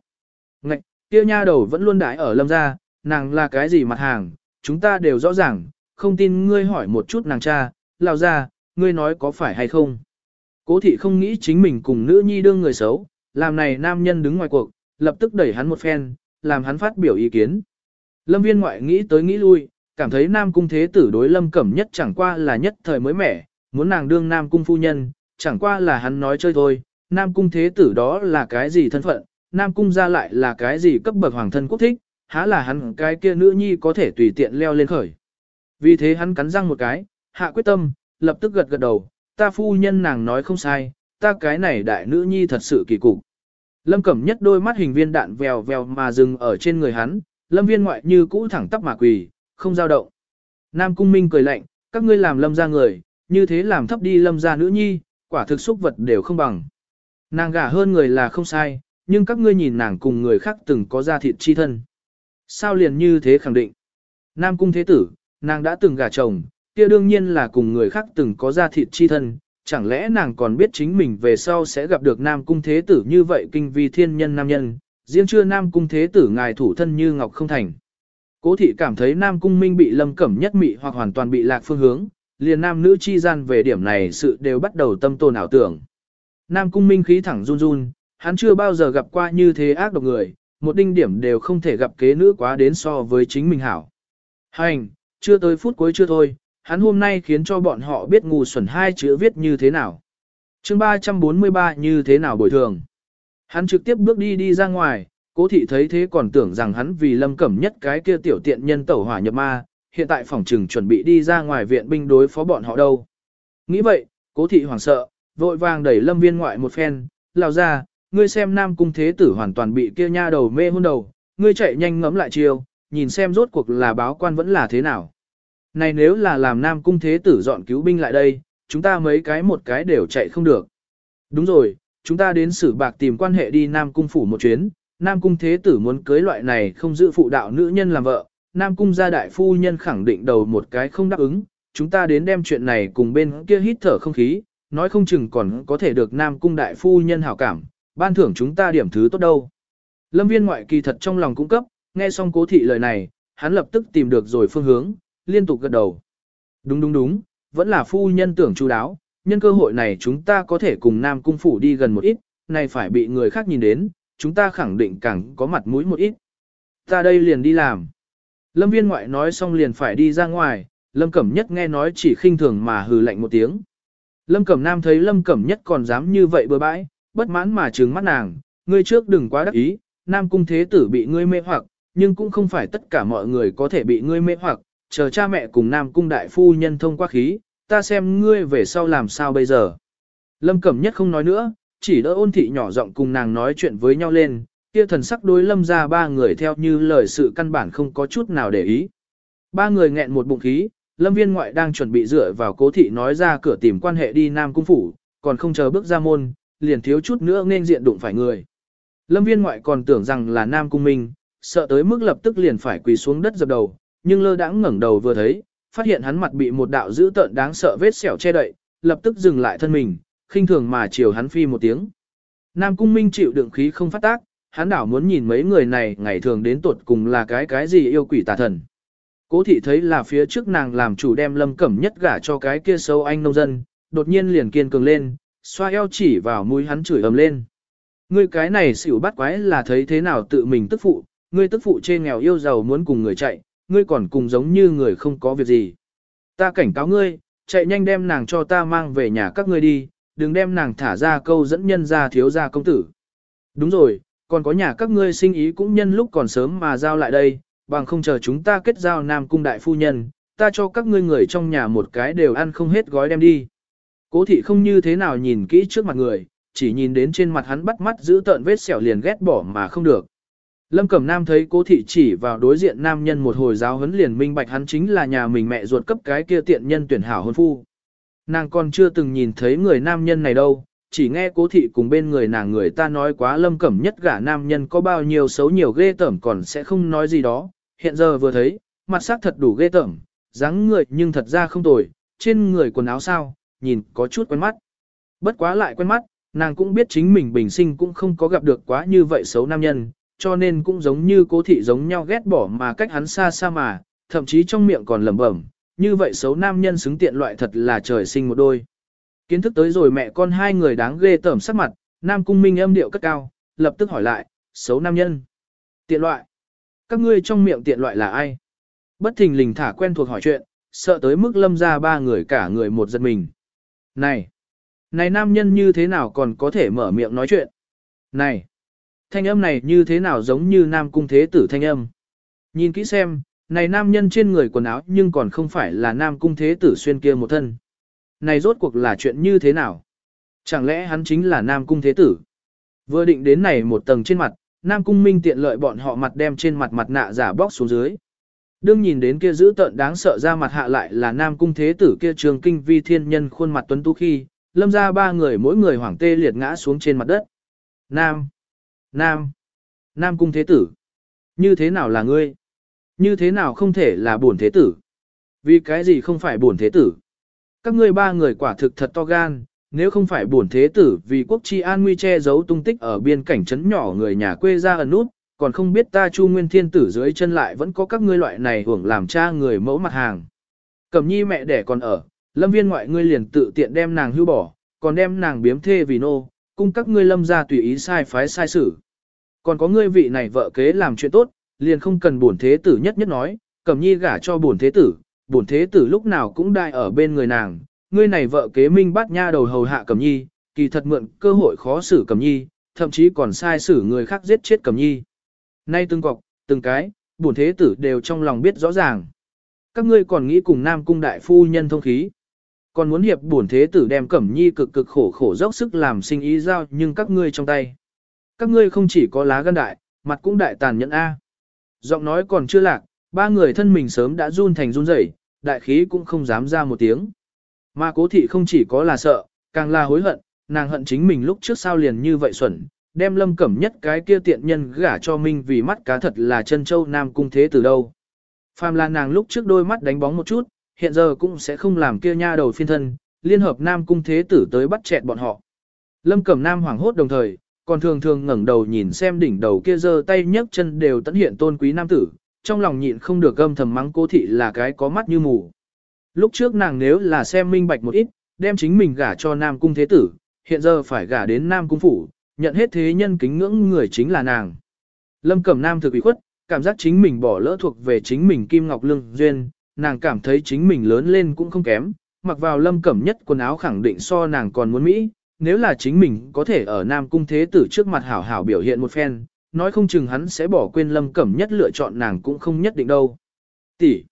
Ngạch, kia nha đầu vẫn luôn đãi ở lâm gia, nàng là cái gì mặt hàng, chúng ta đều rõ ràng, không tin ngươi hỏi một chút nàng cha, lao ra, ngươi nói có phải hay không. Cố thị không nghĩ chính mình cùng nữ nhi đương người xấu, làm này nam nhân đứng ngoài cuộc, lập tức đẩy hắn một phen, làm hắn phát biểu ý kiến. Lâm viên ngoại nghĩ tới nghĩ lui, cảm thấy nam cung thế tử đối lâm cẩm nhất chẳng qua là nhất thời mới mẻ, muốn nàng đương nam cung phu nhân, chẳng qua là hắn nói chơi thôi, nam cung thế tử đó là cái gì thân phận, nam cung ra lại là cái gì cấp bậc hoàng thân quốc thích, há là hắn cái kia nữ nhi có thể tùy tiện leo lên khởi. Vì thế hắn cắn răng một cái, hạ quyết tâm, lập tức gật gật đầu, ta phu nhân nàng nói không sai, ta cái này đại nữ nhi thật sự kỳ cục. Lâm Cẩm nhất đôi mắt hình viên đạn vèo vèo mà dừng ở trên người hắn, lâm viên ngoại như cũ thẳng tắp mà quỳ, không dao động. Nam Cung Minh cười lạnh, các ngươi làm lâm ra người, như thế làm thấp đi lâm ra nữ nhi, quả thực xúc vật đều không bằng. Nàng gả hơn người là không sai, nhưng các ngươi nhìn nàng cùng người khác từng có gia thịt chi thân. Sao liền như thế khẳng định? Nam Cung Thế Tử, nàng đã từng gả chồng, kia đương nhiên là cùng người khác từng có gia thịt chi thân, chẳng lẽ nàng còn biết chính mình về sau sẽ gặp được Nam Cung Thế Tử như vậy kinh vi thiên nhân nam nhân, riêng chưa Nam Cung Thế Tử ngài thủ thân như ngọc không thành. Cố thị cảm thấy Nam Cung Minh bị lâm cẩm nhất mị hoặc hoàn toàn bị lạc phương hướng, liền nam nữ chi gian về điểm này sự đều bắt đầu tâm tồn ảo tưởng. Nam Cung Minh khí thẳng run run, hắn chưa bao giờ gặp qua như thế ác độc người, một đinh điểm đều không thể gặp kế nữ quá đến so với chính mình hảo. Hành, chưa tới phút cuối chưa thôi, hắn hôm nay khiến cho bọn họ biết ngu xuẩn hai chữ viết như thế nào. chương 343 như thế nào bồi thường. Hắn trực tiếp bước đi đi ra ngoài, cố thị thấy thế còn tưởng rằng hắn vì lâm cẩm nhất cái kia tiểu tiện nhân tẩu hỏa nhập ma, hiện tại phòng trừng chuẩn bị đi ra ngoài viện binh đối phó bọn họ đâu. Nghĩ vậy, cố thị hoảng sợ, vội vàng đẩy lâm viên ngoại một phen, lao ra, ngươi xem nam cung thế tử hoàn toàn bị kia nha đầu mê hôn đầu, ngươi chạy nhanh ngẫm lại chiều, nhìn xem rốt cuộc là báo quan vẫn là thế nào. Này nếu là làm nam cung thế tử dọn cứu binh lại đây, chúng ta mấy cái một cái đều chạy không được. Đúng rồi, chúng ta đến xử bạc tìm quan hệ đi nam cung phủ một chuyến, nam cung thế tử muốn cưới loại này không giữ phụ đạo nữ nhân làm vợ, nam cung gia đại phu nhân khẳng định đầu một cái không đáp ứng, chúng ta đến đem chuyện này cùng bên kia hít thở không khí, nói không chừng còn có thể được nam cung đại phu nhân hảo cảm, ban thưởng chúng ta điểm thứ tốt đâu. Lâm viên ngoại kỳ thật trong lòng cung cấp, nghe xong cố thị lời này, hắn lập tức tìm được rồi phương hướng, liên tục gật đầu. Đúng đúng đúng, vẫn là phu nhân tưởng chú đáo, nhân cơ hội này chúng ta có thể cùng Nam Cung Phủ đi gần một ít, này phải bị người khác nhìn đến, chúng ta khẳng định càng có mặt mũi một ít. Ta đây liền đi làm. Lâm viên ngoại nói xong liền phải đi ra ngoài, Lâm Cẩm Nhất nghe nói chỉ khinh thường mà hừ lạnh một tiếng. Lâm Cẩm Nam thấy Lâm Cẩm Nhất còn dám như vậy bừa bãi, bất mãn mà trừng mắt nàng, ngươi trước đừng quá đắc ý, Nam Cung Thế Tử bị ngươi mê hoặc, nhưng cũng không phải tất cả mọi người có thể bị ngươi mê hoặc, chờ cha mẹ cùng Nam Cung Đại Phu nhân thông qua khí, ta xem ngươi về sau làm sao bây giờ. Lâm Cẩm Nhất không nói nữa, chỉ đỡ ôn thị nhỏ giọng cùng nàng nói chuyện với nhau lên, kia thần sắc đối lâm ra ba người theo như lời sự căn bản không có chút nào để ý. Ba người nghẹn một bụng khí, lâm viên ngoại đang chuẩn bị dựa vào cố thị nói ra cửa tìm quan hệ đi Nam Cung Phủ, còn không chờ bước ra môn, liền thiếu chút nữa nên diện đụng phải người. Lâm viên ngoại còn tưởng rằng là Nam Cung Minh, sợ tới mức lập tức liền phải quỳ xuống đất dập đầu, nhưng lơ đãng ngẩng đầu vừa thấy, phát hiện hắn mặt bị một đạo dữ tợn đáng sợ vết sẹo che đậy, lập tức dừng lại thân mình, khinh thường mà chiều hắn phi một tiếng. Nam Cung Minh chịu đựng khí không phát tác, hắn đảo muốn nhìn mấy người này ngày thường đến tuột cùng là cái cái gì yêu quỷ tà thần. Cố thị thấy là phía trước nàng làm chủ đem lâm cẩm nhất gả cho cái kia sâu anh nông dân, đột nhiên liền kiên cường lên, xoa eo chỉ vào mũi hắn chửi ầm lên. Ngươi cái này xỉu bắt quái là thấy thế nào tự mình tức phụ, ngươi tức phụ trên nghèo yêu giàu muốn cùng người chạy, ngươi còn cùng giống như người không có việc gì. Ta cảnh cáo ngươi, chạy nhanh đem nàng cho ta mang về nhà các ngươi đi, đừng đem nàng thả ra câu dẫn nhân ra thiếu gia công tử. Đúng rồi, còn có nhà các ngươi sinh ý cũng nhân lúc còn sớm mà giao lại đây, bằng không chờ chúng ta kết giao nam cung đại phu nhân, ta cho các ngươi người trong nhà một cái đều ăn không hết gói đem đi. Cố thị không như thế nào nhìn kỹ trước mặt người, chỉ nhìn đến trên mặt hắn bắt mắt giữ tợn vết sẹo liền ghét bỏ mà không được. Lâm Cẩm Nam thấy cố thị chỉ vào đối diện nam nhân một hồi giáo huấn liền minh bạch hắn chính là nhà mình mẹ ruột cấp cái kia tiện nhân tuyển hảo hôn phu. Nàng còn chưa từng nhìn thấy người nam nhân này đâu, chỉ nghe cố thị cùng bên người nàng người ta nói quá lâm cẩm nhất gả nam nhân có bao nhiêu xấu nhiều ghê tởm còn sẽ không nói gì đó. Hiện giờ vừa thấy, mặt sắc thật đủ ghê tởm, dáng người nhưng thật ra không tồi, trên người quần áo sao, nhìn có chút quen mắt. Bất quá lại quen mắt, nàng cũng biết chính mình bình sinh cũng không có gặp được quá như vậy xấu nam nhân, cho nên cũng giống như cố thị giống nhau ghét bỏ mà cách hắn xa xa mà, thậm chí trong miệng còn lẩm bẩm, như vậy xấu nam nhân xứng tiện loại thật là trời sinh một đôi. Kiến thức tới rồi mẹ con hai người đáng ghê tởm sắc mặt, nam cung minh âm điệu cất cao, lập tức hỏi lại, xấu nam nhân. Tiện loại. Các ngươi trong miệng tiện loại là ai? Bất thình lình thả quen thuộc hỏi chuyện, sợ tới mức lâm ra ba người cả người một giật mình. Này! Này nam nhân như thế nào còn có thể mở miệng nói chuyện? Này! Thanh âm này như thế nào giống như nam cung thế tử thanh âm? Nhìn kỹ xem, này nam nhân trên người quần áo nhưng còn không phải là nam cung thế tử xuyên kia một thân. Này rốt cuộc là chuyện như thế nào? Chẳng lẽ hắn chính là nam cung thế tử? Vừa định đến này một tầng trên mặt, nam cung minh tiện lợi bọn họ mặt đem trên mặt mặt nạ giả bóc xuống dưới. Đương nhìn đến kia giữ tợn đáng sợ ra mặt hạ lại là nam cung thế tử kia trường kinh vi thiên nhân khuôn mặt tuấn tú khi, lâm ra ba người mỗi người hoảng tê liệt ngã xuống trên mặt đất. Nam! Nam! Nam cung thế tử! Như thế nào là ngươi? Như thế nào không thể là bổn thế tử? Vì cái gì không phải bổn thế tử? Các ngươi ba người quả thực thật to gan, nếu không phải bổn thế tử vì quốc chi an nguy che giấu tung tích ở biên cảnh trấn nhỏ người nhà quê ra ẩn nút, còn không biết ta Chu Nguyên Thiên tử dưới chân lại vẫn có các ngươi loại này hưởng làm cha người mẫu mặt hàng. Cẩm nhi mẹ đẻ còn ở, lâm viên ngoại ngươi liền tự tiện đem nàng hưu bỏ, còn đem nàng biếm thê vì nô, cung các ngươi lâm ra tùy ý sai phái sai xử. Còn có ngươi vị này vợ kế làm chuyện tốt, liền không cần bổn thế tử nhất nhất nói, Cẩm nhi gả cho bổn thế tử, bổn thế tử lúc nào cũng đai ở bên người nàng, ngươi này vợ kế minh bắt nha đầu hầu hạ Cẩm nhi, kỳ thật mượn cơ hội khó xử Cẩm nhi, thậm chí còn sai xử người khác giết chết Cẩm nhi. Nay từng cọc, từng cái, bổn thế tử đều trong lòng biết rõ ràng. Các ngươi còn nghĩ cùng Nam cung đại phu nhân thông khí. Còn muốn hiệp bổn thế tử đem Cẩm Nhi cực cực khổ khổ dốc sức làm sinh ý giao nhưng các ngươi trong tay. Các ngươi không chỉ có lá gan đại, mặt cũng đại tàn nhẫn A. Giọng nói còn chưa lạc, ba người thân mình sớm đã run thành run rẩy, đại khí cũng không dám ra một tiếng. Mà cố thị không chỉ có là sợ, càng là hối hận, nàng hận chính mình lúc trước sao liền như vậy xuẩn, đem lâm cẩm nhất cái kia tiện nhân gả cho Minh vì mắt cá thật là chân châu nam cung thế từ đâu. Phàm là nàng lúc trước đôi mắt đánh bóng một chút, hiện giờ cũng sẽ không làm kia nha đầu phiên thân, liên hợp nam cung thế tử tới bắt chẹt bọn họ. Lâm cẩm nam hoảng hốt đồng thời, còn thường thường ngẩng đầu nhìn xem đỉnh đầu kia giơ tay nhấc chân đều tận hiện tôn quý nam tử, trong lòng nhịn không được gâm thầm mắng cô thị là cái có mắt như mù. Lúc trước nàng nếu là xem minh bạch một ít, đem chính mình gả cho nam cung thế tử, hiện giờ phải gả đến nam cung phủ, nhận hết thế nhân kính ngưỡng người chính là nàng. Lâm Cẩm Nam thực ủy khuất, cảm giác chính mình bỏ lỡ thuộc về chính mình Kim Ngọc Lương Duyên, nàng cảm thấy chính mình lớn lên cũng không kém, mặc vào Lâm Cẩm nhất quần áo khẳng định so nàng còn muốn Mỹ, nếu là chính mình có thể ở Nam Cung Thế Tử trước mặt hảo hảo biểu hiện một phen, nói không chừng hắn sẽ bỏ quên Lâm Cẩm nhất lựa chọn nàng cũng không nhất định đâu. Tỷ,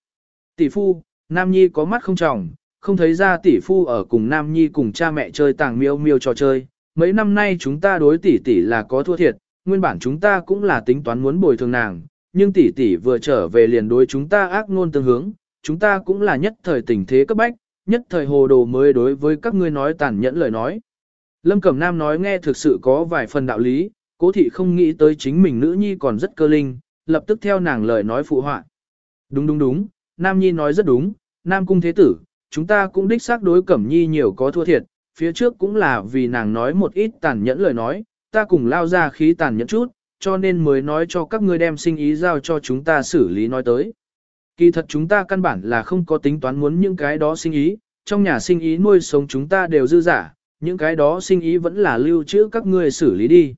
tỷ phu, Nam Nhi có mắt không trọng, không thấy ra tỷ phu ở cùng Nam Nhi cùng cha mẹ chơi tàng miêu miêu trò chơi, mấy năm nay chúng ta đối tỷ tỷ là có thua thiệt, nguyên bản chúng ta cũng là tính toán muốn bồi thường nàng, nhưng tỷ tỷ vừa trở về liền đối chúng ta ác ngôn tương hướng, chúng ta cũng là nhất thời tình thế cấp bách, nhất thời hồ đồ mới đối với các ngươi nói tàn nhẫn lời nói. Lâm Cẩm Nam nói nghe thực sự có vài phần đạo lý, cố thị không nghĩ tới chính mình nữ nhi còn rất cơ linh, lập tức theo nàng lời nói phụ họa. Đúng đúng đúng, Nam Nhi nói rất đúng, Nam Cung Thế Tử, chúng ta cũng đích xác đối Cẩm Nhi nhiều có thua thiệt, phía trước cũng là vì nàng nói một ít tàn nhẫn lời nói, ta cùng lao ra khí tàn nhẫn chút, cho nên mới nói cho các ngươi đem sinh ý giao cho chúng ta xử lý nói tới. Kỳ thật chúng ta căn bản là không có tính toán muốn những cái đó sinh ý, trong nhà sinh ý nuôi sống chúng ta đều dư giả, những cái đó sinh ý vẫn là lưu trữ các ngươi xử lý đi.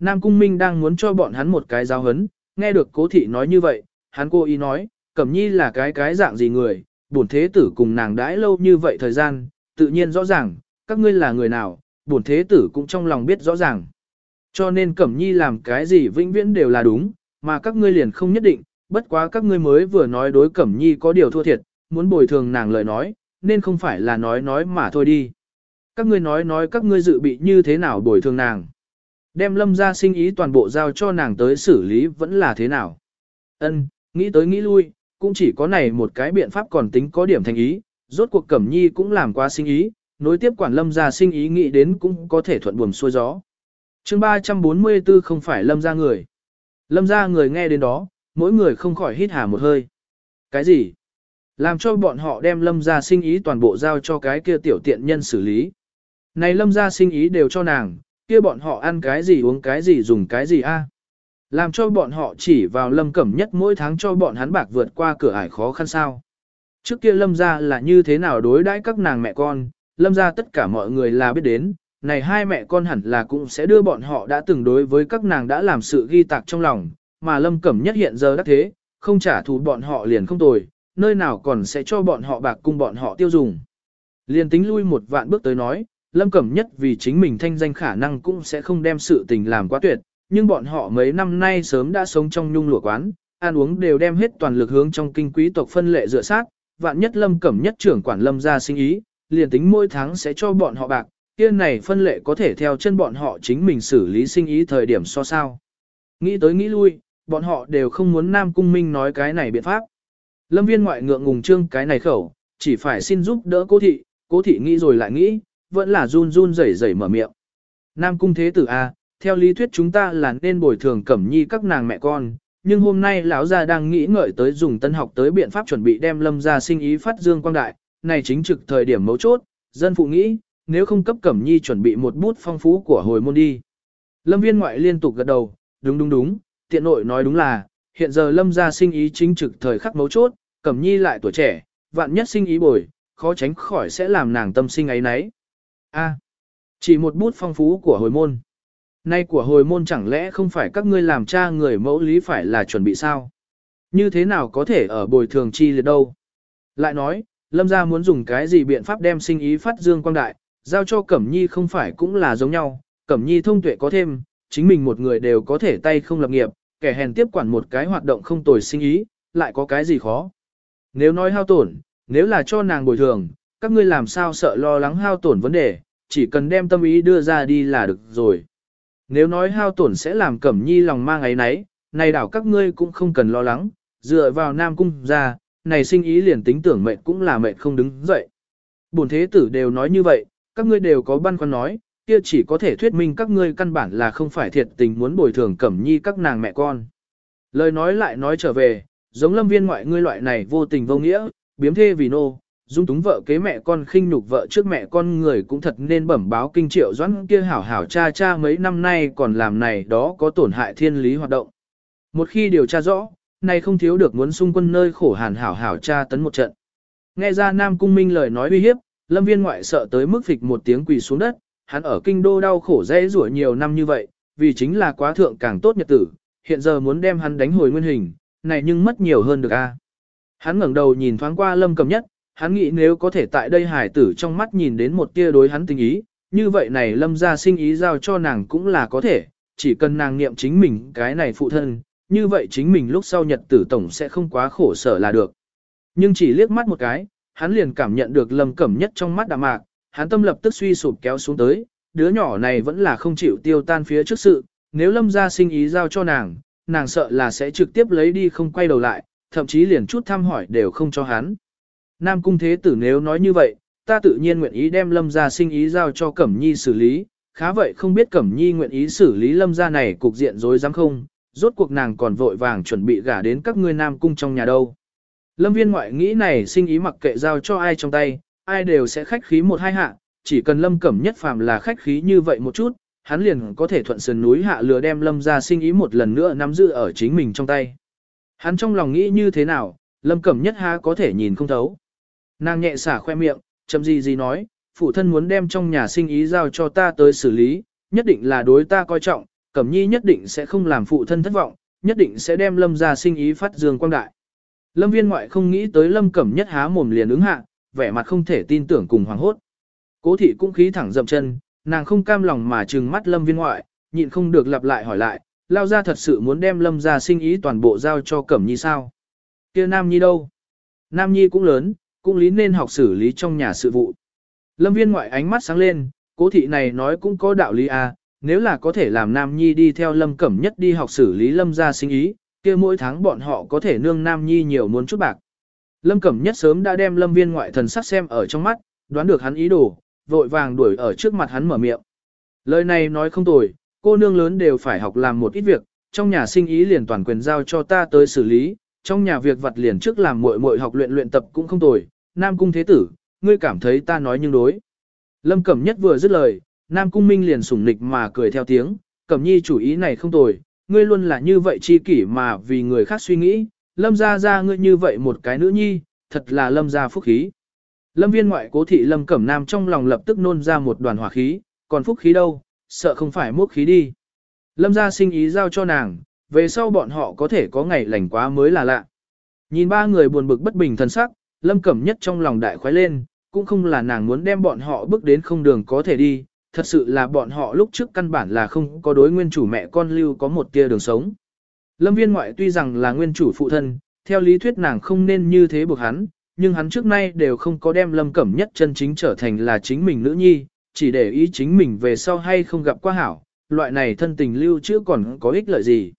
Nam Cung Minh đang muốn cho bọn hắn một cái giao hấn, nghe được cố thị nói như vậy, hắn cô ý nói, Cẩm Nhi là cái cái dạng gì người, bổn thế tử cùng nàng đãi lâu như vậy thời gian, tự nhiên rõ ràng, các ngươi là người nào, bổn thế tử cũng trong lòng biết rõ ràng. Cho nên Cẩm Nhi làm cái gì vĩnh viễn đều là đúng, mà các ngươi liền không nhất định, bất quá các ngươi mới vừa nói đối Cẩm Nhi có điều thua thiệt, muốn bồi thường nàng lời nói, nên không phải là nói nói mà thôi đi. Các ngươi nói nói các ngươi dự bị như thế nào bồi thường nàng. Đem lâm ra sinh ý toàn bộ giao cho nàng tới xử lý vẫn là thế nào. Ân, nghĩ tới nghĩ lui, cũng chỉ có này một cái biện pháp còn tính có điểm thành ý, rốt cuộc Cẩm Nhi cũng làm qua sinh ý, nối tiếp quản lâm ra sinh ý nghĩ đến cũng có thể thuận buồm xuôi gió. chương 344 không phải lâm ra người. Lâm ra người nghe đến đó, mỗi người không khỏi hít hà một hơi. Cái gì? Làm cho bọn họ đem lâm ra sinh ý toàn bộ giao cho cái kia tiểu tiện nhân xử lý. Này lâm ra sinh ý đều cho nàng, kia bọn họ ăn cái gì uống cái gì dùng cái gì a? Làm cho bọn họ chỉ vào lâm cẩm nhất mỗi tháng cho bọn hắn bạc vượt qua cửa ải khó khăn sao. Trước kia lâm ra là như thế nào đối đãi các nàng mẹ con, lâm ra tất cả mọi người là biết đến, này hai mẹ con hẳn là cũng sẽ đưa bọn họ đã từng đối với các nàng đã làm sự ghi tạc trong lòng, mà lâm cẩm nhất hiện giờ đắc thế, không trả thù bọn họ liền không tồi, nơi nào còn sẽ cho bọn họ bạc cung bọn họ tiêu dùng. Liền tính lui một vạn bước tới nói, lâm cẩm nhất vì chính mình thanh danh khả năng cũng sẽ không đem sự tình làm quá tuyệt, nhưng bọn họ mấy năm nay sớm đã sống trong nhung lụa quán, ăn uống đều đem hết toàn lực hướng trong kinh quý tộc phân lệ dựa sát, vạn nhất lâm cẩm nhất trưởng quản lâm ra sinh ý, liền tính mỗi tháng sẽ cho bọn họ bạc, kia này phân lệ có thể theo chân bọn họ chính mình xử lý sinh ý thời điểm so sao. Nghĩ tới nghĩ lui, bọn họ đều không muốn Nam Cung Minh nói cái này biện pháp. Lâm viên ngoại ngượng ngùng trương cái này khẩu, chỉ phải xin giúp đỡ cố thị, cố thị nghĩ rồi lại nghĩ, vẫn là run run rẩy rẩy mở miệng. Nam Cung Thế Tử A, theo lý thuyết chúng ta là nên bồi thường cẩm nhi các nàng mẹ con, nhưng hôm nay lão gia đang nghĩ ngợi tới dùng tân học tới biện pháp chuẩn bị đem lâm gia sinh ý phát dương quang đại, này chính trực thời điểm mấu chốt, dân phụ nghĩ, nếu không cấp cẩm nhi chuẩn bị một bút phong phú của hồi môn đi. Lâm viên ngoại liên tục gật đầu, đúng đúng đúng, tiện nội nói đúng là, hiện giờ lâm gia sinh ý chính trực thời khắc mấu chốt, cẩm nhi lại tuổi trẻ, vạn nhất sinh ý bồi, khó tránh khỏi sẽ làm nàng tâm sinh ấy nấy. A, chỉ một bút phong phú của hồi môn. Nay của hồi môn chẳng lẽ không phải các ngươi làm cha người mẫu lý phải là chuẩn bị sao? Như thế nào có thể ở bồi thường chi liệt đâu? Lại nói, lâm gia muốn dùng cái gì biện pháp đem sinh ý phát dương quang đại, giao cho Cẩm Nhi không phải cũng là giống nhau, Cẩm Nhi thông tuệ có thêm, chính mình một người đều có thể tay không lập nghiệp, kẻ hèn tiếp quản một cái hoạt động không tồi sinh ý, lại có cái gì khó. Nếu nói hao tổn, nếu là cho nàng bồi thường, các ngươi làm sao sợ lo lắng hao tổn vấn đề, chỉ cần đem tâm ý đưa ra đi là được rồi. Nếu nói hao tổn sẽ làm Cẩm Nhi lòng mang ấy nấy, này đảo các ngươi cũng không cần lo lắng, dựa vào Nam Cung ra, này sinh ý liền tính tưởng mệnh cũng là mệnh không đứng dậy. Bổn thế tử đều nói như vậy, các ngươi đều có băn khoăn nói, kia chỉ có thể thuyết minh các ngươi căn bản là không phải thiệt tình muốn bồi thường Cẩm Nhi các nàng mẹ con. Lời nói lại nói trở về, giống lâm viên ngoại ngươi loại này vô tình vô nghĩa, biếm thê vì nô, dung túng vợ kế mẹ con khinh nhục vợ trước mẹ con người cũng thật nên bẩm báo kinh triệu doãn kia hảo hảo cha cha mấy năm nay còn làm này đó có tổn hại thiên lý hoạt động. Một khi điều tra rõ, này không thiếu được muốn xung quân nơi khổ hàn hảo hảo cha tấn một trận. Nghe ra Nam Cung Minh lời nói uy hiếp, lâm viên ngoại sợ tới mức phịch một tiếng quỳ xuống đất, hắn ở kinh đô đau khổ dễ rủa nhiều năm như vậy, vì chính là quá thượng càng tốt nhật tử, hiện giờ muốn đem hắn đánh hồi nguyên hình, này nhưng mất nhiều hơn được a. Hắn ngẩng đầu nhìn thoáng qua lâm cầm nhất, hắn nghĩ nếu có thể tại đây hải tử trong mắt nhìn đến một tia đối hắn tình ý, như vậy này lâm ra sinh ý giao cho nàng cũng là có thể, chỉ cần nàng niệm chính mình cái này phụ thân, như vậy chính mình lúc sau nhật tử tổng sẽ không quá khổ sở là được. Nhưng chỉ liếc mắt một cái, hắn liền cảm nhận được lâm cẩm nhất trong mắt đạm mạc, hắn tâm lập tức suy sụp kéo xuống tới, đứa nhỏ này vẫn là không chịu tiêu tan phía trước sự, nếu lâm ra sinh ý giao cho nàng, nàng sợ là sẽ trực tiếp lấy đi không quay đầu lại, thậm chí liền chút thăm hỏi đều không cho hắn. Nam cung thế tử nếu nói như vậy, ta tự nhiên nguyện ý đem lâm gia sinh ý giao cho Cẩm Nhi xử lý, khá vậy không biết Cẩm Nhi nguyện ý xử lý lâm gia này cục diện rối rắm không, rốt cuộc nàng còn vội vàng chuẩn bị gả đến các ngươi Nam cung trong nhà đâu. Lâm viên ngoại nghĩ này sinh ý mặc kệ giao cho ai trong tay, ai đều sẽ khách khí một hai hạ, chỉ cần lâm cẩm nhất phàm là khách khí như vậy một chút, hắn liền có thể thuận sườn núi hạ lừa đem lâm gia sinh ý một lần nữa nắm giữ ở chính mình trong tay. Hắn trong lòng nghĩ như thế nào, lâm cẩm nhất ha có thể nhìn không thấu. Nàng nhẹ xả khoe miệng, chậm gì gì nói, phụ thân muốn đem trong nhà sinh ý giao cho ta tới xử lý, nhất định là đối ta coi trọng, Cẩm Nhi nhất định sẽ không làm phụ thân thất vọng, nhất định sẽ đem Lâm gia sinh ý phát dương quang đại. Lâm viên ngoại không nghĩ tới Lâm Cẩm nhất há mồm liền ứng hạ, vẻ mặt không thể tin tưởng cùng hoàng hốt. Cố thị cũng khí thẳng dậm chân, nàng không cam lòng mà trừng mắt Lâm viên ngoại, nhịn không được lặp lại hỏi lại, lao ra thật sự muốn đem Lâm gia sinh ý toàn bộ giao cho Cẩm Nhi sao? kia Nam Nhi đâu? Nam Nhi cũng lớn, cũng lý nên học xử lý trong nhà sự vụ. Lâm viên ngoại ánh mắt sáng lên, cố thị này nói cũng có đạo lý à, nếu là có thể làm Nam Nhi đi theo Lâm Cẩm Nhất đi học xử lý Lâm gia sinh ý, kia mỗi tháng bọn họ có thể nương Nam Nhi nhiều muốn chút bạc. Lâm Cẩm Nhất sớm đã đem Lâm viên ngoại thần sắc xem ở trong mắt, đoán được hắn ý đồ, vội vàng đuổi ở trước mặt hắn mở miệng. Lời này nói không tồi, cô nương lớn đều phải học làm một ít việc, trong nhà sinh ý liền toàn quyền giao cho ta tới xử lý, trong nhà việc vật liền trước làm muội muội học luyện luyện tập cũng không tồi, Nam Cung Thế Tử, ngươi cảm thấy ta nói nhưng đối. Lâm Cẩm Nhất vừa dứt lời, Nam Cung Minh liền sủng nịch mà cười theo tiếng, Cẩm Nhi chủ ý này không tồi, ngươi luôn là như vậy chi kỷ mà vì người khác suy nghĩ, Lâm ra ra ngươi như vậy một cái nữ nhi, thật là Lâm ra phúc khí. Lâm viên ngoại cố thị Lâm Cẩm Nam trong lòng lập tức nôn ra một đoàn hỏa khí, còn phúc khí đâu, sợ không phải mốc khí đi. Lâm ra sinh ý giao cho nàng, về sau bọn họ có thể có ngày lành quá mới là lạ. Nhìn ba người buồn bực bất bình thân sắc, Lâm Cẩm Nhất trong lòng đại khoái lên, cũng không là nàng muốn đem bọn họ bước đến không đường có thể đi, thật sự là bọn họ lúc trước căn bản là không có đối nguyên chủ mẹ con lưu có một tia đường sống. Lâm viên ngoại tuy rằng là nguyên chủ phụ thân, theo lý thuyết nàng không nên như thế buộc hắn, nhưng hắn trước nay đều không có đem Lâm Cẩm Nhất chân chính trở thành là chính mình nữ nhi, chỉ để ý chính mình về sau hay không gặp qua hảo, loại này thân tình lưu chứ còn có ích lợi gì.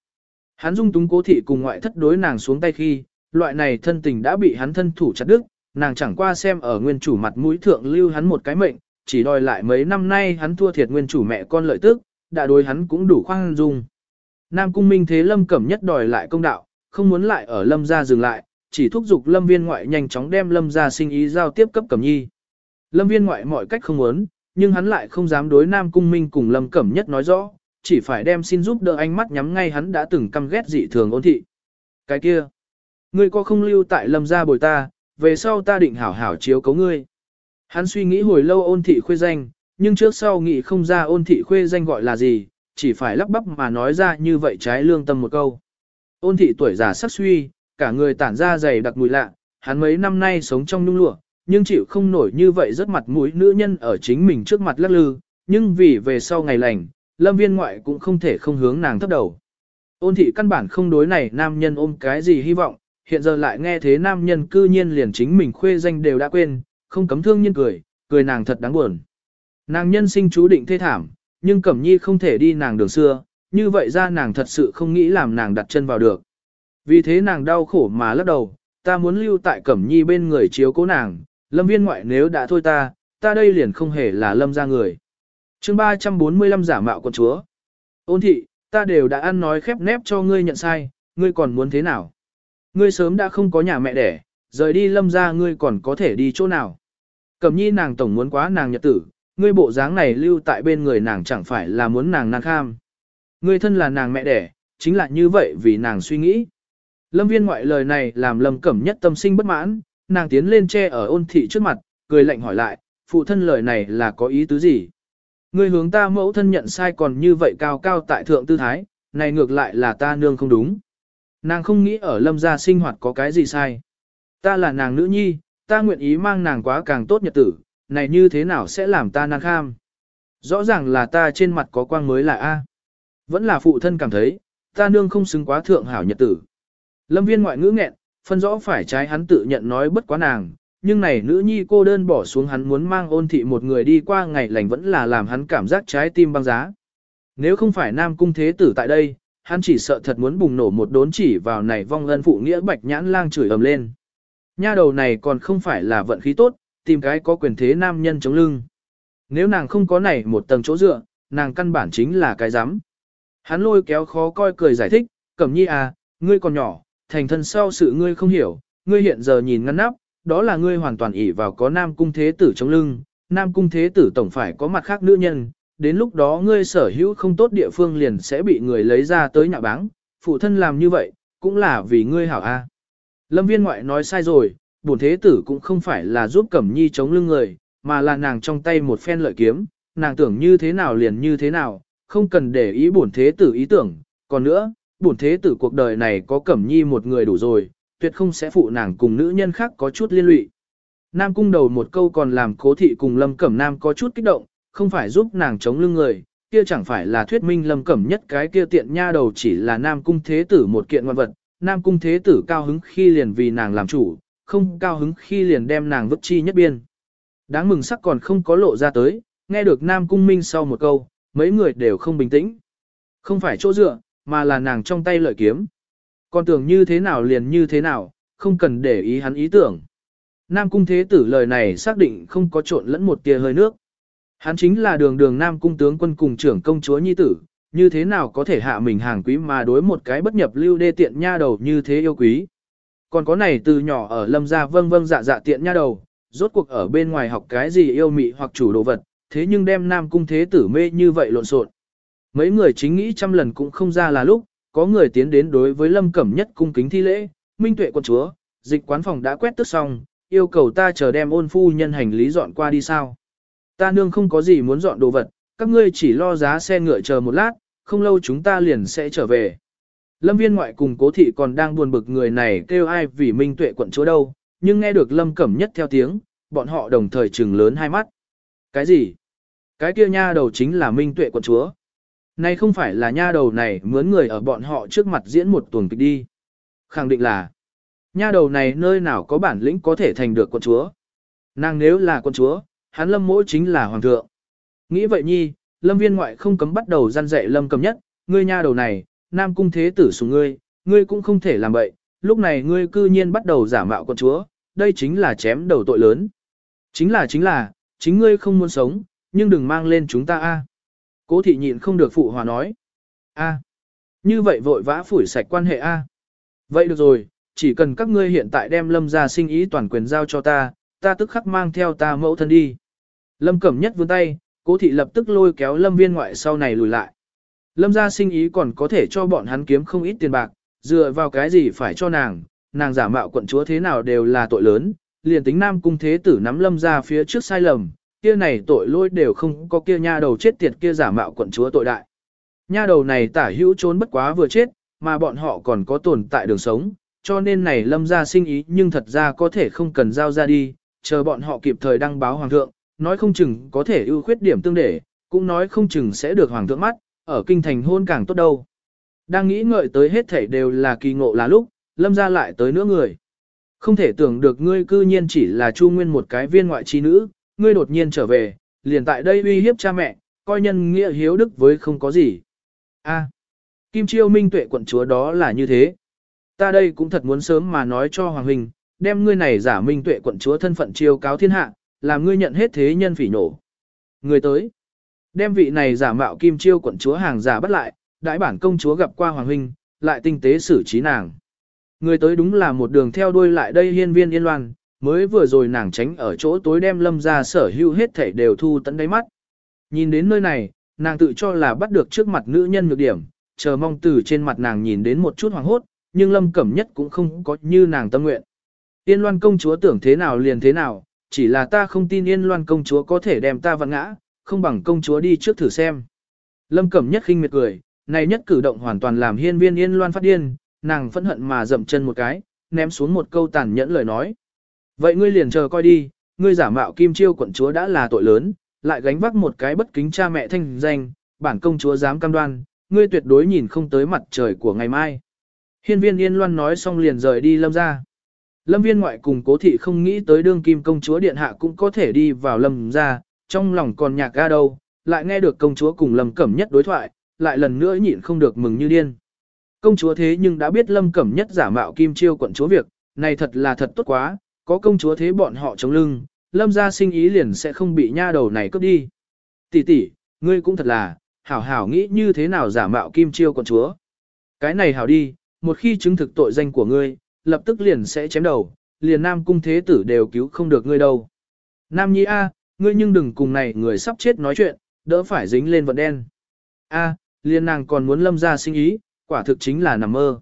Hắn dung túng cố thị cùng ngoại thất đối nàng xuống tay khi, loại này thân tình đã bị hắn thân thủ chặt đứt, nàng chẳng qua xem ở nguyên chủ mặt mũi thượng lưu hắn một cái mệnh, chỉ đòi lại mấy năm nay hắn thua thiệt nguyên chủ mẹ con lợi tức, đã đối hắn cũng đủ khoan dung. Nam cung minh thế lâm cẩm nhất đòi lại công đạo, không muốn lại ở lâm gia dừng lại, chỉ thúc giục lâm viên ngoại nhanh chóng đem lâm gia sinh ý giao tiếp cấp cẩm nhi. Lâm viên ngoại mọi cách không muốn, nhưng hắn lại không dám đối Nam cung minh cùng lâm cẩm nhất nói rõ, chỉ phải đem xin giúp đỡ ánh mắt nhắm ngay hắn đã từng căm ghét dị thường ôn thị. Cái kia, ngươi có không lưu tại lâm gia bồi ta, về sau ta định hảo hảo chiếu cấu ngươi. Hắn suy nghĩ hồi lâu ôn thị khuê danh, nhưng trước sau nghĩ không ra ôn thị khuê danh gọi là gì, chỉ phải lắp bắp mà nói ra như vậy trái lương tâm một câu. Ôn thị tuổi già sắc suy, cả người tản ra dày đặc mùi lạ, hắn mấy năm nay sống trong nung lụa, nhưng chịu không nổi như vậy rất mặt mũi nữ nhân ở chính mình trước mặt lắc lư, nhưng vì về sau ngày lành, lâm viên ngoại cũng không thể không hướng nàng thấp đầu. Ôn thị căn bản không đối này nam nhân ôm cái gì hy vọng, hiện giờ lại nghe thế nam nhân cư nhiên liền chính mình khuê danh đều đã quên, không cấm thương nhân cười, cười nàng thật đáng buồn. Nàng nhân sinh chú định thê thảm, nhưng Cẩm Nhi không thể đi nàng đường xưa, như vậy ra nàng thật sự không nghĩ làm nàng đặt chân vào được. Vì thế nàng đau khổ mà lắc đầu, ta muốn lưu tại Cẩm Nhi bên người chiếu cố nàng, lâm viên ngoại nếu đã thôi ta, ta đây liền không hề là lâm ra người. chương 345 giả mạo con chúa. Ôn thị, ta đều đã ăn nói khép nép cho ngươi nhận sai, ngươi còn muốn thế nào? Ngươi sớm đã không có nhà mẹ đẻ, rời đi lâm ra ngươi còn có thể đi chỗ nào? Cẩm nhi nàng tổng muốn quá nàng nhật tử, ngươi bộ dáng này lưu tại bên người nàng chẳng phải là muốn nàng nàng kham. Ngươi thân là nàng mẹ đẻ, chính là như vậy vì nàng suy nghĩ. Lâm viên ngoại lời này làm lâm cẩm nhất tâm sinh bất mãn, nàng tiến lên che ở ôn thị trước mặt, cười lạnh hỏi lại, phụ thân lời này là có ý tứ gì? Ngươi hướng ta mẫu thân nhận sai còn như vậy cao cao tại thượng tư thái, này ngược lại là ta nương không đúng. Nàng không nghĩ ở lâm gia sinh hoạt có cái gì sai. Ta là nàng nữ nhi, ta nguyện ý mang nàng quá càng tốt nhật tử, này như thế nào sẽ làm ta nàng kham. Rõ ràng là ta trên mặt có quang mới là A. Vẫn là phụ thân cảm thấy, ta nương không xứng quá thượng hảo nhật tử. Lâm viên ngoại ngữ nghẹn, phân rõ phải trái hắn tự nhận nói bất quá nàng, nhưng này nữ nhi cô đơn bỏ xuống hắn muốn mang ôn thị một người đi qua ngày lành vẫn là làm hắn cảm giác trái tim băng giá. Nếu không phải nam cung thế tử tại đây, hắn chỉ sợ thật muốn bùng nổ một đốn chỉ vào này vong ân phụ nghĩa bạch nhãn lang chửi ầm lên. Nha đầu này còn không phải là vận khí tốt, tìm cái có quyền thế nam nhân chống lưng. Nếu nàng không có này một tầng chỗ dựa, nàng căn bản chính là cái rắm Hắn lôi kéo khó coi cười giải thích, cẩm nhi à, ngươi còn nhỏ, thành thân sau sự ngươi không hiểu, ngươi hiện giờ nhìn ngăn nắp, đó là ngươi hoàn toàn ỷ vào có nam cung thế tử chống lưng, nam cung thế tử tổng phải có mặt khác nữ nhân, đến lúc đó ngươi sở hữu không tốt địa phương liền sẽ bị người lấy ra tới nhạ báng, phụ thân làm như vậy, cũng là vì ngươi hảo a. Lâm viên ngoại nói sai rồi, bổn thế tử cũng không phải là giúp Cẩm Nhi chống lưng người, mà là nàng trong tay một phen lợi kiếm, nàng tưởng như thế nào liền như thế nào, không cần để ý bổn thế tử ý tưởng, còn nữa, bổn thế tử cuộc đời này có Cẩm Nhi một người đủ rồi, tuyệt không sẽ phụ nàng cùng nữ nhân khác có chút liên lụy. Nam cung đầu một câu còn làm cố thị cùng Lâm Cẩm Nam có chút kích động, không phải giúp nàng chống lưng người, kia chẳng phải là thuyết minh Lâm Cẩm nhất cái kia tiện nha đầu chỉ là Nam cung thế tử một kiện ngoan vật, Nam cung thế tử cao hứng khi liền vì nàng làm chủ, không cao hứng khi liền đem nàng vứt chi nhất biên. Đáng mừng sắc còn không có lộ ra tới, nghe được Nam Cung Minh sau một câu, mấy người đều không bình tĩnh. Không phải chỗ dựa, mà là nàng trong tay lợi kiếm. Còn tưởng như thế nào liền như thế nào, không cần để ý hắn ý tưởng. Nam Cung Thế Tử lời này xác định không có trộn lẫn một tia hơi nước. Hắn chính là đường đường Nam Cung tướng quân cùng trưởng công chúa nhi tử, như thế nào có thể hạ mình hàng quý mà đối một cái bất nhập lưu đê tiện nha đầu như thế yêu quý. Còn có này từ nhỏ ở lâm gia vâng vâng dạ dạ tiện nha đầu, rốt cuộc ở bên ngoài học cái gì yêu mị hoặc chủ đồ vật, thế nhưng đem Nam Cung Thế Tử mê như vậy lộn xộn. Mấy người chính nghĩ trăm lần cũng không ra là lúc, có người tiến đến đối với Lâm Cẩm Nhất cung kính thi lễ, Minh Tuệ quân chúa, dịch quán phòng đã quét tức xong, yêu cầu ta chờ đem ôn phu nhân hành lý dọn qua đi sao. Ta nương không có gì muốn dọn đồ vật, các ngươi chỉ lo giá xe ngựa chờ một lát, không lâu chúng ta liền sẽ trở về. Lâm viên ngoại cùng cố thị còn đang buồn bực người này kêu ai vì Minh Tuệ quận chúa đâu, nhưng nghe được Lâm Cẩm Nhất theo tiếng, bọn họ đồng thời trừng lớn hai mắt. Cái gì? Cái kia nha đầu chính là Minh Tuệ quận chúa. Này không phải là nha đầu này mướn người ở bọn họ trước mặt diễn một tuần kịch đi. Khẳng định là, nha đầu này nơi nào có bản lĩnh có thể thành được quận chúa. Nàng nếu là quận chúa, hắn lâm mỗi chính là hoàng thượng. Nghĩ vậy nhi, lâm viên ngoại không cấm bắt đầu gian dạy lâm cầm nhất, ngươi nha đầu này, nam cung thế tử sủng ngươi, ngươi cũng không thể làm vậy, lúc này ngươi cư nhiên bắt đầu giả mạo con chúa, đây chính là chém đầu tội lớn. Chính là chính là, chính ngươi không muốn sống, nhưng đừng mang lên chúng ta a. Cố thị nhịn không được phụ hòa nói. A. Như vậy vội vã phủi sạch quan hệ A. Vậy được rồi, chỉ cần các ngươi hiện tại đem lâm ra sinh ý toàn quyền giao cho ta, ta tức khắc mang theo ta mẫu thân đi. Lâm cẩm nhất vươn tay, cố thị lập tức lôi kéo lâm viên ngoại sau này lùi lại. Lâm gia sinh ý còn có thể cho bọn hắn kiếm không ít tiền bạc, dựa vào cái gì phải cho nàng, nàng giả mạo quận chúa thế nào đều là tội lớn, liền tính nam cung thế tử nắm lâm ra phía trước sai lầm, kia này tội lỗi đều không có kia nha đầu chết tiệt kia giả mạo quận chúa tội đại. Nha đầu này tả hữu trốn bất quá vừa chết, mà bọn họ còn có tồn tại đường sống, cho nên này lâm ra sinh ý nhưng thật ra có thể không cần giao ra đi, chờ bọn họ kịp thời đăng báo hoàng thượng, nói không chừng có thể ưu khuyết điểm tương để, cũng nói không chừng sẽ được hoàng thượng mắt, ở kinh thành hôn càng tốt đâu. Đang nghĩ ngợi tới hết thảy đều là kỳ ngộ là lúc, lâm ra lại tới nữa người. Không thể tưởng được ngươi cư nhiên chỉ là chu nguyên một cái viên ngoại trí nữ, ngươi đột nhiên trở về, liền tại đây uy hiếp cha mẹ, coi nhân nghĩa hiếu đức với không có gì. A, Kim Chiêu Minh tuệ quận chúa đó là như thế. Ta đây cũng thật muốn sớm mà nói cho Hoàng Huynh, đem ngươi này giả Minh tuệ quận chúa thân phận chiêu cáo thiên hạ, làm ngươi nhận hết thế nhân phỉ nổ. Người tới, đem vị này giả mạo Kim Chiêu quận chúa hàng giả bắt lại, đại bản công chúa gặp qua Hoàng Huynh, lại tinh tế xử trí nàng. Người tới đúng là một đường theo đuôi lại đây hiên viên yên loan, mới vừa rồi nàng tránh ở chỗ tối đem lâm ra sở hữu hết thảy đều thu tận đáy mắt. Nhìn đến nơi này, nàng tự cho là bắt được trước mặt nữ nhân nhược điểm, chờ mong từ trên mặt nàng nhìn đến một chút hoàng hốt, nhưng lâm cẩm nhất cũng không có như nàng tâm nguyện. Yên loan công chúa tưởng thế nào liền thế nào, chỉ là ta không tin yên loan công chúa có thể đem ta vặn ngã, không bằng công chúa đi trước thử xem. Lâm cẩm nhất khinh miệt cười, này nhất cử động hoàn toàn làm hiên viên yên loan phát điên, nàng phẫn hận mà dậm chân một cái, ném xuống một câu tàn nhẫn lời nói. Vậy ngươi liền chờ coi đi, ngươi giả mạo kim chiêu quận chúa đã là tội lớn, lại gánh vác một cái bất kính cha mẹ thanh danh, bản công chúa dám cam đoan, ngươi tuyệt đối nhìn không tới mặt trời của ngày mai. Hiên viên Yên Loan nói xong liền rời đi lâm ra. Lâm viên ngoại cùng cố thị không nghĩ tới đương kim công chúa điện hạ cũng có thể đi vào lâm ra, trong lòng còn nhạc ga đâu, lại nghe được công chúa cùng lâm cẩm nhất đối thoại, lại lần nữa nhịn không được mừng như điên. Công chúa thế nhưng đã biết lâm cẩm nhất giả mạo kim chiêu quận chúa việc, này thật là thật tốt quá, có công chúa thế bọn họ chống lưng, lâm gia sinh ý liền sẽ không bị nha đầu này cướp đi. Tỷ tỷ, ngươi cũng thật là, hảo hảo nghĩ như thế nào giả mạo kim chiêu quận chúa. Cái này hảo đi, một khi chứng thực tội danh của ngươi, lập tức liền sẽ chém đầu, liền nam cung thế tử đều cứu không được ngươi đâu. Nam nhi A, ngươi nhưng đừng cùng này người sắp chết nói chuyện, đỡ phải dính lên vận đen. A, liền nàng còn muốn lâm ra sinh ý, quả thực chính là nằm mơ.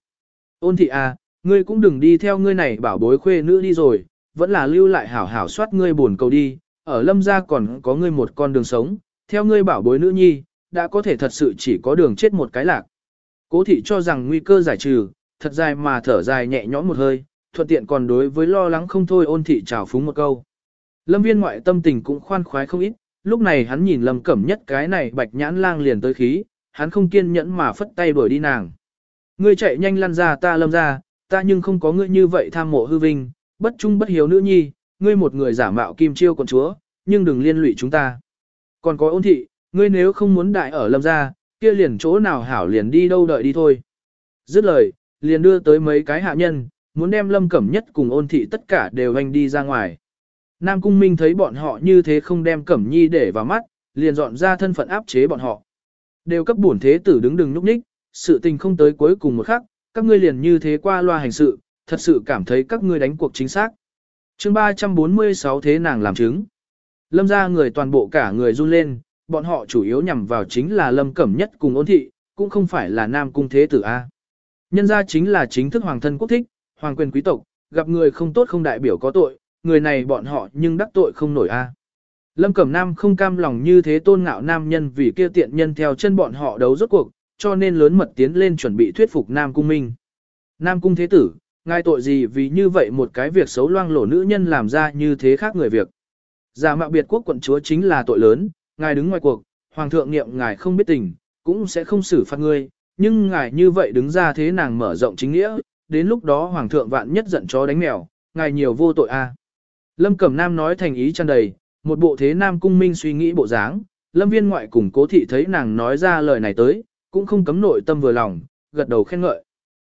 Ôn thị A, ngươi cũng đừng đi theo ngươi này bảo bối khuê nữ đi rồi, vẫn là lưu lại hảo hảo soát ngươi buồn cầu đi, ở lâm gia còn có ngươi một con đường sống, theo ngươi bảo bối nữ nhi, đã có thể thật sự chỉ có đường chết một cái lạc. Cố thị cho rằng nguy cơ giải trừ, thật dài mà thở dài nhẹ nhõm một hơi, thuận tiện còn đối với lo lắng không thôi ôn thị trào phúng một câu. Lâm viên ngoại tâm tình cũng khoan khoái không ít, lúc này hắn nhìn lâm cẩm nhất cái này bạch nhãn lang liền tới khí, hắn không kiên nhẫn mà phất tay đuổi đi nàng. Ngươi chạy nhanh lăn ra ta lâm ra, ta nhưng không có ngươi như vậy tham mộ hư vinh, bất trung bất hiếu nữ nhi, ngươi một người giả mạo kim chiêu con chúa, nhưng đừng liên lụy chúng ta. Còn có ôn thị, ngươi nếu không muốn đại ở lâm gia, kia liền chỗ nào hảo liền đi đâu đợi đi thôi. Dứt lời, liền đưa tới mấy cái hạ nhân, muốn đem lâm cẩm nhất cùng ôn thị tất cả đều hành đi ra ngoài. Nam Cung Minh thấy bọn họ như thế không đem cẩm nhi để vào mắt, liền dọn ra thân phận áp chế bọn họ. Đều cấp bổn thế tử đứng đừng núp ních, sự tình không tới cuối cùng một khắc, các ngươi liền như thế qua loa hành sự, thật sự cảm thấy các ngươi đánh cuộc chính xác. chương 346 thế nàng làm chứng. Lâm ra người toàn bộ cả người run lên, bọn họ chủ yếu nhằm vào chính là Lâm Cẩm Nhất cùng ôn thị, cũng không phải là Nam Cung Thế Tử A. Nhân ra chính là chính thức hoàng thân quốc thích, hoàng quyền quý tộc, gặp người không tốt không đại biểu có tội, người này bọn họ nhưng đắc tội không nổi A. À. Lâm Cẩm Nam không cam lòng như thế tôn ngạo nam nhân vì kia tiện nhân theo chân bọn họ đấu rốt cuộc, cho nên lớn mật tiến lên chuẩn bị thuyết phục Nam Cung Minh. Nam Cung Thế Tử, ngài tội gì vì như vậy một cái việc xấu loang lổ nữ nhân làm ra như thế khác người việc. Giả mạo biệt quốc quận chúa chính là tội lớn, ngài đứng ngoài cuộc, hoàng thượng niệm ngài không biết tình, cũng sẽ không xử phạt ngươi, nhưng ngài như vậy đứng ra thế nàng mở rộng chính nghĩa, đến lúc đó hoàng thượng vạn nhất giận chó đánh mèo, ngài nhiều vô tội a. À. Lâm Cẩm Nam nói thành ý tràn đầy, một bộ thế nam cung minh suy nghĩ bộ dáng, Lâm Viên ngoại cùng Cố thị thấy nàng nói ra lời này tới, cũng không cấm nội tâm vừa lòng, gật đầu khen ngợi.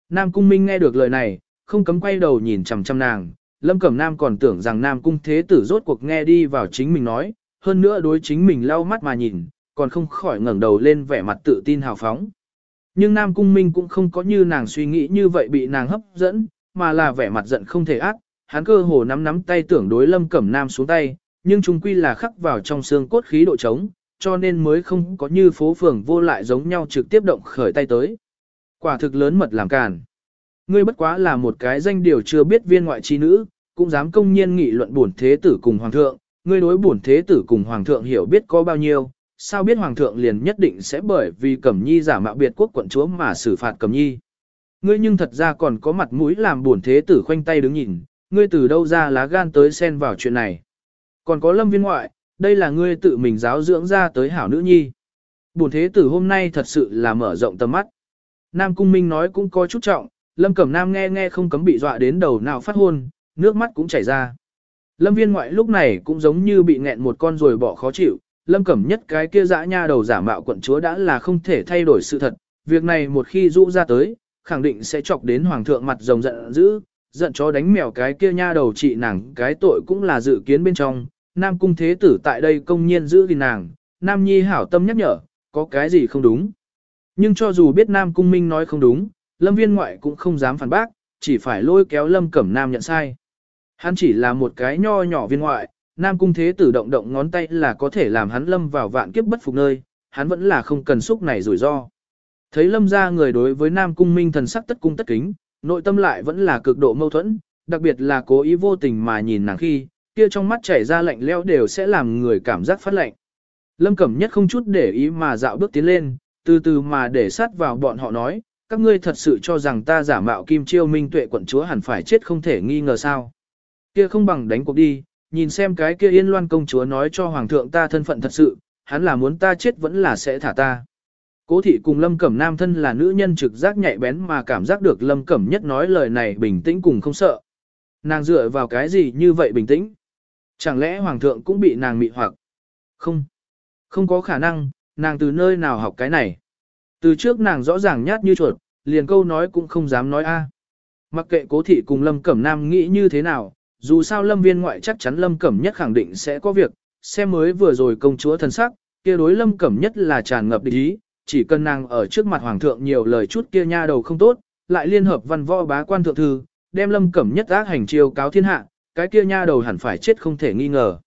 Nam cung minh nghe được lời này, không cấm quay đầu nhìn chằm chằm nàng, Lâm Cẩm Nam còn tưởng rằng Nam cung thế tử rốt cuộc nghe đi vào chính mình nói, hơn nữa đối chính mình lau mắt mà nhìn, còn không khỏi ngẩng đầu lên vẻ mặt tự tin hào phóng. Nhưng Nam Cung Minh cũng không có như nàng suy nghĩ như vậy bị nàng hấp dẫn, mà là vẻ mặt giận không thể ác, hắn cơ hồ nắm nắm tay tưởng đối Lâm Cẩm Nam xuống tay, nhưng chung quy là khắc vào trong xương cốt khí độ trống, cho nên mới không có như phố phường vô lại giống nhau trực tiếp động khởi tay tới. Quả thực lớn mật làm càn. Ngươi bất quá là một cái danh điều chưa biết viên ngoại chi nữ, cũng dám công nhiên nghị luận bổn thế tử cùng hoàng thượng, ngươi đối bổn thế tử cùng hoàng thượng hiểu biết có bao nhiêu, sao biết hoàng thượng liền nhất định sẽ bởi vì Cẩm Nhi giả mạo biệt quốc quận chúa mà xử phạt Cẩm Nhi. Ngươi nhưng thật ra còn có mặt mũi làm buồn thế tử khoanh tay đứng nhìn, ngươi từ đâu ra lá gan tới xen vào chuyện này. Còn có lâm viên ngoại, đây là ngươi tự mình giáo dưỡng ra tới hảo nữ nhi. Buồn thế tử hôm nay thật sự là mở rộng tầm mắt. Nam Cung Minh nói cũng có chút trọng, Lâm Cẩm Nam nghe nghe không cấm bị dọa đến đầu nào phát hôn, nước mắt cũng chảy ra. Lâm viên ngoại lúc này cũng giống như bị nghẹn một con rồi bỏ khó chịu, lâm cẩm nhất cái kia dã nha đầu giả mạo quận chúa đã là không thể thay đổi sự thật, việc này một khi rũ ra tới, khẳng định sẽ chọc đến hoàng thượng mặt rồng giận dữ, giận chó đánh mèo cái kia nha đầu trị nàng cái tội cũng là dự kiến bên trong, nam cung thế tử tại đây công nhiên giữ gìn nàng, nam nhi hảo tâm nhắc nhở, có cái gì không đúng. Nhưng cho dù biết nam cung minh nói không đúng, lâm viên ngoại cũng không dám phản bác, chỉ phải lôi kéo lâm cẩm nam nhận sai. Hắn chỉ là một cái nho nhỏ viên ngoại, Nam Cung Thế Tử động động ngón tay là có thể làm hắn lâm vào vạn kiếp bất phục nơi, hắn vẫn là không cần xúc này rủi ro. Thấy lâm ra người đối với Nam Cung Minh thần sắc tất cung tất kính, nội tâm lại vẫn là cực độ mâu thuẫn, đặc biệt là cố ý vô tình mà nhìn nàng khi, kia trong mắt chảy ra lạnh leo đều sẽ làm người cảm giác phát lạnh. Lâm Cẩm Nhất không chút để ý mà dạo bước tiến lên, từ từ mà để sát vào bọn họ nói, các ngươi thật sự cho rằng ta giả mạo kim chiêu minh tuệ quận chúa hẳn phải chết không thể nghi ngờ sao. Kia không bằng đánh cuộc đi, nhìn xem cái kia yên loan công chúa nói cho hoàng thượng ta thân phận thật sự, hắn là muốn ta chết vẫn là sẽ thả ta. Cố thị cùng Lâm Cẩm Nam thân là nữ nhân trực giác nhạy bén mà cảm giác được Lâm Cẩm nhất nói lời này bình tĩnh cùng không sợ. Nàng dựa vào cái gì như vậy bình tĩnh? Chẳng lẽ hoàng thượng cũng bị nàng mị hoặc? Không. Không có khả năng, nàng từ nơi nào học cái này. Từ trước nàng rõ ràng nhát như chuột, liền câu nói cũng không dám nói a. Mặc kệ cố thị cùng Lâm Cẩm Nam nghĩ như thế nào, dù sao lâm viên ngoại chắc chắn lâm cẩm nhất khẳng định sẽ có việc, xem mới vừa rồi công chúa thần sắc, kia đối lâm cẩm nhất là tràn ngập địch ý, chỉ cần nàng ở trước mặt hoàng thượng nhiều lời chút kia nha đầu không tốt, lại liên hợp văn võ bá quan thượng thư, đem lâm cẩm nhất ác hành chiêu cáo thiên hạ, cái kia nha đầu hẳn phải chết không thể nghi ngờ.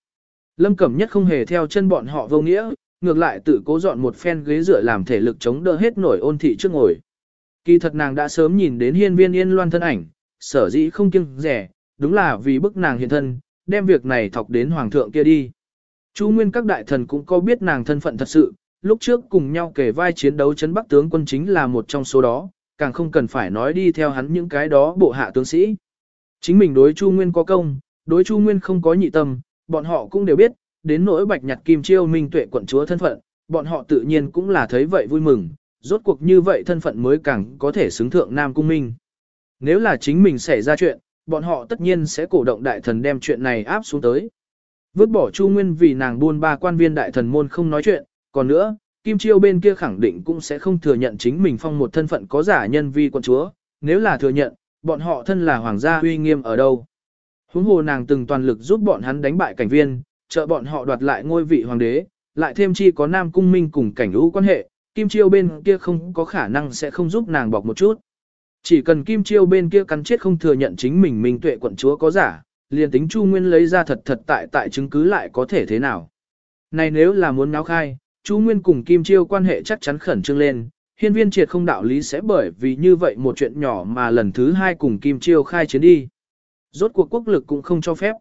Lâm cẩm nhất không hề theo chân bọn họ vô nghĩa, ngược lại tự cố dọn một phen ghế dựa làm thể lực chống đỡ hết nổi ôn thị trước ngồi. Kỳ thật nàng đã sớm nhìn đến hiên viên yên loan thân ảnh, sở dĩ không kiêng rẻ, đúng là vì bức nàng hiện thân, đem việc này thọc đến hoàng thượng kia đi. Chu Nguyên các đại thần cũng có biết nàng thân phận thật sự, lúc trước cùng nhau kể vai chiến đấu chấn bắc tướng quân chính là một trong số đó, càng không cần phải nói đi theo hắn những cái đó bộ hạ tướng sĩ. Chính mình đối Chu Nguyên có công, đối Chu Nguyên không có nhị tâm, bọn họ cũng đều biết, đến nỗi bạch nhặt kim chiêu minh tuệ quận chúa thân phận, bọn họ tự nhiên cũng là thấy vậy vui mừng, rốt cuộc như vậy thân phận mới càng có thể xứng thượng Nam Cung Minh. Nếu là chính mình xảy ra chuyện, bọn họ tất nhiên sẽ cổ động đại thần đem chuyện này áp xuống tới. Vứt bỏ Chu Nguyên vì nàng buôn ba quan viên đại thần môn không nói chuyện, còn nữa, Kim Chiêu bên kia khẳng định cũng sẽ không thừa nhận chính mình phong một thân phận có giả nhân vi quận chúa, nếu là thừa nhận, bọn họ thân là hoàng gia uy nghiêm ở đâu. Huống hồ nàng từng toàn lực giúp bọn hắn đánh bại cảnh viên, trợ bọn họ đoạt lại ngôi vị hoàng đế, lại thêm chi có Nam Cung Minh cùng cảnh lũ quan hệ, Kim Chiêu bên kia không có khả năng sẽ không giúp nàng bọc một chút. Chỉ cần Kim Chiêu bên kia cắn chết không thừa nhận chính mình Minh Tuệ quận chúa có giả, liền tính Chu Nguyên lấy ra thật thật tại tại chứng cứ lại có thể thế nào. Này nếu là muốn náo khai, Chu Nguyên cùng Kim Chiêu quan hệ chắc chắn khẩn trương lên, hiên viên triệt không đạo lý sẽ bởi vì như vậy một chuyện nhỏ mà lần thứ hai cùng Kim Chiêu khai chiến đi. Rốt cuộc quốc lực cũng không cho phép.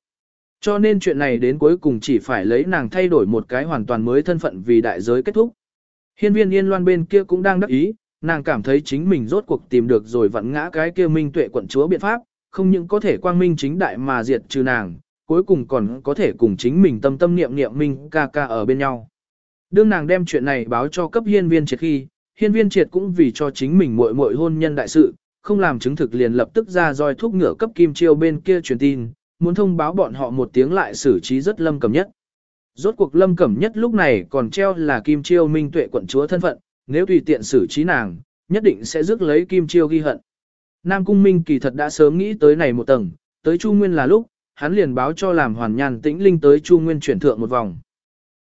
Cho nên chuyện này đến cuối cùng chỉ phải lấy nàng thay đổi một cái hoàn toàn mới thân phận vì đại giới kết thúc. Hiên viên yên loan bên kia cũng đang đắc ý, nàng cảm thấy chính mình rốt cuộc tìm được rồi vặn ngã cái kia minh tuệ quận chúa biện pháp, không những có thể quang minh chính đại mà diệt trừ nàng, cuối cùng còn có thể cùng chính mình tâm tâm niệm niệm minh ca ca ở bên nhau. Đương nàng đem chuyện này báo cho cấp hiên viên triệt khi, hiên viên triệt cũng vì cho chính mình muội muội hôn nhân đại sự, không làm chứng thực liền lập tức ra roi thuốc ngựa cấp kim chiêu bên kia truyền tin, muốn thông báo bọn họ một tiếng lại xử trí rất lâm cẩm nhất. Rốt cuộc lâm cẩm nhất lúc này còn treo là kim chiêu minh tuệ quận chúa thân phận, nếu tùy tiện xử trí nàng, nhất định sẽ rước lấy kim chiêu ghi hận. Nam Cung Minh kỳ thật đã sớm nghĩ tới này một tầng, tới Chu Nguyên là lúc, hắn liền báo cho làm hoàn nhàn tĩnh linh tới Chu Nguyên chuyển thượng một vòng.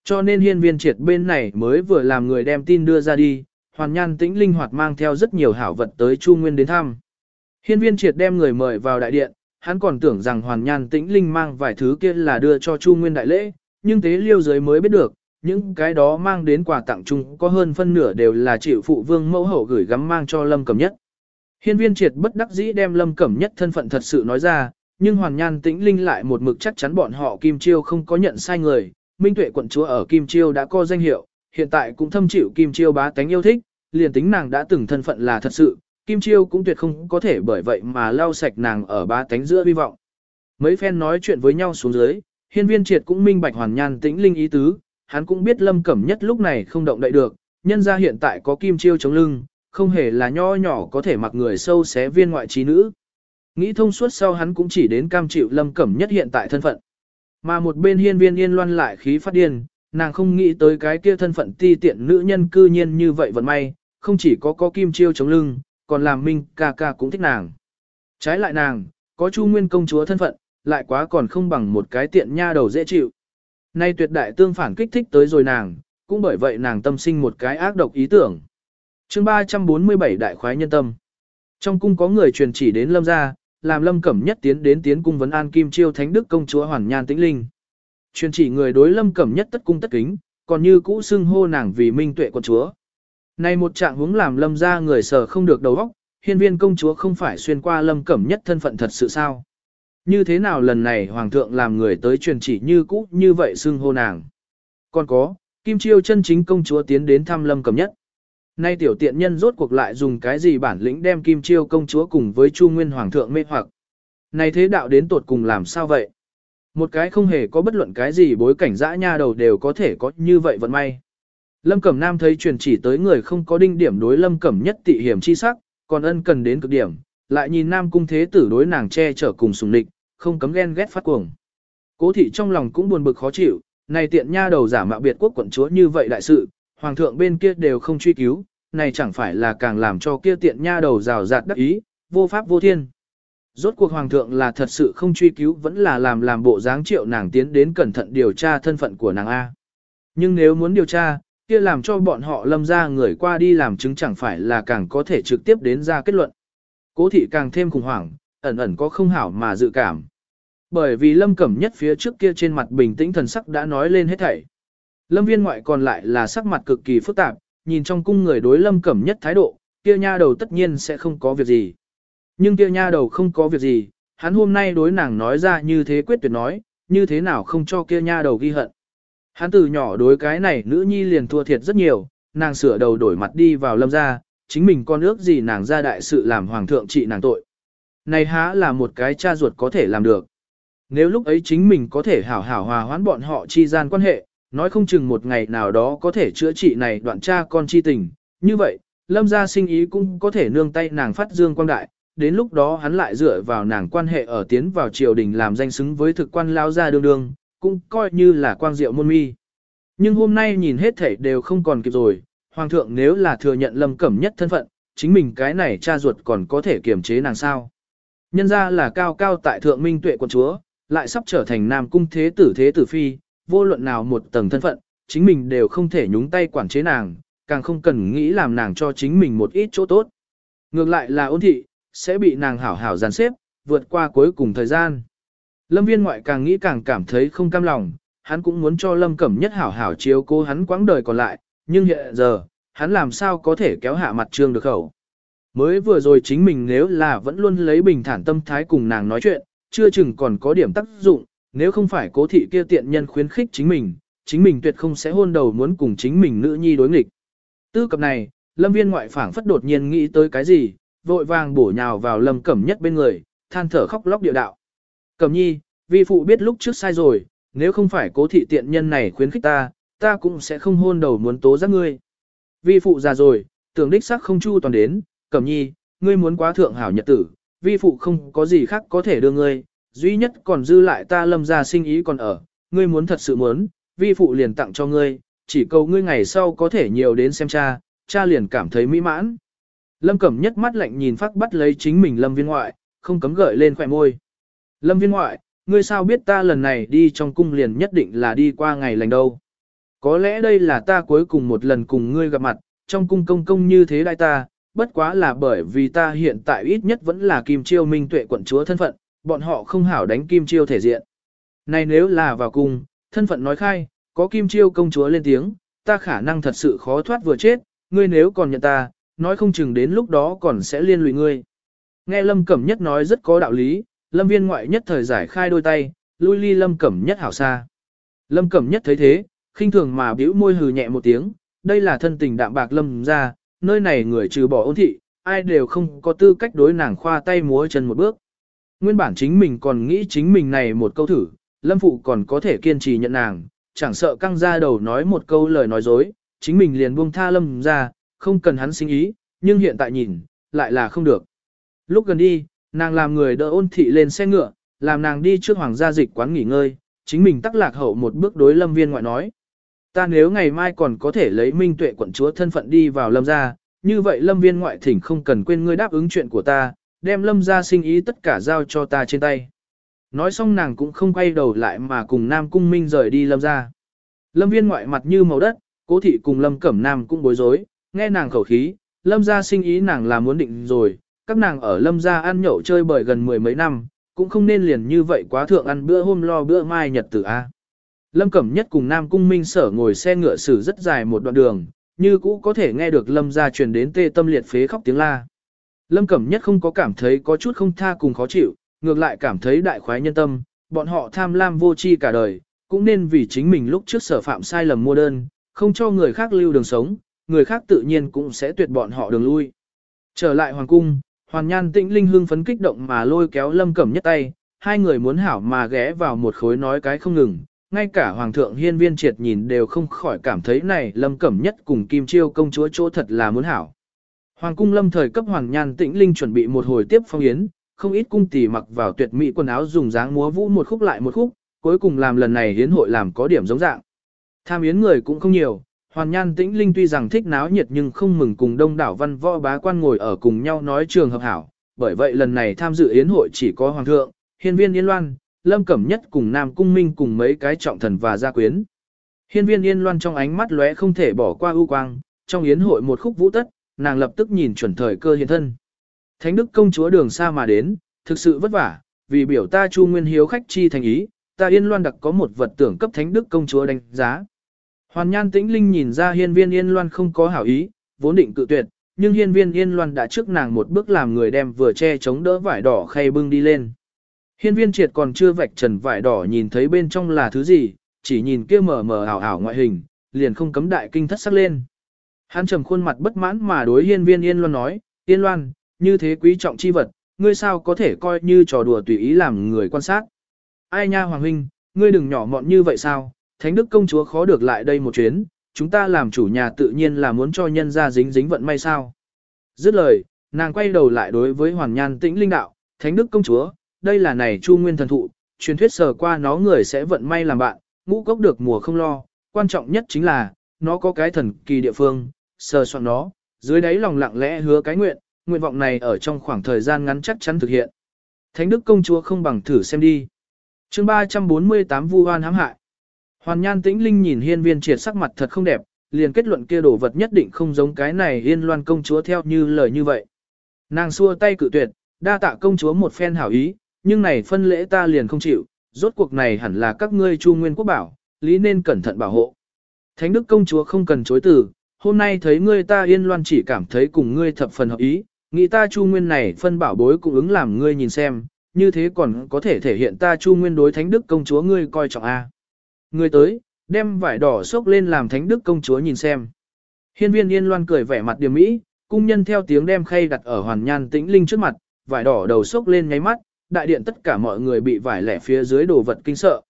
Cho nên hiên viên triệt bên này mới vừa làm người đem tin đưa ra đi, hoàn nhan tĩnh linh hoạt mang theo rất nhiều hảo vật tới Chu Nguyên đến thăm. Hiên viên triệt đem người mời vào đại điện, hắn còn tưởng rằng hoàn nhan tĩnh linh mang vài thứ kia là đưa cho Chu Nguyên đại lễ, nhưng tế liêu giới mới biết được, những cái đó mang đến quà tặng chung có hơn phân nửa đều là chịu phụ vương mẫu hậu gửi gắm mang cho Lâm Cẩm Nhất. Hiên viên triệt bất đắc dĩ đem Lâm Cẩm Nhất thân phận thật sự nói ra, nhưng hoàn nhan tĩnh linh lại một mực chắc chắn bọn họ Kim Chiêu không có nhận sai người, Minh Tuệ quận chúa ở Kim Chiêu đã có danh hiệu, hiện tại cũng thâm chịu Kim Chiêu bá tánh yêu thích, liền tính nàng đã từng thân phận là thật sự, Kim Chiêu cũng tuyệt không có thể bởi vậy mà lau sạch nàng ở bá tánh giữa hy vọng. Mấy phen nói chuyện với nhau xuống dưới, hiên viên triệt cũng minh bạch hoàn nhan tĩnh linh ý tứ, hắn cũng biết lâm cẩm nhất lúc này không động đậy được, nhân ra hiện tại có Kim Chiêu chống lưng, không hề là nho nhỏ có thể mặc người sâu xé viên ngoại trí nữ. Nghĩ thông suốt sau hắn cũng chỉ đến cam chịu lâm cẩm nhất hiện tại thân phận. Mà một bên hiên viên yên loan lại khí phát điên, nàng không nghĩ tới cái kia thân phận ti tiện nữ nhân cư nhiên như vậy vận may, không chỉ có có kim chiêu chống lưng, còn làm minh ca ca cũng thích nàng. Trái lại nàng, có chu nguyên công chúa thân phận, lại quá còn không bằng một cái tiện nha đầu dễ chịu. Nay tuyệt đại tương phản kích thích tới rồi nàng, cũng bởi vậy nàng tâm sinh một cái ác độc ý tưởng. chương 347 đại khoái nhân tâm. Trong cung có người truyền chỉ đến lâm gia, làm lâm cẩm nhất tiến đến tiến cung vấn an kim chiêu thánh đức công chúa hoàn nhan tĩnh linh. Truyền chỉ người đối lâm cẩm nhất tất cung tất kính, còn như cũ xưng hô nàng vì minh tuệ quận chúa. Này một trạng hướng làm lâm ra người sở không được đầu óc, hiên viên công chúa không phải xuyên qua lâm cẩm nhất thân phận thật sự sao. Như thế nào lần này hoàng thượng làm người tới truyền chỉ như cũ như vậy xưng hô nàng. Còn có, kim chiêu chân chính công chúa tiến đến thăm lâm cẩm nhất. Nay tiểu tiện nhân rốt cuộc lại dùng cái gì bản lĩnh đem kim chiêu công chúa cùng với chu nguyên hoàng thượng mê hoặc. Này thế đạo đến tột cùng làm sao vậy? Một cái không hề có bất luận cái gì bối cảnh dã nha đầu đều có thể có như vậy vận may. Lâm Cẩm Nam thấy truyền chỉ tới người không có đinh điểm đối Lâm Cẩm nhất tị hiểm chi sắc, còn ân cần đến cực điểm, lại nhìn Nam cung thế tử đối nàng che chở cùng sùng địch, không cấm ghen ghét phát cuồng. Cố thị trong lòng cũng buồn bực khó chịu, này tiện nha đầu giả mạo biệt quốc quận chúa như vậy đại sự, hoàng thượng bên kia đều không truy cứu, này chẳng phải là càng làm cho kia tiện nha đầu rào rạt đắc ý, vô pháp vô thiên. Rốt cuộc hoàng thượng là thật sự không truy cứu vẫn là làm làm bộ dáng triệu nàng tiến đến cẩn thận điều tra thân phận của nàng A. Nhưng nếu muốn điều tra, kia làm cho bọn họ lâm ra người qua đi làm chứng chẳng phải là càng có thể trực tiếp đến ra kết luận. Cố thị càng thêm khủng hoảng, ẩn ẩn có không hảo mà dự cảm. Bởi vì lâm cẩm nhất phía trước kia trên mặt bình tĩnh thần sắc đã nói lên hết thảy. Lâm viên ngoại còn lại là sắc mặt cực kỳ phức tạp, nhìn trong cung người đối lâm cẩm nhất thái độ, kia nha đầu tất nhiên sẽ không có việc gì. Nhưng kia nha đầu không có việc gì, hắn hôm nay đối nàng nói ra như thế quyết tuyệt nói, như thế nào không cho kia nha đầu ghi hận. Hắn từ nhỏ đối cái này nữ nhi liền thua thiệt rất nhiều, nàng sửa đầu đổi mặt đi vào lâm gia, chính mình con ước gì nàng ra đại sự làm hoàng thượng trị nàng tội. Này há là một cái cha ruột có thể làm được. Nếu lúc ấy chính mình có thể hảo hảo hòa hoãn bọn họ chi gian quan hệ, nói không chừng một ngày nào đó có thể chữa trị này đoạn cha con chi tình, như vậy, lâm gia sinh ý cũng có thể nương tay nàng phát dương quang đại, đến lúc đó hắn lại dựa vào nàng quan hệ ở tiến vào triều đình làm danh xứng với thực quan lao ra đương đương, cũng coi như là quang diệu môn mi. Nhưng hôm nay nhìn hết thảy đều không còn kịp rồi, hoàng thượng nếu là thừa nhận lâm cẩm nhất thân phận, chính mình cái này cha ruột còn có thể kiềm chế nàng sao. Nhân ra là cao cao tại thượng minh tuệ quận chúa, lại sắp trở thành nam cung thế tử thế tử phi, vô luận nào một tầng thân phận, chính mình đều không thể nhúng tay quản chế nàng, càng không cần nghĩ làm nàng cho chính mình một ít chỗ tốt. Ngược lại là ôn thị, sẽ bị nàng hảo hảo dàn xếp, vượt qua cuối cùng thời gian. Lâm viên ngoại càng nghĩ càng cảm thấy không cam lòng, hắn cũng muốn cho Lâm Cẩm Nhất hảo hảo chiếu cố hắn quãng đời còn lại, nhưng hiện giờ, hắn làm sao có thể kéo hạ mặt trương được khẩu. Mới vừa rồi chính mình nếu là vẫn luôn lấy bình thản tâm thái cùng nàng nói chuyện, chưa chừng còn có điểm tác dụng, nếu không phải cố thị kia tiện nhân khuyến khích chính mình, chính mình tuyệt không sẽ hôn đầu muốn cùng chính mình nữ nhi đối nghịch. Tư cập này, lâm viên ngoại phảng phất đột nhiên nghĩ tới cái gì, vội vàng bổ nhào vào lâm cẩm nhất bên người, than thở khóc lóc địa đạo. Cẩm nhi, vi phụ biết lúc trước sai rồi, nếu không phải cố thị tiện nhân này khuyến khích ta, ta cũng sẽ không hôn đầu muốn tố giác ngươi. Vi phụ già rồi, tưởng đích xác không chu toàn đến, cẩm nhi, ngươi muốn quá thượng hảo nhật tử, vi phụ không có gì khác có thể đưa ngươi, duy nhất còn dư lại ta lâm ra sinh ý còn ở, ngươi muốn thật sự muốn, vi phụ liền tặng cho ngươi, chỉ cầu ngươi ngày sau có thể nhiều đến xem cha, cha liền cảm thấy mỹ mãn. Lâm Cẩm nhất mắt lạnh nhìn phát bắt lấy chính mình Lâm viên ngoại, không cấm gợi lên khỏe môi. Lâm viên ngoại, ngươi sao biết ta lần này đi trong cung liền nhất định là đi qua ngày lành đâu. Có lẽ đây là ta cuối cùng một lần cùng ngươi gặp mặt, trong cung công công như thế đại ta, bất quá là bởi vì ta hiện tại ít nhất vẫn là kim chiêu minh tuệ quận chúa thân phận, bọn họ không hảo đánh kim chiêu thể diện. Này nếu là vào cung, thân phận nói khai, có kim chiêu công chúa lên tiếng, ta khả năng thật sự khó thoát vừa chết, ngươi nếu còn nhận ta, nói không chừng đến lúc đó còn sẽ liên lụy ngươi. Nghe Lâm Cẩm Nhất nói rất có đạo lý, Lâm viên ngoại nhất thời giải khai đôi tay, lui ly Lâm Cẩm Nhất hảo xa. Lâm Cẩm Nhất thấy thế, khinh thường mà bĩu môi hừ nhẹ một tiếng, đây là thân tình đạm bạc Lâm ra, nơi này người trừ bỏ ôn thị, ai đều không có tư cách đối nàng khoa tay múa chân một bước. Nguyên bản chính mình còn nghĩ chính mình này một câu thử, Lâm Phụ còn có thể kiên trì nhận nàng, chẳng sợ căng ra đầu nói một câu lời nói dối, chính mình liền buông tha Lâm ra, không cần hắn sinh ý, nhưng hiện tại nhìn, lại là không được. Lúc gần đi, nàng làm người đỡ ôn thị lên xe ngựa, làm nàng đi trước hoàng gia dịch quán nghỉ ngơi, chính mình tắc lạc hậu một bước đối lâm viên ngoại nói. Ta nếu ngày mai còn có thể lấy minh tuệ quận chúa thân phận đi vào lâm gia, như vậy lâm viên ngoại thỉnh không cần quên ngươi đáp ứng chuyện của ta, đem lâm gia sinh ý tất cả giao cho ta trên tay. Nói xong nàng cũng không quay đầu lại mà cùng Nam Cung Minh rời đi lâm gia. Lâm viên ngoại mặt như màu đất, cố thị cùng lâm cẩm nam cũng bối rối, nghe nàng khẩu khí, lâm gia sinh ý nàng là muốn định rồi, các nàng ở lâm gia ăn nhậu chơi bời gần mười mấy năm, cũng không nên liền như vậy quá thượng ăn bữa hôm lo bữa mai nhật tử A. Lâm Cẩm Nhất cùng Nam Cung Minh sở ngồi xe ngựa xử rất dài một đoạn đường, như cũ có thể nghe được Lâm gia truyền đến tê tâm liệt phế khóc tiếng la. Lâm Cẩm Nhất không có cảm thấy có chút không tha cùng khó chịu, ngược lại cảm thấy đại khoái nhân tâm, bọn họ tham lam vô chi cả đời, cũng nên vì chính mình lúc trước sở phạm sai lầm mua đơn, không cho người khác lưu đường sống, người khác tự nhiên cũng sẽ tuyệt bọn họ đường lui. Trở lại hoàng cung, hoàn nhan tĩnh linh hương phấn kích động mà lôi kéo lâm cẩm nhất tay, hai người muốn hảo mà ghé vào một khối nói cái không ngừng, ngay cả hoàng thượng hiên viên triệt nhìn đều không khỏi cảm thấy này lâm cẩm nhất cùng kim chiêu công chúa chỗ thật là muốn hảo. Hoàng cung lâm thời cấp hoàng nhan tĩnh linh chuẩn bị một hồi tiếp phong yến, không ít cung tỷ mặc vào tuyệt mỹ quần áo dùng dáng múa vũ một khúc lại một khúc, cuối cùng làm lần này hiến hội làm có điểm giống dạng. Tham yến người cũng không nhiều, Hoàn Nhan Tĩnh Linh tuy rằng thích náo nhiệt nhưng không mừng cùng đông đảo văn võ bá quan ngồi ở cùng nhau nói trường hợp hảo, bởi vậy lần này tham dự yến hội chỉ có Hoàng thượng, Hiên viên Yên Loan, Lâm Cẩm Nhất cùng Nam Cung Minh cùng mấy cái trọng thần và gia quyến. Hiên viên Yên Loan trong ánh mắt lóe không thể bỏ qua ưu quang, trong yến hội một khúc vũ tất, nàng lập tức nhìn chuẩn thời cơ hiện thân. Thánh đức công chúa đường xa mà đến, thực sự vất vả, vì biểu ta Chu Nguyên Hiếu khách chi thành ý, ta Yên Loan đặc có một vật tưởng cấp thánh đức công chúa đánh giá. Hoàn nhan tĩnh linh nhìn ra hiên viên yên loan không có hảo ý, vốn định cự tuyệt, nhưng hiên viên yên loan đã trước nàng một bước làm người đem vừa che chống đỡ vải đỏ khay bưng đi lên. Hiên viên triệt còn chưa vạch trần vải đỏ nhìn thấy bên trong là thứ gì, chỉ nhìn kia mờ mờ ảo ảo ngoại hình, liền không cấm đại kinh thất sắc lên. Hắn trầm khuôn mặt bất mãn mà đối hiên viên yên loan nói, yên loan, như thế quý trọng chi vật, ngươi sao có thể coi như trò đùa tùy ý làm người quan sát. Ai nha hoàng huynh, ngươi đừng nhỏ mọn như vậy sao, Thánh Đức công chúa khó được lại đây một chuyến, chúng ta làm chủ nhà tự nhiên là muốn cho nhân ra dính dính vận may sao. Dứt lời, Nàng quay đầu lại đối với Hoàn Nhan Tĩnh Linh đạo, Thánh Đức Công Chúa, đây là này Chu Nguyên Thần Thụ, truyền thuyết sờ qua nó người sẽ vận may làm bạn, ngũ cốc được mùa không lo, quan trọng nhất chính là, nó có cái thần kỳ địa phương, sờ soạn nó, dưới đáy lòng lặng lẽ hứa cái nguyện, nguyện vọng này ở trong khoảng thời gian ngắn chắc chắn thực hiện. Thánh Đức Công Chúa không bằng thử xem đi. chương 348 Vu Hoan hãm hại. Hoàn Nhan Tĩnh Linh nhìn hiên viên triệt sắc mặt thật không đẹp, liền kết luận kia đồ vật nhất định không giống cái này yên loan công chúa theo như lời như vậy. Nàng xua tay cự tuyệt, đa tạ công chúa một phen hảo ý, nhưng này phân lễ ta liền không chịu, rốt cuộc này hẳn là các ngươi chu nguyên quốc bảo, lý nên cẩn thận bảo hộ. Thánh đức công chúa không cần chối từ, hôm nay thấy ngươi ta yên loan chỉ cảm thấy cùng ngươi thập phần hợp ý, nghĩ ta chu nguyên này phân bảo bối cũng ứng làm ngươi nhìn xem, như thế còn có thể thể hiện ta chu nguyên đối thánh đức công chúa ngươi coi trọng a. Ngươi tới, đem vải đỏ xốc lên làm thánh đức công chúa nhìn xem. Hiên viên yên loan cười vẻ mặt điềm mỹ, cung nhân theo tiếng đem khay đặt ở hoàn nhan tĩnh linh trước mặt, vải đỏ đầu xốc lên nháy mắt, đại điện tất cả mọi người bị vải lẻ phía dưới đồ vật kinh sợ.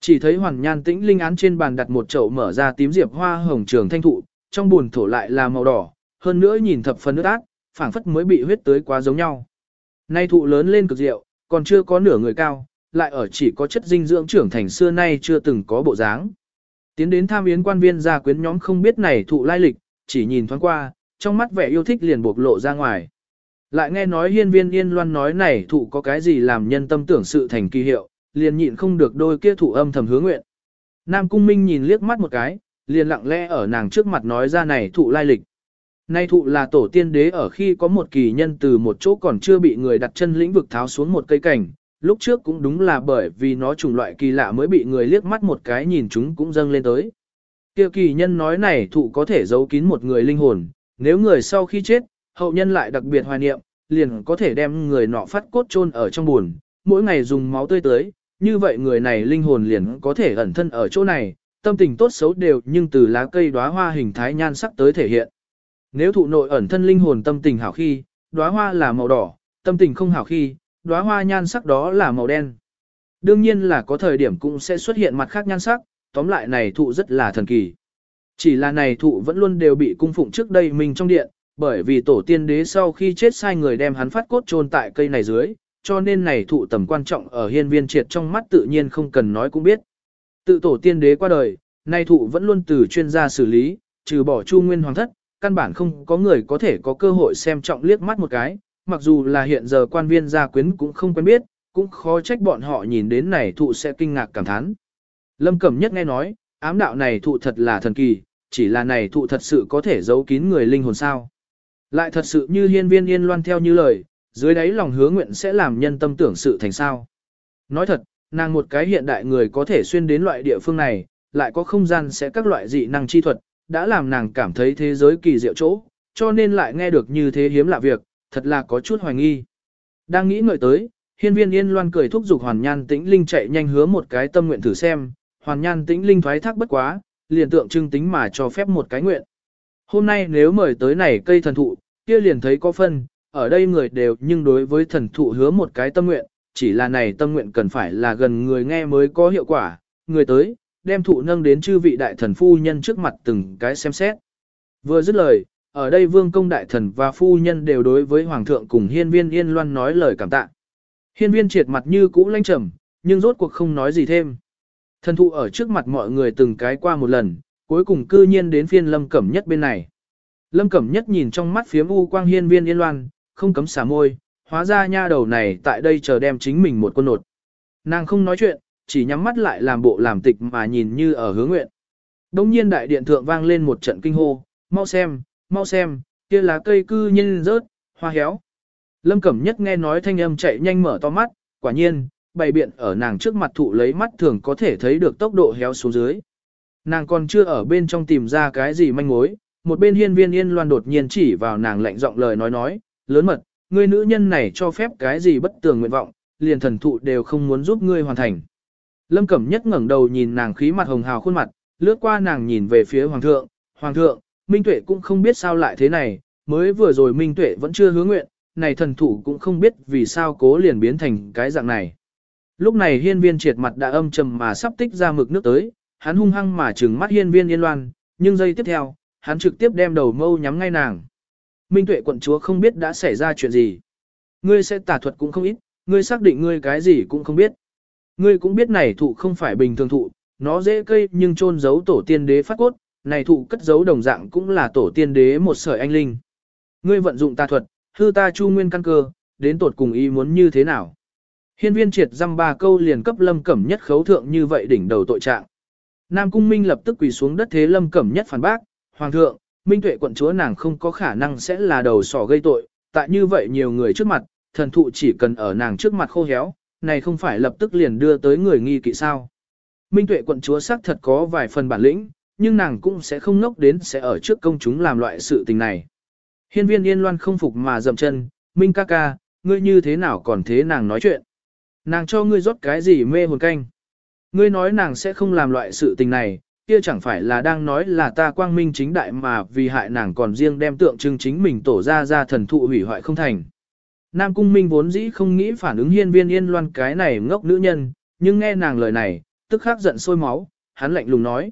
Chỉ thấy hoàn nhan tĩnh linh án trên bàn đặt một chậu mở ra tím diệp hoa hồng trường thanh thụ, trong buồn thổ lại là màu đỏ, hơn nữa nhìn thập phần nước ác, phảng phất mới bị huyết tới quá giống nhau. Nay thụ lớn lên cực diệu, còn chưa có nửa người cao, lại ở chỉ có chất dinh dưỡng trưởng thành xưa nay chưa từng có bộ dáng. Tiến đến tham yến quan viên gia quyến nhóm không biết này thụ lai lịch, chỉ nhìn thoáng qua, trong mắt vẻ yêu thích liền buộc lộ ra ngoài. Lại nghe nói hiên viên yên loan nói này thụ có cái gì làm nhân tâm tưởng sự thành kỳ hiệu, liền nhịn không được đôi kia thụ âm thầm hứa nguyện. Nam Cung Minh nhìn liếc mắt một cái, liền lặng lẽ ở nàng trước mặt nói ra này thụ lai lịch. Nay thụ là tổ tiên đế ở khi có một kỳ nhân từ một chỗ còn chưa bị người đặt chân lĩnh vực tháo xuống một cây cảnh, lúc trước cũng đúng là bởi vì nó trùng loại kỳ lạ mới bị người liếc mắt một cái nhìn chúng cũng dâng lên tới. Kia kỳ nhân nói này thụ có thể giấu kín một người linh hồn, nếu người sau khi chết, hậu nhân lại đặc biệt hoài niệm, liền có thể đem người nọ phát cốt chôn ở trong buồn, mỗi ngày dùng máu tươi tới, như vậy người này linh hồn liền có thể ẩn thân ở chỗ này, tâm tình tốt xấu đều nhưng từ lá cây đóa hoa hình thái nhan sắc tới thể hiện. Nếu thụ nội ẩn thân linh hồn tâm tình hảo khi, đóa hoa là màu đỏ, tâm tình không hảo khi, đóa hoa nhan sắc đó là màu đen. Đương nhiên là có thời điểm cũng sẽ xuất hiện mặt khác nhan sắc, tóm lại này thụ rất là thần kỳ. Chỉ là này thụ vẫn luôn đều bị cung phụng trước đây mình trong điện, bởi vì tổ tiên đế sau khi chết sai người đem hắn phát cốt chôn tại cây này dưới, cho nên này thụ tầm quan trọng ở hiên viên triệt trong mắt tự nhiên không cần nói cũng biết. Tự tổ tiên đế qua đời, này thụ vẫn luôn từ chuyên gia xử lý, trừ bỏ chu nguyên hoàng thất, căn bản không có người có thể có cơ hội xem trọng liếc mắt một cái, mặc dù là hiện giờ quan viên gia quyến cũng không quen biết, cũng khó trách bọn họ nhìn đến này thụ sẽ kinh ngạc cảm thán. Lâm Cẩm Nhất nghe nói, ám đạo này thụ thật là thần kỳ, chỉ là này thụ thật sự có thể giấu kín người linh hồn sao. Lại thật sự như hiên viên yên loan theo như lời, dưới đáy lòng hứa nguyện sẽ làm nhân tâm tưởng sự thành sao. Nói thật, nàng một cái hiện đại người có thể xuyên đến loại địa phương này, lại có không gian sẽ các loại dị năng chi thuật, đã làm nàng cảm thấy thế giới kỳ diệu chỗ, cho nên lại nghe được như thế hiếm lạ việc, thật là có chút hoài nghi. Đang nghĩ ngợi tới, hiên viên yên loan cười thúc giục hoàn nhan tĩnh linh chạy nhanh hứa một cái tâm nguyện thử xem, hoàn nhan tĩnh linh thoái thác bất quá, liền tượng trưng tính mà cho phép một cái nguyện. Hôm nay nếu mời tới này cây thần thụ, kia liền thấy có phân, ở đây người đều nhưng đối với thần thụ hứa một cái tâm nguyện, chỉ là này tâm nguyện cần phải là gần người nghe mới có hiệu quả, người tới, đem thụ nâng đến chư vị đại thần phu nhân trước mặt từng cái xem xét. Vừa dứt lời, ở đây vương công đại thần và phu nhân đều đối với hoàng thượng cùng hiên viên yên loan nói lời cảm tạ. Hiên viên triệt mặt như cũ lanh trầm, nhưng rốt cuộc không nói gì thêm. Thần thụ ở trước mặt mọi người từng cái qua một lần, cuối cùng cư nhiên đến phiên lâm cẩm nhất bên này. Lâm cẩm nhất nhìn trong mắt phía u quang hiên viên yên loan, không cấm xả môi, hóa ra nha đầu này tại đây chờ đem chính mình một quân nột. Nàng không nói chuyện, chỉ nhắm mắt lại làm bộ làm tịch mà nhìn như ở hướng nguyện. Đông nhiên đại điện thượng vang lên một trận kinh hô, mau xem, mau xem, kia lá cây cư nhiên rớt, hoa héo. Lâm Cẩm Nhất nghe nói thanh âm chạy nhanh mở to mắt, quả nhiên, bày biện ở nàng trước mặt thụ lấy mắt thường có thể thấy được tốc độ héo xuống dưới. Nàng còn chưa ở bên trong tìm ra cái gì manh mối, một bên hiên viên yên loan đột nhiên chỉ vào nàng lạnh giọng lời nói nói, lớn mật, ngươi nữ nhân này cho phép cái gì bất tường nguyện vọng, liền thần thụ đều không muốn giúp ngươi hoàn thành. Lâm Cẩm Nhất ngẩng đầu nhìn nàng khí mặt hồng hào khuôn mặt, lướt qua nàng nhìn về phía hoàng thượng, hoàng thượng, Minh Tuệ cũng không biết sao lại thế này, mới vừa rồi Minh Tuệ vẫn chưa hứa nguyện, này thần Thụ cũng không biết vì sao cố liền biến thành cái dạng này. Lúc này hiên viên triệt mặt đã âm trầm mà sắp tích ra mực nước tới, hắn hung hăng mà trừng mắt hiên viên yên loan, nhưng giây tiếp theo, hắn trực tiếp đem đầu mâu nhắm ngay nàng. Minh tuệ quận chúa không biết đã xảy ra chuyện gì. Ngươi sẽ tả thuật cũng không ít, ngươi xác định ngươi cái gì cũng không biết. Ngươi cũng biết này thụ không phải bình thường thụ, nó dễ cây nhưng trôn giấu tổ tiên đế phát cốt, này thụ cất giấu đồng dạng cũng là tổ tiên đế một sợi anh linh. Ngươi vận dụng tà thuật, hư ta chu nguyên căn cơ, đến tột cùng ý muốn như thế nào? Hiên viên triệt dăm ba câu liền cấp lâm cẩm nhất khấu thượng như vậy đỉnh đầu tội trạng. Nam Cung Minh lập tức quỳ xuống đất thế lâm cẩm nhất phản bác, Hoàng thượng, Minh tuệ quận chúa nàng không có khả năng sẽ là đầu sỏ gây tội, tại như vậy nhiều người trước mặt, thần thụ chỉ cần ở nàng trước mặt khô héo, này không phải lập tức liền đưa tới người nghi kỵ sao. Minh tuệ quận chúa xác thật có vài phần bản lĩnh, nhưng nàng cũng sẽ không ngốc đến sẽ ở trước công chúng làm loại sự tình này. Hiên viên yên loan không phục mà dậm chân, Minh ca ca, ngươi như thế nào còn thế nàng nói chuyện. Nàng cho ngươi rót cái gì mê hồn canh. Ngươi nói nàng sẽ không làm loại sự tình này, kia chẳng phải là đang nói là ta quang minh chính đại mà vì hại nàng còn riêng đem tượng trưng chính mình tổ ra ra thần thụ hủy hoại không thành. Nam cung minh vốn dĩ không nghĩ phản ứng hiên viên yên loan cái này ngốc nữ nhân, nhưng nghe nàng lời này, tức khắc giận sôi máu, hắn lạnh lùng nói.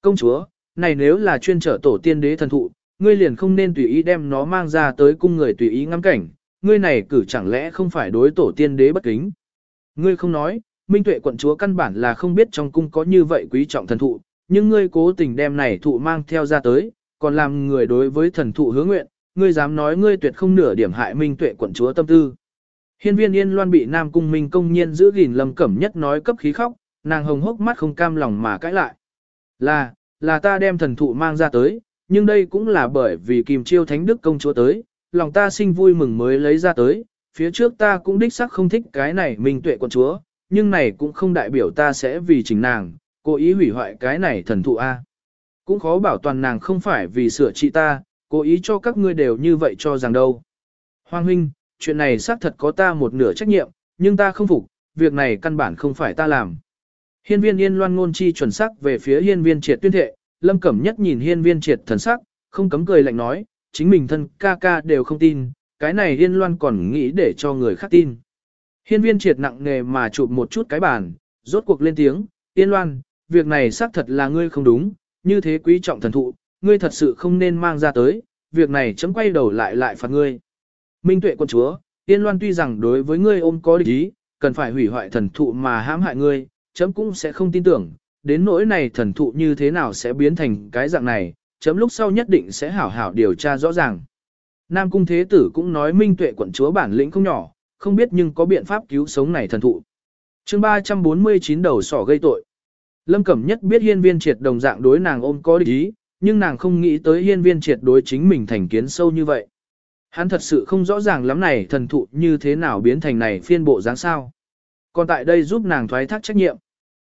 Công chúa, này nếu là chuyên trở tổ tiên đế thần thụ, ngươi liền không nên tùy ý đem nó mang ra tới cung người tùy ý ngắm cảnh, ngươi này cử chẳng lẽ không phải đối tổ tiên đế bất kính. Ngươi không nói, Minh Tuệ quận chúa căn bản là không biết trong cung có như vậy quý trọng thần thụ, nhưng ngươi cố tình đem này thụ mang theo ra tới, còn làm người đối với thần thụ hứa nguyện, ngươi dám nói ngươi tuyệt không nửa điểm hại Minh Tuệ quận chúa tâm tư. Hiên viên yên loan bị Nam Cung Minh công nhiên giữ gìn lâm cẩm nhất nói cấp khí khóc, nàng hồng hốc mắt không cam lòng mà cãi lại. Là, là ta đem thần thụ mang ra tới, nhưng đây cũng là bởi vì kìm chiêu thánh đức công chúa tới, lòng ta sinh vui mừng mới lấy ra tới, phía trước ta cũng đích xác không thích cái này Minh Tuệ quận chúa, nhưng này cũng không đại biểu ta sẽ vì chính nàng, cố ý hủy hoại cái này thần thụ A. Cũng khó bảo toàn nàng không phải vì sửa trị ta, cố ý cho các ngươi đều như vậy cho rằng đâu. Hoàng huynh, chuyện này xác thật có ta một nửa trách nhiệm, nhưng ta không phục, việc này căn bản không phải ta làm. Hiên viên yên loan ngôn chi chuẩn sắc về phía hiên viên triệt tuyên thệ, lâm cẩm nhất nhìn hiên viên triệt thần sắc, không cấm cười lạnh nói, chính mình thân ca ca đều không tin, cái này yên loan còn nghĩ để cho người khác tin. Hiên viên triệt nặng nề mà chụp một chút cái bàn, rốt cuộc lên tiếng, yên loan, việc này xác thật là ngươi không đúng, như thế quý trọng thần thụ, ngươi thật sự không nên mang ra tới, việc này chấm quay đầu lại lại phạt ngươi. Minh tuệ quân chúa, Yên Loan tuy rằng đối với ngươi ôm có địch ý, cần phải hủy hoại thần thụ mà hãm hại ngươi, chấm cũng sẽ không tin tưởng, đến nỗi này thần thụ như thế nào sẽ biến thành cái dạng này, chấm lúc sau nhất định sẽ hảo hảo điều tra rõ ràng. Nam Cung Thế Tử cũng nói Minh tuệ quận chúa bản lĩnh không nhỏ, không biết nhưng có biện pháp cứu sống này thần thụ. chương 349 đầu sỏ gây tội. Lâm Cẩm Nhất biết hiên viên triệt đồng dạng đối nàng ôm có địch ý, nhưng nàng không nghĩ tới hiên viên triệt đối chính mình thành kiến sâu như vậy. Hắn thật sự không rõ ràng lắm này thần thụ như thế nào biến thành này phiên bộ dáng sao. Còn tại đây giúp nàng thoái thác trách nhiệm.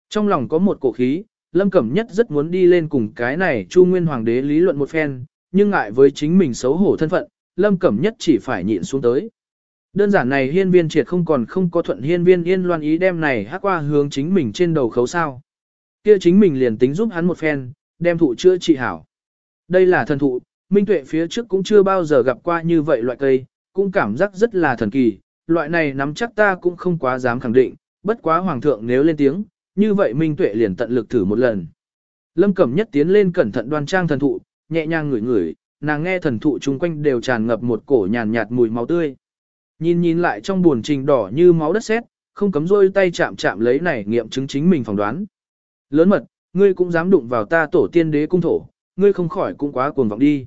Trong lòng có một cổ khí, Lâm Cẩm Nhất rất muốn đi lên cùng cái này Chu Nguyên Hoàng đế lý luận một phen, nhưng ngại với chính mình xấu hổ thân phận, Lâm Cẩm Nhất chỉ phải nhịn xuống tới. Đơn giản này hiên viên triệt không còn không có thuận hiên viên yên loan ý đem này hát qua hướng chính mình trên đầu khấu sao. Kia chính mình liền tính giúp hắn một phen, đem thụ chữa trị hảo. Đây là thần thụ, Minh Tuệ phía trước cũng chưa bao giờ gặp qua như vậy loại cây, cũng cảm giác rất là thần kỳ, loại này nắm chắc ta cũng không quá dám khẳng định, bất quá hoàng thượng nếu lên tiếng, như vậy Minh Tuệ liền tận lực thử một lần. Lâm Cẩm Nhất tiến lên cẩn thận đoan trang thần thụ, nhẹ nhàng ngửi ngửi, nàng nghe thần thụ chung quanh đều tràn ngập một cổ nhàn nhạt mùi máu tươi. Nhìn nhìn lại trong buồn trình đỏ như máu đất sét, không cấm rôi tay chạm chạm lấy này nghiệm chứng chính mình phỏng đoán. Lớn mật, ngươi cũng dám đụng vào ta tổ tiên đế cung thổ, ngươi không khỏi cũng quá cuồng vọng đi.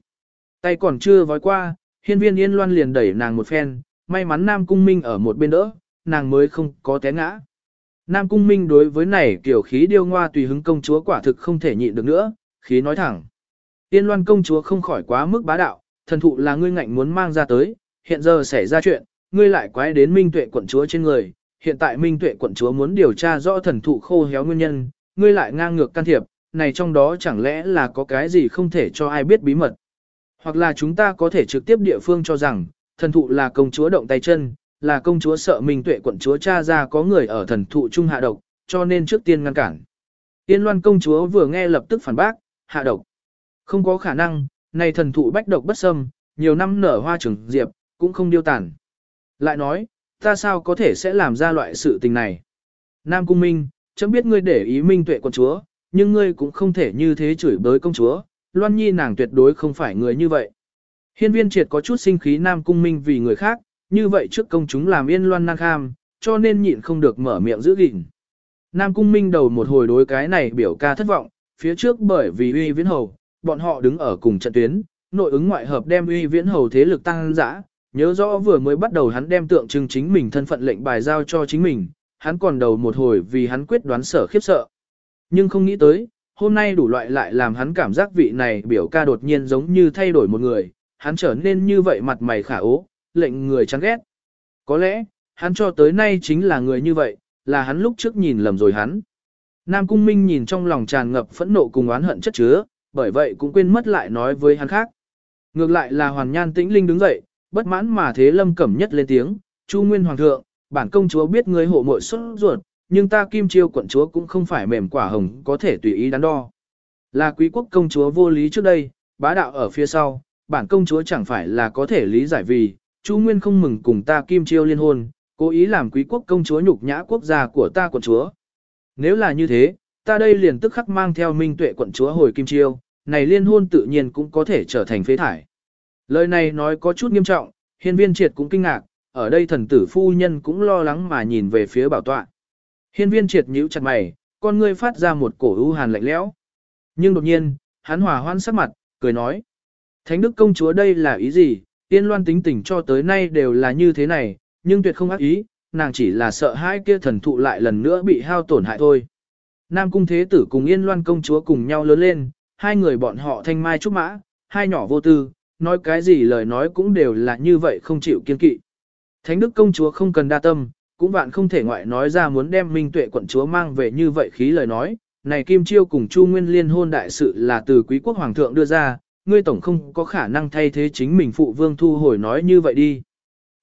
Tay còn chưa vói qua, hiên viên yên loan liền đẩy nàng một phen, may mắn Nam Cung Minh ở một bên đỡ, nàng mới không có té ngã. Nam Cung Minh đối với này kiểu khí điêu ngoa tùy hứng công chúa quả thực không thể nhịn được nữa, khí nói thẳng. Yên loan công chúa không khỏi quá mức bá đạo, thần thụ là ngươi ngạnh muốn mang ra tới, hiện giờ xảy ra chuyện, ngươi lại quái đến Minh Tuệ quận chúa trên người, hiện tại Minh Tuệ quận chúa muốn điều tra rõ thần thụ khô héo nguyên nhân, ngươi lại ngang ngược can thiệp, này trong đó chẳng lẽ là có cái gì không thể cho ai biết bí mật. Hoặc là chúng ta có thể trực tiếp địa phương cho rằng, thần thụ là công chúa động tay chân, là công chúa sợ Minh Tuệ quận chúa cha ra có người ở thần thụ trung hạ độc, cho nên trước tiên ngăn cản. Tiên loan công chúa vừa nghe lập tức phản bác, hạ độc. Không có khả năng, này thần thụ bách độc bất xâm, nhiều năm nở hoa trưởng diệp, cũng không điêu tàn. Lại nói, ta sao có thể sẽ làm ra loại sự tình này? Nam Cung Minh, chấm biết ngươi để ý minh tuệ con chúa, nhưng ngươi cũng không thể như thế chửi bới công chúa, Loan Nhi nàng tuyệt đối không phải người như vậy. Hiên viên triệt có chút sinh khí Nam Cung Minh vì người khác, như vậy trước công chúng làm yên loan nang kham, cho nên nhịn không được mở miệng giữ gìn. Nam Cung Minh đầu một hồi đối cái này biểu ca thất vọng, phía trước bởi vì uy viễn hầu, bọn họ đứng ở cùng trận tuyến, nội ứng ngoại hợp đem uy viễn hầu thế lực tăng dã, nhớ rõ vừa mới bắt đầu hắn đem tượng trưng chính mình thân phận lệnh bài giao cho chính mình, hắn còn đầu một hồi vì hắn quyết đoán sở khiếp sợ. Nhưng không nghĩ tới, hôm nay đủ loại lại làm hắn cảm giác vị này biểu ca đột nhiên giống như thay đổi một người, hắn trở nên như vậy mặt mày khả ố, lệnh người chán ghét. Có lẽ, hắn cho tới nay chính là người như vậy, là hắn lúc trước nhìn lầm rồi hắn. Nam Cung Minh nhìn trong lòng tràn ngập phẫn nộ cùng oán hận chất chứa, bởi vậy cũng quên mất lại nói với hắn khác. Ngược lại là Hoàn Nhan Tĩnh Linh đứng dậy, bất mãn mà thế lâm cẩm nhất lên tiếng, Chu Nguyên Hoàng thượng, bản công chúa biết ngươi hộ muội xuất ruột, nhưng ta kim chiêu quận chúa cũng không phải mềm quả hồng có thể tùy ý đắn đo. Là quý quốc công chúa vô lý trước đây, bá đạo ở phía sau, bản công chúa chẳng phải là có thể lý giải vì, Chu Nguyên không mừng cùng ta kim chiêu liên hôn, cố ý làm quý quốc công chúa nhục nhã quốc gia của ta quận chúa. Nếu là như thế, ta đây liền tức khắc mang theo minh tuệ quận chúa hồi kim chiêu, này liên hôn tự nhiên cũng có thể trở thành phế thải. Lời này nói có chút nghiêm trọng, hiên viên triệt cũng kinh ngạc, ở đây thần tử phu nhân cũng lo lắng mà nhìn về phía bảo tọa. Hiên viên triệt nhíu chặt mày, con ngươi phát ra một cổ u hàn lạnh lẽo. Nhưng đột nhiên, hắn hòa hoan sắc mặt, cười nói. Thánh đức công chúa đây là ý gì, tiên loan tính tình cho tới nay đều là như thế này, nhưng tuyệt không ác ý, nàng chỉ là sợ hai kia thần thụ lại lần nữa bị hao tổn hại thôi. Nam cung thế tử cùng yên loan công chúa cùng nhau lớn lên, hai người bọn họ thanh mai trúc mã, hai nhỏ vô tư, nói cái gì lời nói cũng đều là như vậy không chịu kiên kỵ. Thánh đức công chúa không cần đa tâm, cũng bạn không thể ngoại nói ra muốn đem minh tuệ quận chúa mang về như vậy khí lời nói, này Kim Chiêu cùng Chu Nguyên liên hôn đại sự là từ quý quốc hoàng thượng đưa ra, ngươi tổng không có khả năng thay thế chính mình phụ vương thu hồi nói như vậy đi.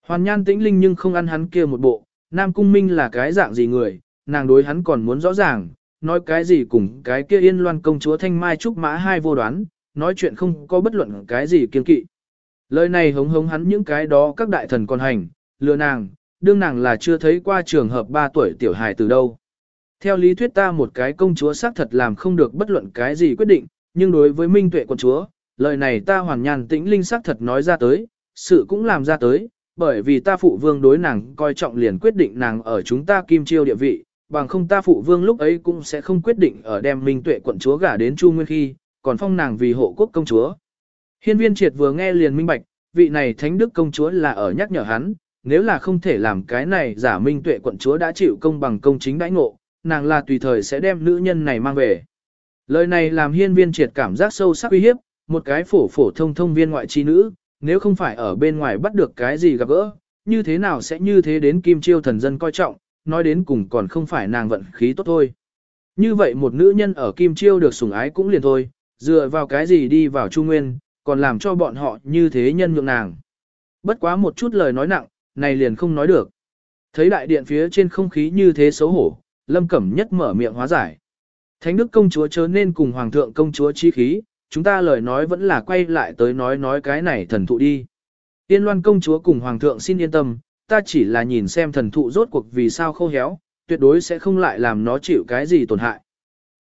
Hoàn nhan tĩnh linh nhưng không ăn hắn kia một bộ, Nam Cung Minh là cái dạng gì người, nàng đối hắn còn muốn rõ ràng, nói cái gì cùng cái kia yên loan công chúa thanh mai trúc mã hai vô đoán, nói chuyện không có bất luận cái gì kiên kỵ. Lời này hống hống hắn những cái đó các đại thần còn hành, lừa nàng, đương nàng là chưa thấy qua trường hợp 3 tuổi tiểu hài từ đâu. Theo lý thuyết ta một cái công chúa xác thật làm không được bất luận cái gì quyết định, nhưng đối với minh tuệ quân chúa, lời này ta hoàn nhàn tĩnh linh xác thật nói ra tới, sự cũng làm ra tới, bởi vì ta phụ vương đối nàng coi trọng liền quyết định nàng ở chúng ta kim chiêu địa vị, bằng không ta phụ vương lúc ấy cũng sẽ không quyết định ở đem minh tuệ quận chúa gả đến Chu Nguyên khi, còn phong nàng vì hộ quốc công chúa. Hiên viên triệt vừa nghe liền minh bạch, vị này thánh đức công chúa là ở nhắc nhở hắn, nếu là không thể làm cái này giả minh tuệ quận chúa đã chịu công bằng công chính đãi ngộ, nàng là tùy thời sẽ đem nữ nhân này mang về. Lời này làm hiên viên triệt cảm giác sâu sắc uy hiếp, một cái phổ phổ thông thông viên ngoại chi nữ, nếu không phải ở bên ngoài bắt được cái gì gặp gỡ, như thế nào sẽ như thế đến kim chiêu thần dân coi trọng, nói đến cùng còn không phải nàng vận khí tốt thôi. Như vậy một nữ nhân ở kim chiêu được sủng ái cũng liền thôi, dựa vào cái gì đi vào trung nguyên, còn làm cho bọn họ như thế nhân nhượng nàng. Bất quá một chút lời nói nặng, này liền không nói được. Thấy đại điện phía trên không khí như thế xấu hổ, lâm cẩm nhất mở miệng hóa giải. Thánh đức công chúa chớ nên cùng hoàng thượng công chúa chi khí, chúng ta lời nói vẫn là quay lại tới nói nói cái này thần thụ đi. Tiên loan công chúa cùng hoàng thượng xin yên tâm, ta chỉ là nhìn xem thần thụ rốt cuộc vì sao khô héo, tuyệt đối sẽ không lại làm nó chịu cái gì tổn hại.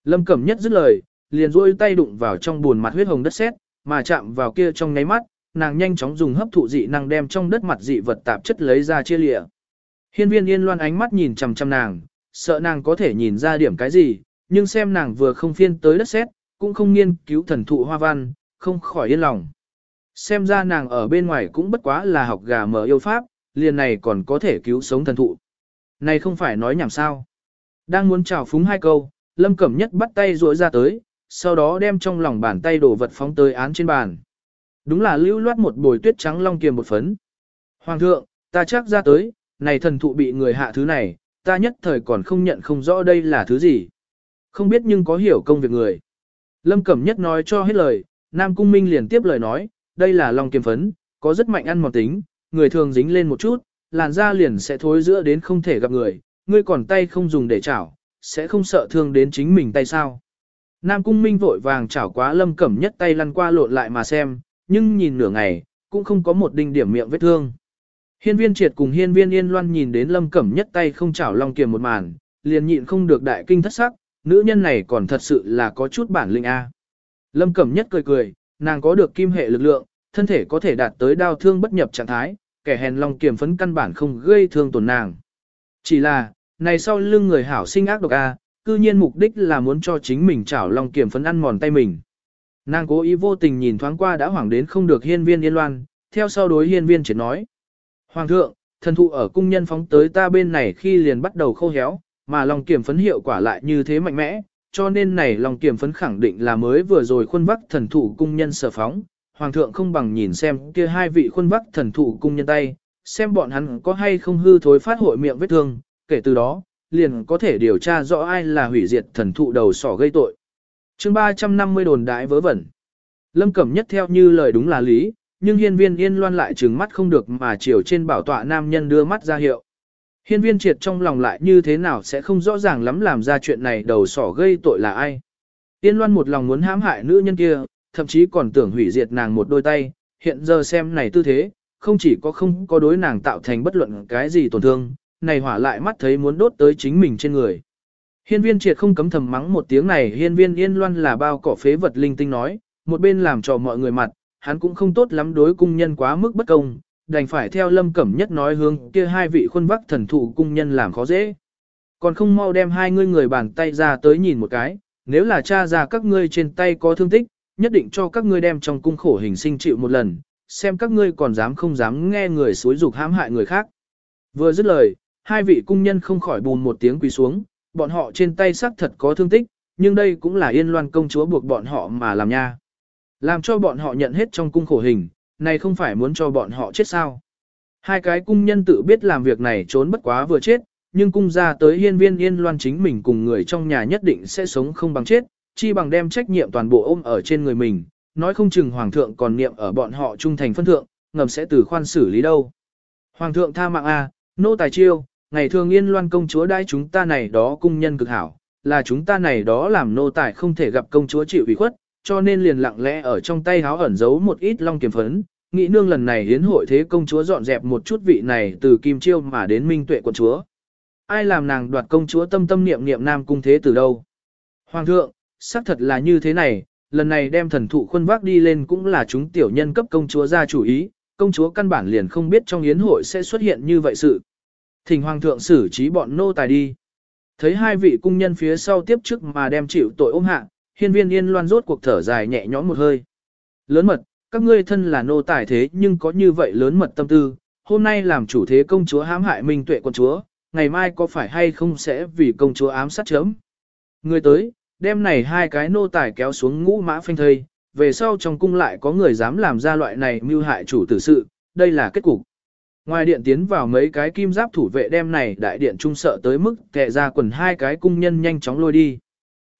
Lâm Cẩm Nhất dứt lời, liền duỗi tay đụng vào trong buồn mặt huyết hồng đất sét, mà chạm vào kia trong nháy mắt, nàng nhanh chóng dùng hấp thụ dị năng đem trong đất mặt dị vật tạp chất lấy ra chia lịa. Hiên viên yên loan ánh mắt nhìn chằm chằm nàng, sợ nàng có thể nhìn ra điểm cái gì, nhưng xem nàng vừa không phiên tới đất sét, cũng không nghiên cứu thần thụ hoa văn, không khỏi yên lòng. Xem ra nàng ở bên ngoài cũng bất quá là học gà mở yêu pháp, liền này còn có thể cứu sống thần thụ. Này không phải nói nhảm sao. Đang muốn chào phúng hai câu, Lâm Cẩm Nhất bắt tay rũa ra tới, sau đó đem trong lòng bàn tay đổ vật phóng tới án trên bàn. Đúng là lưu loát một bồi tuyết trắng long kiềm một phấn. Hoàng thượng, ta chắc ra tới, này thần thụ bị người hạ thứ này, ta nhất thời còn không nhận không rõ đây là thứ gì. Không biết nhưng có hiểu công việc người. Lâm Cẩm Nhất nói cho hết lời, Nam Cung Minh liền tiếp lời nói, đây là long kiềm phấn, có rất mạnh ăn mòn tính, người thường dính lên một chút, làn da liền sẽ thối giữa đến không thể gặp người, ngươi còn tay không dùng để chảo, sẽ không sợ thương đến chính mình tay sao. Nam Cung Minh vội vàng chảo quá Lâm Cẩm Nhất tay lăn qua lộn lại mà xem, nhưng nhìn nửa ngày, cũng không có một đinh điểm miệng vết thương. Hiên viên triệt cùng hiên viên yên loan nhìn đến Lâm Cẩm Nhất tay không chảo long kiềm một màn, liền nhịn không được đại kinh thất sắc, nữ nhân này còn thật sự là có chút bản lĩnh A. Lâm Cẩm Nhất cười cười, nàng có được kim hệ lực lượng, thân thể có thể đạt tới đau thương bất nhập trạng thái, kẻ hèn long kiềm phấn căn bản không gây thương tổn nàng. Chỉ là, này sau lưng người hảo sinh ác độc a, cư nhiên mục đích là muốn cho chính mình chảo lòng kiểm phấn ăn mòn tay mình. Nàng cố ý vô tình nhìn thoáng qua đã hoảng đến không được hiên viên yên loan, theo sau đối hiên viên chỉ nói. Hoàng thượng, thần thụ ở cung nhân phóng tới ta bên này khi liền bắt đầu khô héo, mà lòng kiểm phấn hiệu quả lại như thế mạnh mẽ, cho nên này lòng kiểm phấn khẳng định là mới vừa rồi khuôn vắc thần thụ cung nhân sở phóng. Hoàng thượng không bằng nhìn xem kia hai vị khuôn vắc thần thụ cung nhân tay, xem bọn hắn có hay không hư thối phát hội miệng vết thương, kể từ đó, liền có thể điều tra rõ ai là hủy diệt thần thụ đầu sỏ gây tội. chương 350 đồn đại vớ vẩn. Lâm Cẩm nhất theo như lời đúng là lý, nhưng hiên viên yên loan lại trừng mắt không được mà chiều trên bảo tọa nam nhân đưa mắt ra hiệu. Hiên viên triệt trong lòng lại như thế nào sẽ không rõ ràng lắm làm ra chuyện này đầu sỏ gây tội là ai. Yên loan một lòng muốn hãm hại nữ nhân kia, thậm chí còn tưởng hủy diệt nàng một đôi tay, hiện giờ xem này tư thế, không chỉ có không có đối nàng tạo thành bất luận cái gì tổn thương, này hỏa lại mắt thấy muốn đốt tới chính mình trên người. Hiên viên triệt không cấm thầm mắng một tiếng này hiên viên yên loan là bao cỏ phế vật linh tinh nói, một bên làm cho mọi người mặt, hắn cũng không tốt lắm đối cung nhân quá mức bất công, đành phải theo lâm cẩm nhất nói hướng kia hai vị khuôn vắc thần thụ cung nhân làm khó dễ. Còn không mau đem hai ngươi người bàn tay ra tới nhìn một cái, nếu là cha ra các ngươi trên tay có thương tích, nhất định cho các ngươi đem trong cung khổ hình sinh chịu một lần, xem các ngươi còn dám không dám nghe người xối dục hãm hại người khác. Vừa dứt lời, hai vị cung nhân không khỏi bùn một tiếng quỳ xuống, bọn họ trên tay xác thật có thương tích, nhưng đây cũng là yên loan công chúa buộc bọn họ mà làm nha. Làm cho bọn họ nhận hết trong cung khổ hình, này không phải muốn cho bọn họ chết sao. Hai cái cung nhân tự biết làm việc này trốn bất quá vừa chết, nhưng cung ra tới hiên viên yên loan chính mình cùng người trong nhà nhất định sẽ sống không bằng chết, chi bằng đem trách nhiệm toàn bộ ôm ở trên người mình, nói không chừng hoàng thượng còn niệm ở bọn họ trung thành phân thượng, ngầm sẽ từ khoan xử lý đâu. Hoàng thượng tha mạng a, nô tài chiêu, ngày thường yên loan công chúa đãi chúng ta này đó cung nhân cực hảo, là chúng ta này đó làm nô tài không thể gặp công chúa chịu ủy khuất, cho nên liền lặng lẽ ở trong tay háo ẩn giấu một ít long kiếm phấn, nghĩ nương lần này hiến hội thế công chúa dọn dẹp một chút vị này từ kim chiêu mà đến minh tuệ quận chúa. Ai làm nàng đoạt công chúa tâm tâm niệm niệm nam cung thế từ đâu? Hoàng thượng, xác thật là như thế này, lần này đem thần thụ khuân vác đi lên cũng là chúng tiểu nhân cấp công chúa ra chủ ý, công chúa căn bản liền không biết trong yến hội sẽ xuất hiện như vậy sự. Thỉnh hoàng thượng xử trí bọn nô tài đi. Thấy hai vị cung nhân phía sau tiếp trước mà đem chịu tội ôm hạ, hiên viên yên loan rốt cuộc thở dài nhẹ nhõm một hơi. Lớn mật, các ngươi thân là nô tài thế nhưng có như vậy lớn mật tâm tư, hôm nay làm chủ thế công chúa hãm hại minh tuệ quân chúa, ngày mai có phải hay không sẽ vì công chúa ám sát chấm. Người tới, đem này hai cái nô tài kéo xuống ngũ mã phanh thây, về sau trong cung lại có người dám làm ra loại này mưu hại chủ tử sự, đây là kết cục. Ngoài điện tiến vào mấy cái kim giáp thủ vệ đem này đại điện trung sợ tới mức kệ ra quần hai cái cung nhân nhanh chóng lôi đi.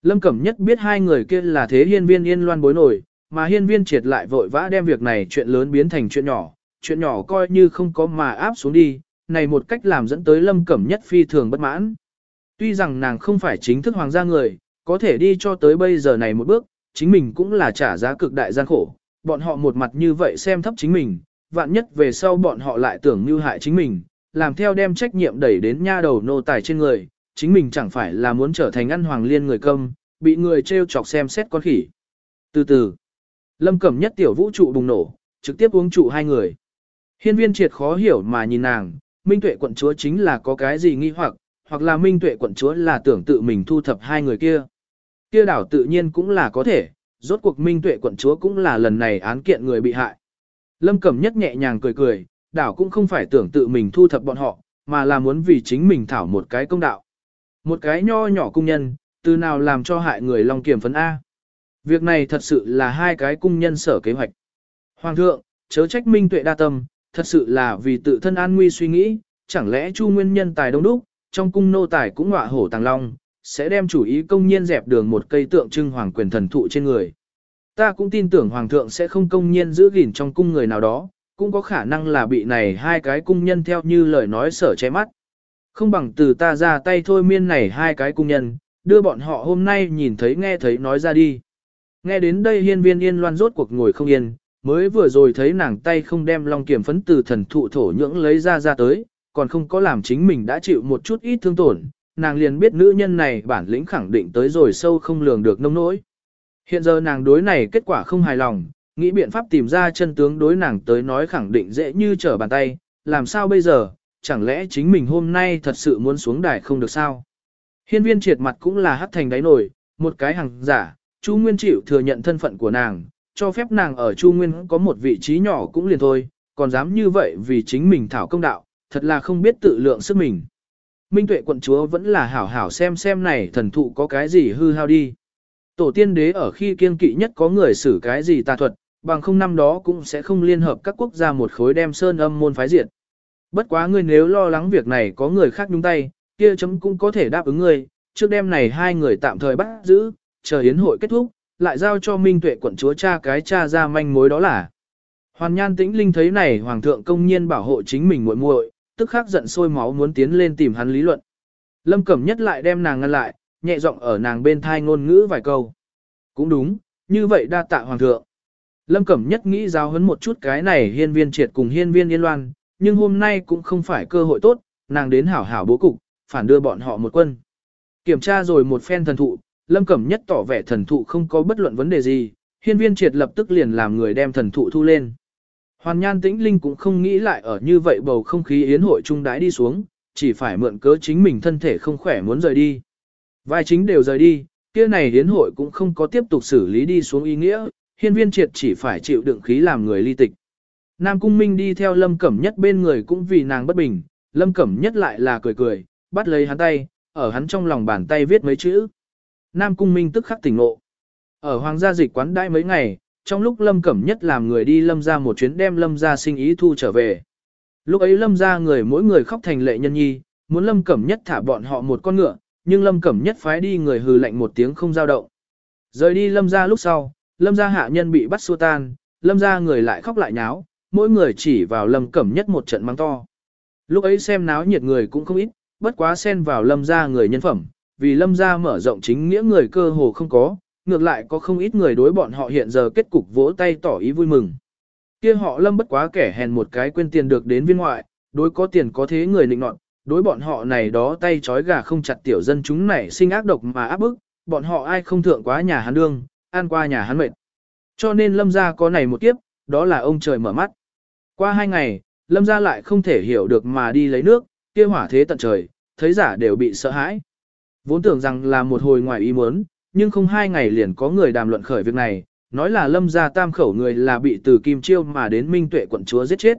Lâm Cẩm Nhất biết hai người kia là thế hiên viên yên loan bối nổi, mà hiên viên triệt lại vội vã đem việc này chuyện lớn biến thành chuyện nhỏ, chuyện nhỏ coi như không có mà áp xuống đi, này một cách làm dẫn tới Lâm Cẩm Nhất phi thường bất mãn. Tuy rằng nàng không phải chính thức hoàng gia người, có thể đi cho tới bây giờ này một bước, chính mình cũng là trả giá cực đại gian khổ, bọn họ một mặt như vậy xem thấp chính mình, vạn nhất về sau bọn họ lại tưởng mưu hại chính mình, làm theo đem trách nhiệm đẩy đến nha đầu nô tài trên người, chính mình chẳng phải là muốn trở thành ăn hoàng liên người câm, bị người trêu chọc xem xét con khỉ. Từ từ, lâm cẩm nhất tiểu vũ trụ bùng nổ, trực tiếp uống trụ hai người. Hiên viên triệt khó hiểu mà nhìn nàng, minh tuệ quận chúa chính là có cái gì nghi hoặc, hoặc là minh tuệ quận chúa là tưởng tự mình thu thập hai người kia. Kia đảo tự nhiên cũng là có thể, rốt cuộc minh tuệ quận chúa cũng là lần này án kiện người bị hại. Lâm Cẩm Nhất nhẹ nhàng cười cười, đảo cũng không phải tưởng tự mình thu thập bọn họ, mà là muốn vì chính mình thảo một cái công đạo. Một cái nho nhỏ cung nhân, từ nào làm cho hại người Long Kiểm phấn A. Việc này thật sự là hai cái cung nhân sở kế hoạch. Hoàng thượng, chớ trách minh tuệ đa tâm, thật sự là vì tự thân an nguy suy nghĩ, chẳng lẽ chu nguyên nhân tài đông đúc, trong cung nô tài cũng ngọa hổ tàng long, sẽ đem chủ ý công nhiên dẹp đường một cây tượng trưng hoàng quyền thần thụ trên người. Ta cũng tin tưởng hoàng thượng sẽ không công nhiên giữ gìn trong cung người nào đó, cũng có khả năng là bị này hai cái cung nhân theo như lời nói sở che mắt. Không bằng từ ta ra tay thôi miên này hai cái cung nhân, đưa bọn họ hôm nay nhìn thấy nghe thấy nói ra đi. Nghe đến đây hiên viên yên loan rốt cuộc ngồi không yên, mới vừa rồi thấy nàng tay không đem long kiểm phấn từ thần thụ thổ nhưỡng lấy ra ra tới, còn không có làm chính mình đã chịu một chút ít thương tổn, nàng liền biết nữ nhân này bản lĩnh khẳng định tới rồi sâu không lường được nông nỗi. Hiện giờ nàng đối này kết quả không hài lòng, Nghĩ biện pháp tìm ra chân tướng đối nàng tới nói khẳng định dễ như trở bàn tay, làm sao bây giờ, chẳng lẽ chính mình hôm nay thật sự muốn xuống đài không được sao? Hiên viên triệt mặt cũng là hắt thành đáy nổi, một cái hàng giả, Chu Nguyên chịu thừa nhận thân phận của nàng, cho phép nàng ở Chu Nguyên có một vị trí nhỏ cũng liền thôi, còn dám như vậy vì chính mình thảo công đạo, thật là không biết tự lượng sức mình. Minh tuệ quận chúa vẫn là hảo hảo xem xem này thần thụ có cái gì hư hao đi. Tổ tiên đế ở khi kiên kỵ nhất có người xử cái gì tà thuật, bằng không năm đó cũng sẽ không liên hợp các quốc gia một khối đem sơn âm môn phái diệt. Bất quá ngươi nếu lo lắng việc này có người khác nhúng tay, kia chấm cũng có thể đáp ứng ngươi, trước đêm này hai người tạm thời bắt giữ, chờ yến hội kết thúc, lại giao cho Minh Tuệ quận chúa cha cái cha ra manh mối đó là. Hoàn Nhan Tĩnh Linh thấy này hoàng thượng công nhiên bảo hộ chính mình muội muội, tức khắc giận sôi máu muốn tiến lên tìm hắn lý luận. Lâm Cẩm Nhất lại đem nàng ngăn lại, nhẹ giọng ở nàng bên thai ngôn ngữ vài câu. Cũng đúng, như vậy đa tạ hoàng thượng. Lâm Cẩm Nhất nghĩ giáo hấn một chút cái này hiên viên triệt cùng hiên viên yên loan, nhưng hôm nay cũng không phải cơ hội tốt, nàng đến hảo hảo bố cục, phản đưa bọn họ một quân. Kiểm tra rồi một phen thần thụ, Lâm Cẩm Nhất tỏ vẻ thần thụ không có bất luận vấn đề gì, hiên viên triệt lập tức liền làm người đem thần thụ thu lên. Hoàn Nhan Tĩnh Linh cũng không nghĩ lại ở như vậy bầu không khí yến hội trung đái đi xuống, chỉ phải mượn cớ chính mình thân thể không khỏe muốn rời đi. Vai chính đều rời đi, kia này hiến hội cũng không có tiếp tục xử lý đi xuống ý nghĩa, hiên viên triệt chỉ phải chịu đựng khí làm người ly tịch. Nam Cung Minh đi theo Lâm Cẩm Nhất bên người cũng vì nàng bất bình, Lâm Cẩm Nhất lại là cười cười, bắt lấy hắn tay, ở hắn trong lòng bàn tay viết mấy chữ. Nam Cung Minh tức khắc tỉnh ngộ. Ở Hoàng gia dịch quán đãi mấy ngày, trong lúc Lâm Cẩm Nhất làm người đi Lâm ra một chuyến đem Lâm ra sinh ý thu trở về. Lúc ấy Lâm ra người mỗi người khóc thành lệ nhân nhi, muốn Lâm Cẩm Nhất thả bọn họ một con ngựa, nhưng Lâm Cẩm Nhất phái đi người hừ lạnh một tiếng không giao động. Rời đi Lâm ra lúc sau, Lâm ra hạ nhân bị bắt xua tan, Lâm ra người lại khóc lại nháo, mỗi người chỉ vào Lâm Cẩm Nhất một trận mang to. Lúc ấy xem náo nhiệt người cũng không ít, bất quá xen vào Lâm ra người nhân phẩm, vì Lâm ra mở rộng chính nghĩa người cơ hồ không có, ngược lại có không ít người đối bọn họ hiện giờ kết cục vỗ tay tỏ ý vui mừng. Kia họ Lâm bất quá kẻ hèn một cái quên tiền được đến viên ngoại, đối có tiền có thế người nịnh nọt, đối bọn họ này đó tay trói gà không chặt tiểu dân chúng này sinh ác độc mà áp bức, bọn họ ai không thượng quá nhà hắn đương, ăn qua nhà hắn mệt. Cho nên Lâm gia có này một kiếp, đó là ông trời mở mắt. Qua hai ngày, Lâm gia lại không thể hiểu được mà đi lấy nước, kia hỏa thế tận trời, thấy giả đều bị sợ hãi. Vốn tưởng rằng là một hồi ngoài ý muốn, nhưng không hai ngày liền có người đàm luận khởi việc này, nói là lâm gia tam khẩu người là bị từ kim chiêu mà đến minh tuệ quận chúa giết chết.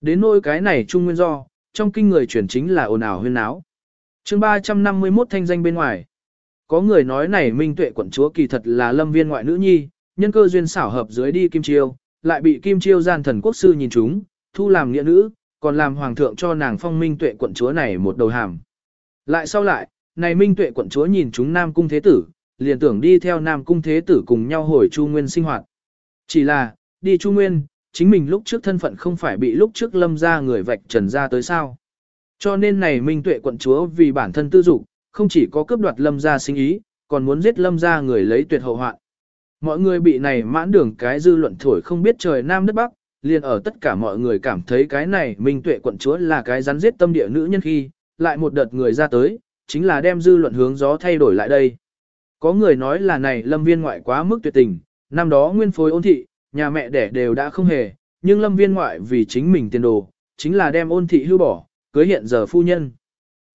Đến nỗi cái này trung nguyên do, trong kinh người truyền chính là ồn ào huyên náo. chương 351 thanh danh bên ngoài. Có người nói này minh tuệ quận chúa kỳ thật là lâm viên ngoại nữ nhi, nhân cơ duyên xảo hợp dưới đi kim chiêu, lại bị kim chiêu gian thần quốc sư nhìn chúng, thu làm nghĩa nữ, còn làm hoàng thượng cho nàng phong minh tuệ quận chúa này một đầu hàm. Lại sau lại, này minh tuệ quận chúa nhìn chúng nam cung thế tử, liền tưởng đi theo nam cung thế tử cùng nhau hồi chu nguyên sinh hoạt. Chỉ là, đi chu nguyên, chính mình lúc trước thân phận không phải bị lúc trước lâm ra người vạch trần ra tới sao. Cho nên này minh tuệ quận chúa vì bản thân tư dục, không chỉ có cướp đoạt lâm ra sinh ý, còn muốn giết lâm ra người lấy tuyệt hậu hoạn. Mọi người bị này mãn đường cái dư luận thổi không biết trời nam đất bắc, liền ở tất cả mọi người cảm thấy cái này minh tuệ quận chúa là cái rắn giết tâm địa nữ nhân khi, lại một đợt người ra tới, chính là đem dư luận hướng gió thay đổi lại đây. Có người nói là này lâm viên ngoại quá mức tuyệt tình, năm đó nguyên phối ôn thị, nhà mẹ đẻ đều đã không hề, nhưng lâm viên ngoại vì chính mình tiền đồ, chính là đem ôn thị hưu bỏ, cưới hiện giờ phu nhân.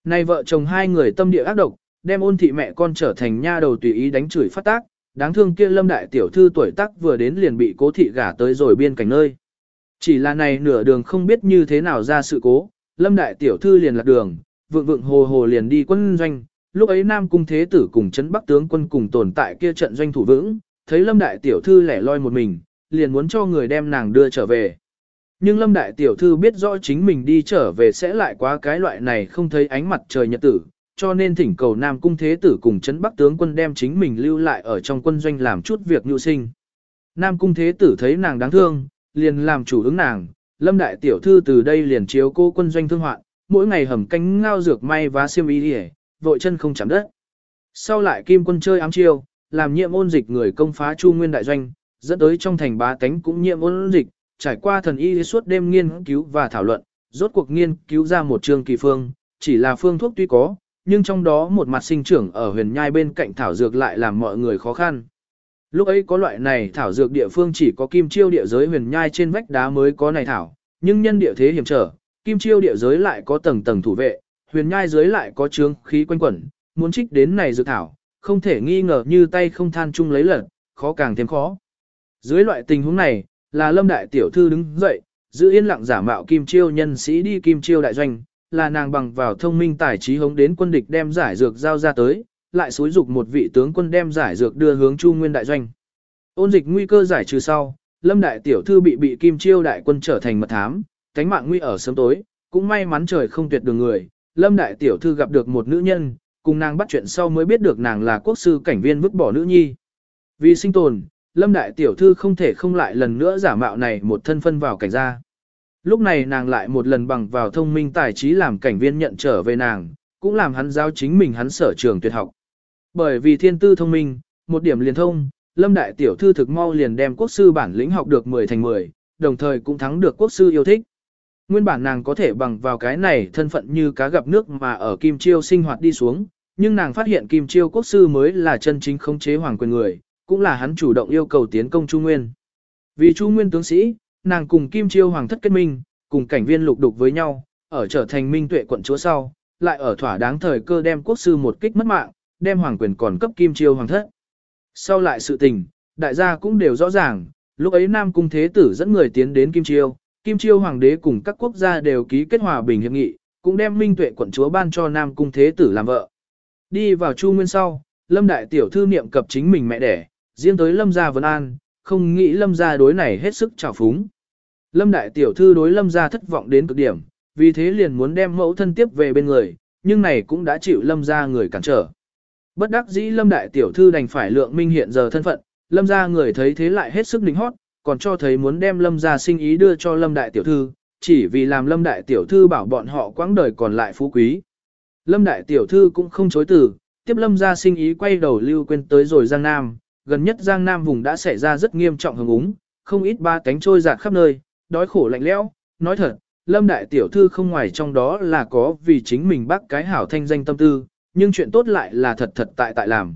Này vợ chồng hai người tâm địa ác độc, đem ôn thị mẹ con trở thành nha đầu tùy ý đánh chửi phát tác, đáng thương kia lâm đại tiểu thư tuổi tác vừa đến liền bị cố thị gả tới rồi biên cảnh nơi. Chỉ là này nửa đường không biết như thế nào ra sự cố, lâm đại tiểu thư liền lạc đường, vượng vượng hồ hồ liền đi quân doanh, lúc ấy Nam Cung Thế Tử cùng chấn Bắc tướng quân cùng tồn tại kia trận doanh thủ vững, thấy Lâm Đại Tiểu Thư lẻ loi một mình, liền muốn cho người đem nàng đưa trở về. Nhưng Lâm Đại Tiểu Thư biết rõ chính mình đi trở về sẽ lại quá cái loại này không thấy ánh mặt trời nhật tử, cho nên thỉnh cầu Nam Cung Thế Tử cùng chấn Bắc tướng quân đem chính mình lưu lại ở trong quân doanh làm chút việc nhu sinh. Nam Cung Thế Tử thấy nàng đáng thương, liền làm chủ ứng nàng, Lâm Đại Tiểu Thư từ đây liền chiếu cô quân doanh thương hoạn, mỗi ngày hầm canh ngao dược may vá xiêm y đi vội chân không chạm đất. Sau lại kim quân chơi ám chiêu, làm nhiệm ôn dịch người công phá chu nguyên đại doanh, dẫn tới trong thành bá tánh cũng nhiễm ôn dịch, trải qua thần y suốt đêm nghiên cứu và thảo luận, rốt cuộc nghiên cứu ra một trường kỳ phương, chỉ là phương thuốc tuy có, nhưng trong đó một mặt sinh trưởng ở huyền nhai bên cạnh thảo dược lại làm mọi người khó khăn. Lúc ấy có loại này thảo dược địa phương chỉ có kim chiêu địa giới huyền nhai trên vách đá mới có này thảo, nhưng nhân địa thế hiểm trở, kim chiêu địa giới lại có tầng tầng thủ vệ, huyền nhai dưới lại có trướng khí quanh quẩn, muốn trích đến này dược thảo, không thể nghi ngờ như tay không than chung lấy lật, khó càng thêm khó. Dưới loại tình huống này, là lâm đại tiểu thư đứng dậy, giữ yên lặng giả mạo kim chiêu nhân sĩ đi kim chiêu đại doanh, là nàng bằng vào thông minh tài trí hống đến quân địch đem giải dược giao ra tới, lại xúi dục một vị tướng quân đem giải dược đưa hướng Chu Nguyên đại doanh. Ôn dịch nguy cơ giải trừ sau, Lâm đại tiểu thư bị bị Kim Chiêu đại quân trở thành mật thám, cánh mạng nguy ở sớm tối, cũng may mắn trời không tuyệt đường người, Lâm đại tiểu thư gặp được một nữ nhân, cùng nàng bắt chuyện sau mới biết được nàng là quốc sư cảnh viên vứt bỏ nữ nhi. Vì sinh tồn, Lâm đại tiểu thư không thể không lại lần nữa giả mạo này một thân phân vào cảnh gia. Lúc này nàng lại một lần bằng vào thông minh tài trí làm cảnh viên nhận trở về nàng, cũng làm hắn giao chính mình hắn sở trường tuyệt học. Bởi vì thiên tư thông minh, một điểm liền thông, Lâm đại tiểu thư thực mau liền đem quốc sư bản lĩnh học được 10 thành 10, đồng thời cũng thắng được quốc sư yêu thích. Nguyên bản nàng có thể bằng vào cái này thân phận như cá gặp nước mà ở Kim Chiêu sinh hoạt đi xuống, nhưng nàng phát hiện Kim Chiêu quốc sư mới là chân chính khống chế hoàng quyền người, cũng là hắn chủ động yêu cầu tiến công Chu Nguyên. Vì Chu Nguyên tướng sĩ, nàng cùng Kim Chiêu hoàng thất kết minh, cùng cảnh viên lục đục với nhau, ở trở thành minh tuệ quận chúa sau, lại ở thỏa đáng thời cơ đem quốc sư một kích mất mạng, đem hoàng quyền còn cấp Kim Chiêu hoàng thất. Sau lại sự tình, đại gia cũng đều rõ ràng, lúc ấy Nam Cung Thế Tử dẫn người tiến đến Kim Chiêu, Kim Chiêu Hoàng đế cùng các quốc gia đều ký kết hòa bình hiệp nghị, cũng đem Minh Tuệ quận chúa ban cho Nam Cung Thế Tử làm vợ. Đi vào Chu Nguyên sau, Lâm Đại Tiểu Thư niệm cập chính mình mẹ đẻ, riêng tới Lâm gia Vân An, không nghĩ Lâm gia đối này hết sức trào phúng. Lâm Đại Tiểu Thư đối Lâm gia thất vọng đến cực điểm, vì thế liền muốn đem mẫu thân tiếp về bên người, nhưng này cũng đã chịu Lâm gia người cản trở. Bất đắc dĩ Lâm Đại Tiểu Thư đành phải lượng minh hiện giờ thân phận, Lâm gia người thấy thế lại hết sức đỉnh hót, còn cho thấy muốn đem Lâm gia sinh ý đưa cho Lâm Đại Tiểu Thư, chỉ vì làm Lâm Đại Tiểu Thư bảo bọn họ quãng đời còn lại phú quý. Lâm Đại Tiểu Thư cũng không chối từ, tiếp Lâm gia sinh ý quay đầu lưu quên tới rồi Giang Nam, gần nhất Giang Nam vùng đã xảy ra rất nghiêm trọng hứng úng, không ít ba cánh trôi giạt khắp nơi, đói khổ lạnh lẽo. nói thật, Lâm Đại Tiểu Thư không ngoài trong đó là có vì chính mình bác cái hảo thanh danh tâm tư, nhưng chuyện tốt lại là thật thật tại tại làm.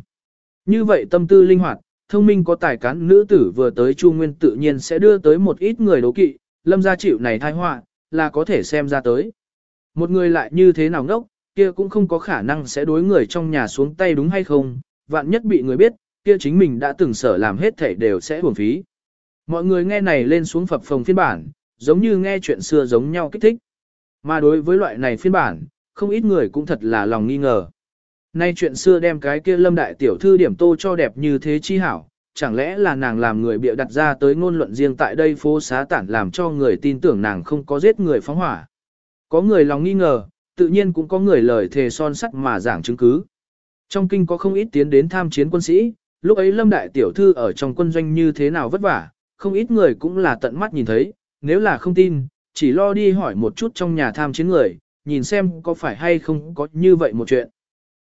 Như vậy tâm tư linh hoạt, thông minh có tài cán nữ tử vừa tới Chu Nguyên tự nhiên sẽ đưa tới một ít người đố kỵ, lâm gia chịu này thai họa là có thể xem ra tới. Một người lại như thế nào ngốc, kia cũng không có khả năng sẽ đối người trong nhà xuống tay đúng hay không, vạn nhất bị người biết, kia chính mình đã từng sở làm hết thảy đều sẽ uổng phí. Mọi người nghe này lên xuống phập phồng phiên bản, giống như nghe chuyện xưa giống nhau kích thích. Mà đối với loại này phiên bản, không ít người cũng thật là lòng nghi ngờ. Nay chuyện xưa đem cái kia lâm đại tiểu thư điểm tô cho đẹp như thế chi hảo, chẳng lẽ là nàng làm người bịa đặt ra tới ngôn luận riêng tại đây phố xá tản làm cho người tin tưởng nàng không có giết người phóng hỏa. Có người lòng nghi ngờ, tự nhiên cũng có người lời thề son sắt mà giảng chứng cứ. Trong kinh có không ít tiến đến tham chiến quân sĩ, lúc ấy lâm đại tiểu thư ở trong quân doanh như thế nào vất vả, không ít người cũng là tận mắt nhìn thấy, nếu là không tin, chỉ lo đi hỏi một chút trong nhà tham chiến người, nhìn xem có phải hay không có như vậy một chuyện.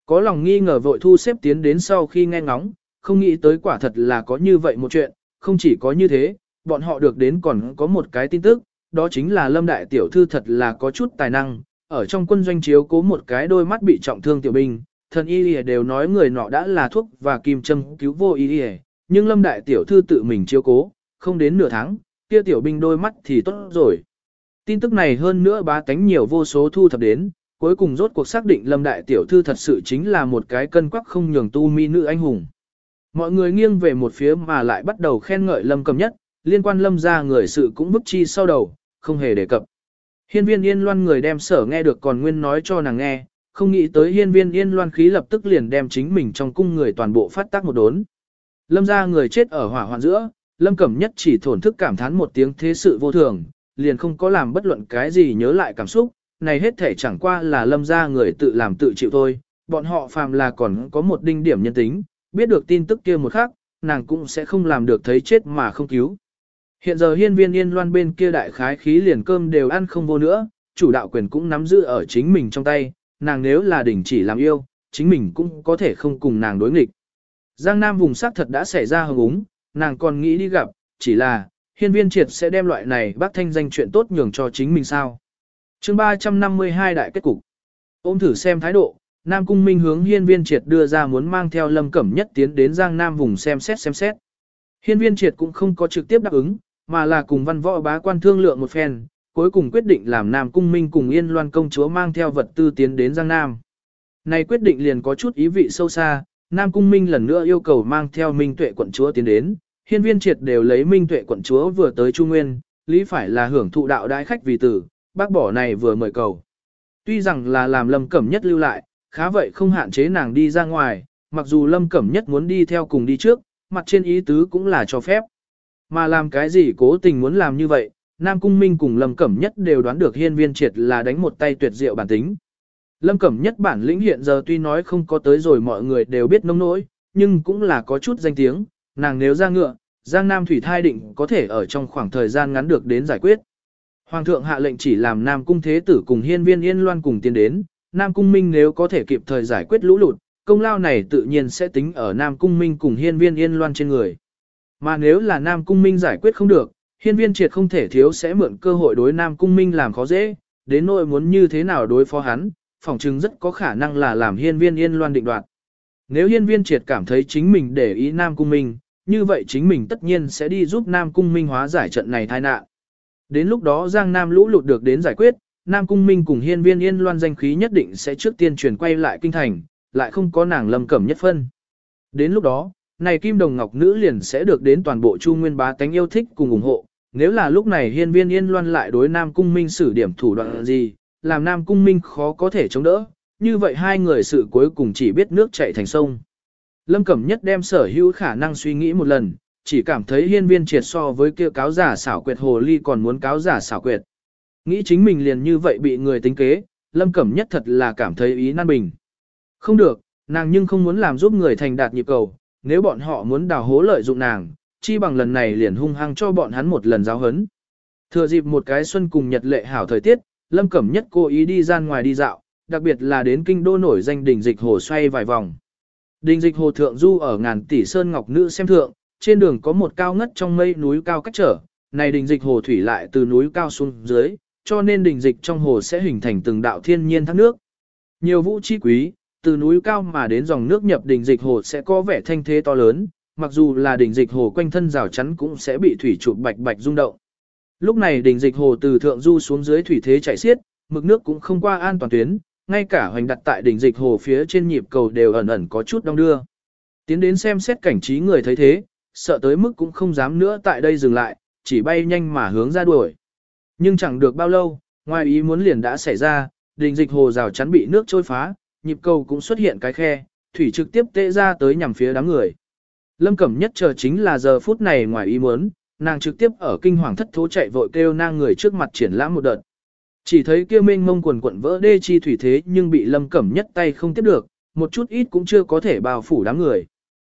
Có lòng nghi ngờ vội thu xếp tiến đến sau khi nghe ngóng, không nghĩ tới quả thật là có như vậy một chuyện, không chỉ có như thế, bọn họ được đến còn có một cái tin tức, đó chính là Lâm Đại Tiểu Thư thật là có chút tài năng, ở trong quân doanh chiếu cố một cái đôi mắt bị trọng thương tiểu binh, thần y đều nói người nọ đã là thuốc và kim châm cứu vô y nhưng Lâm Đại Tiểu Thư tự mình chiếu cố, không đến nửa tháng, kia tiểu binh đôi mắt thì tốt rồi. Tin tức này hơn nữa bá tánh nhiều vô số thu thập đến, cuối cùng rốt cuộc xác định Lâm Đại Tiểu Thư thật sự chính là một cái cân quắc không nhường tu mi nữ anh hùng. Mọi người nghiêng về một phía mà lại bắt đầu khen ngợi Lâm cầm nhất, liên quan Lâm ra người sự cũng bức chi sau đầu, không hề đề cập. Hiên viên yên loan người đem sở nghe được còn nguyên nói cho nàng nghe, không nghĩ tới hiên viên yên loan khí lập tức liền đem chính mình trong cung người toàn bộ phát tác một đốn. Lâm ra người chết ở hỏa hoạn giữa, Lâm Cẩm Nhất chỉ thổn thức cảm thán một tiếng thế sự vô thường, liền không có làm bất luận cái gì nhớ lại cảm xúc, này hết thể chẳng qua là lâm ra người tự làm tự chịu thôi, bọn họ phàm là còn có một đinh điểm nhân tính, biết được tin tức kia một khác, nàng cũng sẽ không làm được thấy chết mà không cứu. Hiện giờ hiên viên yên loan bên kia đại khái khí liền cơm đều ăn không vô nữa, chủ đạo quyền cũng nắm giữ ở chính mình trong tay, nàng nếu là đỉnh chỉ làm yêu, chính mình cũng có thể không cùng nàng đối nghịch. Giang Nam vùng sắc thật đã xảy ra hồng úng, nàng còn nghĩ đi gặp, chỉ là, hiên viên triệt sẽ đem loại này bác thanh danh chuyện tốt nhường cho chính mình sao. chương 352 đại kết cục. Ôm thử xem thái độ, Nam Cung Minh hướng hiên viên triệt đưa ra muốn mang theo lâm cẩm nhất tiến đến Giang Nam vùng xem xét xem xét. Hiên viên triệt cũng không có trực tiếp đáp ứng, mà là cùng văn võ bá quan thương lượng một phen, cuối cùng quyết định làm Nam Cung Minh cùng Yên Loan công chúa mang theo vật tư tiến đến Giang Nam. Này quyết định liền có chút ý vị sâu xa, Nam Cung Minh lần nữa yêu cầu mang theo Minh Tuệ quận chúa tiến đến, hiên viên triệt đều lấy Minh Tuệ quận chúa vừa tới Trung Nguyên, lý phải là hưởng thụ đạo đại khách vì tử, bác bỏ này vừa mời cầu. Tuy rằng là làm Lâm Cẩm Nhất lưu lại, khá vậy không hạn chế nàng đi ra ngoài, mặc dù Lâm Cẩm Nhất muốn đi theo cùng đi trước, mặt trên ý tứ cũng là cho phép. Mà làm cái gì cố tình muốn làm như vậy, Nam Cung Minh cùng Lâm Cẩm Nhất đều đoán được hiên viên triệt là đánh một tay tuyệt diệu bản tính. Lâm Cẩm Nhất bản lĩnh hiện giờ tuy nói không có tới rồi mọi người đều biết nông nỗi, nhưng cũng là có chút danh tiếng, nàng nếu ra ngựa, Giang Nam Thủy Thai định có thể ở trong khoảng thời gian ngắn được đến giải quyết. Hoàng thượng hạ lệnh chỉ làm Nam Cung Thế Tử cùng hiên viên Yên Loan cùng tiến đến, Nam Cung Minh nếu có thể kịp thời giải quyết lũ lụt, công lao này tự nhiên sẽ tính ở Nam Cung Minh cùng hiên viên Yên Loan trên người. Mà nếu là Nam Cung Minh giải quyết không được, hiên viên triệt không thể thiếu sẽ mượn cơ hội đối Nam Cung Minh làm khó dễ, đến nỗi muốn như thế nào đối phó hắn, phỏng chừng rất có khả năng là làm hiên viên Yên Loan định đoạt. Nếu hiên viên triệt cảm thấy chính mình để ý Nam Cung Minh, như vậy chính mình tất nhiên sẽ đi giúp Nam Cung Minh hóa giải trận này tai nạn. Đến lúc đó Giang Nam lũ lụt được đến giải quyết, Nam Cung Minh cùng hiên viên Yên Loan danh khí nhất định sẽ trước tiên truyền quay lại kinh thành, lại không có nàng lâm cẩm nhất phân. Đến lúc đó, này Kim Đồng Ngọc Nữ liền sẽ được đến toàn bộ Chu Nguyên bá tánh yêu thích cùng ủng hộ. Nếu là lúc này hiên viên Yên Loan lại đối Nam Cung Minh xử điểm thủ đoạn gì, làm Nam Cung Minh khó có thể chống đỡ, như vậy hai người sự cuối cùng chỉ biết nước chảy thành sông. Lâm Cẩm Nhất đem sở hữu khả năng suy nghĩ một lần, chỉ cảm thấy hiên viên triệt so với kia cáo giả xảo quyệt hồ ly còn muốn cáo giả xảo quyệt. Nghĩ chính mình liền như vậy bị người tính kế, Lâm Cẩm Nhất thật là cảm thấy ý nan bình. Không được, nàng nhưng không muốn làm giúp người thành đạt nhịp cầu, nếu bọn họ muốn đào hố lợi dụng nàng, chi bằng lần này liền hung hăng cho bọn hắn một lần giáo hấn. Thừa dịp một cái xuân cùng nhật lệ hảo thời tiết, Lâm Cẩm Nhất cố ý đi ra ngoài đi dạo, đặc biệt là đến kinh đô nổi danh đỉnh dịch hồ xoay vài vòng. Đỉnh dịch hồ thượng du ở ngàn tỷ sơn ngọc nữ xem thượng, trên đường có một cao ngất trong mây núi cao cách trở, này đỉnh dịch hồ thủy lại từ núi cao xuống dưới, cho nên đỉnh dịch trong hồ sẽ hình thành từng đạo thiên nhiên thác nước. Nhiều vũ chi quý, từ núi cao mà đến dòng nước nhập đỉnh dịch hồ sẽ có vẻ thanh thế to lớn, mặc dù là đỉnh dịch hồ quanh thân rào chắn cũng sẽ bị thủy trụ bạch bạch rung động. Lúc này đỉnh dịch hồ từ thượng du xuống dưới thủy thế chảy xiết, mực nước cũng không qua an toàn tuyến, ngay cả hoành đặt tại đỉnh dịch hồ phía trên nhịp cầu đều ẩn ẩn có chút đông đưa. Tiến đến xem xét cảnh trí người thấy thế, sợ tới mức cũng không dám nữa tại đây dừng lại, chỉ bay nhanh mà hướng ra đuổi. Nhưng chẳng được bao lâu, ngoài ý muốn liền đã xảy ra, đỉnh dịch hồ rào chắn bị nước trôi phá, nhịp cầu cũng xuất hiện cái khe, thủy trực tiếp tệ ra tới nhằm phía đám người. Lâm Cẩm nhất chờ chính là giờ phút này ngoài ý muốn, nàng trực tiếp ở kinh hoàng thất thố chạy vội kêu nang người trước mặt triển lãm một đợt. Chỉ thấy kia mênh mông quần quận vỡ đê chi thủy thế nhưng bị Lâm Cẩm nhất tay không tiếp được, một chút ít cũng chưa có thể bao phủ đám người.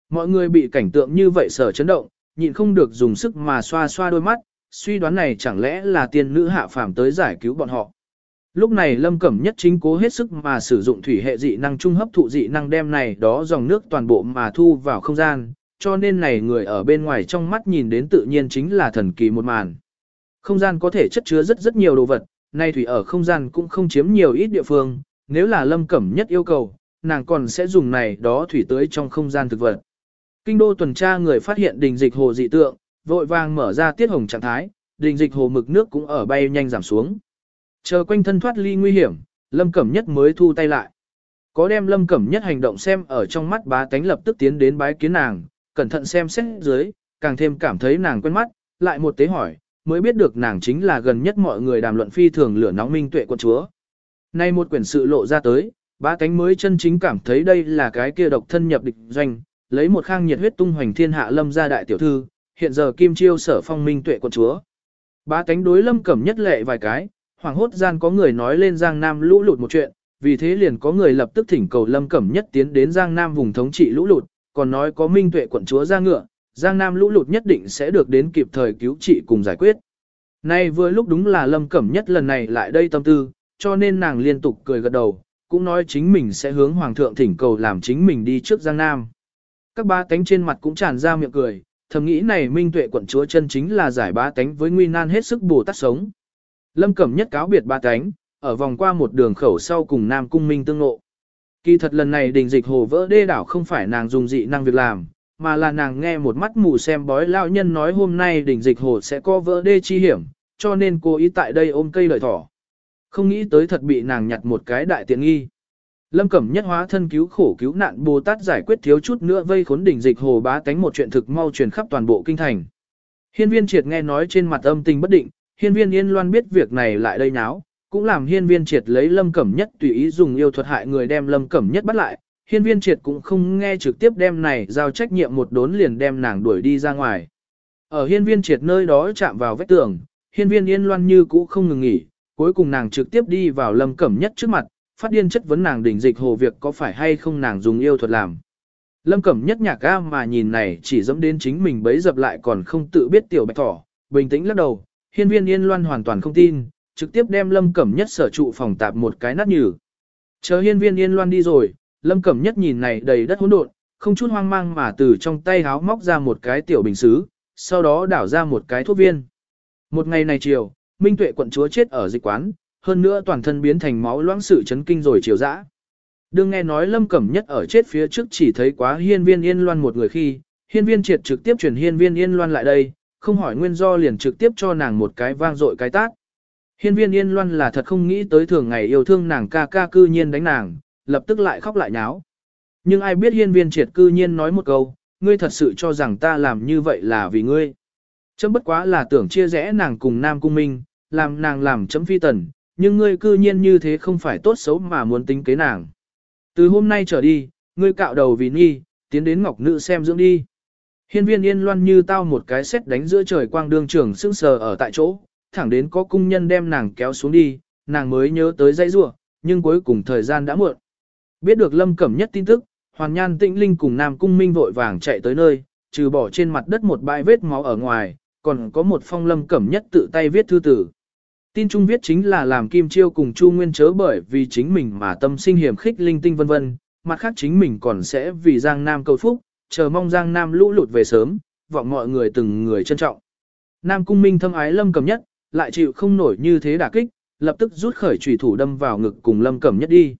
Mọi người bị cảnh tượng như vậy sở chấn động, nhịn không được dùng sức mà xoa xoa đôi mắt, suy đoán này chẳng lẽ là tiên nữ hạ phàm tới giải cứu bọn họ. Lúc này Lâm Cẩm nhất chính cố hết sức mà sử dụng thủy hệ dị năng trung hấp thụ dị năng đem này đó dòng nước toàn bộ mà thu vào không gian, cho nên này người ở bên ngoài trong mắt nhìn đến tự nhiên chính là thần kỳ một màn. Không gian có thể chất chứa rất rất nhiều đồ vật, nay thủy ở không gian cũng không chiếm nhiều ít địa phương, nếu là Lâm Cẩm nhất yêu cầu, nàng còn sẽ dùng này đó thủy tới trong không gian thực vật. Kinh đô tuần tra người phát hiện đình dịch hồ dị tượng, vội vàng mở ra tiết hồng trạng thái, đình dịch hồ mực nước cũng ở bay nhanh giảm xuống. Chờ quanh thân thoát ly nguy hiểm, Lâm Cẩm Nhất mới thu tay lại. Có đem Lâm Cẩm Nhất hành động xem ở trong mắt bá tánh lập tức tiến đến bái kiến nàng, cẩn thận xem xét dưới, càng thêm cảm thấy nàng quen mắt, lại một tế hỏi, mới biết được nàng chính là gần nhất mọi người đàm luận phi thường lửa nóng minh tuệ quân chúa. Nay một quyển sự lộ ra tới, ba cánh mới chân chính cảm thấy đây là cái kia độc thân nhập địch doanh, lấy một khang nhiệt huyết tung hoành thiên hạ lâm gia đại tiểu thư, hiện giờ kim chiêu sở phong minh tuệ quân chúa. Ba cánh đối lâm cẩm nhất lệ vài cái, hoàng hốt gian có người nói lên Giang Nam lũ lụt một chuyện, vì thế liền có người lập tức thỉnh cầu Lâm Cẩm Nhất tiến đến Giang Nam vùng thống trị lũ lụt, còn nói có minh tuệ quận chúa ra ngựa, Giang Nam lũ lụt nhất định sẽ được đến kịp thời cứu trị cùng giải quyết. Nay vừa lúc đúng là Lâm Cẩm Nhất lần này lại đây tâm tư, cho nên nàng liên tục cười gật đầu, cũng nói chính mình sẽ hướng Hoàng thượng thỉnh cầu làm chính mình đi trước Giang Nam. Các ba tánh trên mặt cũng tràn ra miệng cười, thầm nghĩ này minh tuệ quận chúa chân chính là giải bá tánh với nguy nan hết sức bù tát sống. Lâm Cẩm nhất cáo biệt ba tánh, ở vòng qua một đường khẩu sau cùng Nam Cung Minh tương ngộ. Kỳ thật lần này đình dịch hồ vỡ đê đảo không phải nàng dùng dị năng việc làm, mà là nàng nghe một mắt mù xem bói lao nhân nói hôm nay đỉnh dịch hồ sẽ có vỡ đê chi hiểm, cho nên cô ý tại đây ôm cây lợi thỏ. Không nghĩ tới thật bị nàng nhặt một cái đại tiện nghi. Lâm Cẩm nhất hóa thân cứu khổ cứu nạn Bồ Tát giải quyết thiếu chút nữa vây khốn đỉnh dịch hồ bá tánh một chuyện thực mau truyền khắp toàn bộ kinh thành. Hiên viên triệt nghe nói trên mặt âm tình bất định, hiên viên yên loan biết việc này lại đây náo, cũng làm hiên viên triệt lấy lâm cẩm nhất tùy ý dùng yêu thuật hại người đem lâm cẩm nhất bắt lại. Hiên viên triệt cũng không nghe trực tiếp đem này giao trách nhiệm một đốn liền đem nàng đuổi đi ra ngoài. Ở hiên viên triệt nơi đó chạm vào vách tường, hiên viên yên loan như cũ không ngừng nghỉ, cuối cùng nàng trực tiếp đi vào lâm cẩm nhất trước mặt, phát điên chất vấn nàng đỉnh dịch hồ việc có phải hay không nàng dùng yêu thuật làm. Lâm Cẩm nhất nhạc ga mà nhìn này chỉ dẫm đến chính mình bấy dập lại còn không tự biết tiểu bạch thỏ, bình tĩnh lắc đầu, hiên viên yên loan hoàn toàn không tin, trực tiếp đem Lâm Cẩm nhất sở trụ phòng tạp một cái nát nhừ. Chờ hiên viên yên loan đi rồi, Lâm Cẩm nhất nhìn này đầy đất hỗn độn, không chút hoang mang mà từ trong tay háo móc ra một cái tiểu bình xứ, sau đó đảo ra một cái thuốc viên. Một ngày này chiều, Minh Tuệ quận chúa chết ở dịch quán, hơn nữa toàn thân biến thành máu loãng sự chấn kinh rồi chiều dã. Đương nghe nói Lâm Cẩm Nhất ở chết phía trước chỉ thấy quá hiên viên yên loan một người khi, hiên viên triệt trực tiếp chuyển hiên viên yên loan lại đây, không hỏi nguyên do liền trực tiếp cho nàng một cái vang dội cái tát. Hiên viên yên loan là thật không nghĩ tới thường ngày yêu thương nàng ca ca cư nhiên đánh nàng, lập tức lại khóc lại nháo. Nhưng ai biết hiên viên triệt cư nhiên nói một câu, ngươi thật sự cho rằng ta làm như vậy là vì ngươi. Chấm bất quá là tưởng chia rẽ nàng cùng Nam Cung Minh, làm nàng làm chấm phi tần, nhưng ngươi cư nhiên như thế không phải tốt xấu mà muốn tính kế nàng. Từ hôm nay trở đi, ngươi cạo đầu vì nghi, tiến đến ngọc nữ xem dưỡng đi. Hiên viên yên loan như tao một cái xét đánh giữa trời quang đương trường sững sờ ở tại chỗ, thẳng đến có cung nhân đem nàng kéo xuống đi, nàng mới nhớ tới dây rùa, nhưng cuối cùng thời gian đã muộn. Biết được lâm cẩm nhất tin tức, hoàn nhan tĩnh linh cùng nam cung minh vội vàng chạy tới nơi, trừ bỏ trên mặt đất một bãi vết máu ở ngoài, còn có một phong lâm cẩm nhất tự tay viết thư tử. Tin Trung viết chính là làm Kim Chiêu cùng Chu Nguyên chớ bởi vì chính mình mà tâm sinh hiểm khích linh tinh vân vân, mặt khác chính mình còn sẽ vì Giang Nam cầu phúc, chờ mong Giang Nam lũ lụt về sớm, vọng mọi người từng người trân trọng. Nam Cung Minh thâm ái Lâm Cẩm Nhất, lại chịu không nổi như thế đả kích, lập tức rút khởi chủy thủ đâm vào ngực cùng Lâm Cẩm Nhất đi.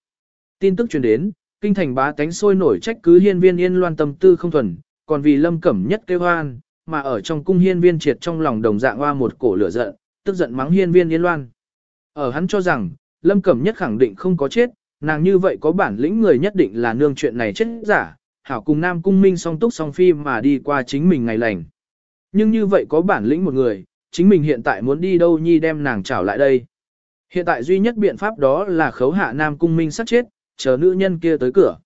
Tin tức truyền đến, kinh thành bá tánh sôi nổi trách cứ hiên viên yên loan tâm tư không thuần, còn vì Lâm Cẩm Nhất kêu hoan, mà ở trong cung hiên viên triệt trong lòng đồng dạng hoa một cổ lửa giận, tức giận mắng hiên viên yên loan. Ở hắn cho rằng, Lâm Cẩm Nhất khẳng định không có chết, nàng như vậy có bản lĩnh người nhất định là nương chuyện này chết giả, hảo cùng Nam Cung Minh song túc song phi mà đi qua chính mình ngày lành. Nhưng như vậy có bản lĩnh một người, chính mình hiện tại muốn đi đâu nhi đem nàng trảo lại đây. Hiện tại duy nhất biện pháp đó là khấu hạ Nam Cung Minh sát chết, chờ nữ nhân kia tới cửa.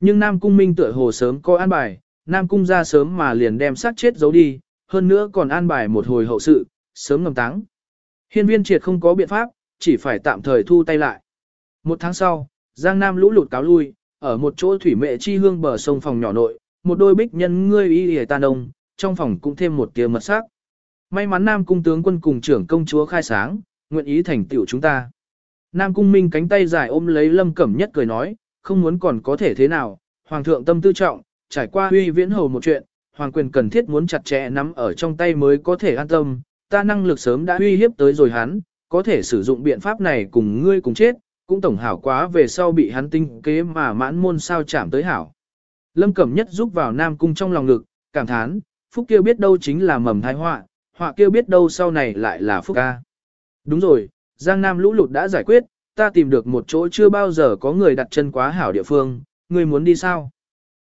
Nhưng Nam Cung Minh tựa hồ sớm có an bài, Nam Cung ra sớm mà liền đem sát chết giấu đi, hơn nữa còn an bài một hồi hậu sự, sớm ngầm táng. Hiên viên triệt không có biện pháp, chỉ phải tạm thời thu tay lại. Một tháng sau, Giang Nam lũ lụt cáo lui, ở một chỗ thủy mệ chi hương bờ sông phòng nhỏ nội, một đôi bích nhân ngươi y hề tan đông, trong phòng cũng thêm một tia mật sắc. May mắn Nam cung tướng quân cùng trưởng công chúa khai sáng, nguyện ý thành tựu chúng ta. Nam cung minh cánh tay dài ôm lấy lâm cẩm nhất cười nói, không muốn còn có thể thế nào, hoàng thượng tâm tư trọng, trải qua huy viễn hầu một chuyện, hoàng quyền cần thiết muốn chặt chẽ nắm ở trong tay mới có thể an tâm, ta năng lực sớm đã uy hiếp tới rồi hắn, có thể sử dụng biện pháp này cùng ngươi cùng chết, cũng tổng hảo quá về sau bị hắn tinh kế mà mãn môn sao chạm tới hảo. Lâm Cẩm Nhất giúp vào Nam Cung trong lòng ngực, cảm thán, phúc kia biết đâu chính là mầm thai họa, họa kêu biết đâu sau này lại là phúc ca. Đúng rồi, Giang Nam lũ lụt đã giải quyết, ta tìm được một chỗ chưa bao giờ có người đặt chân quá hảo địa phương, ngươi muốn đi sao?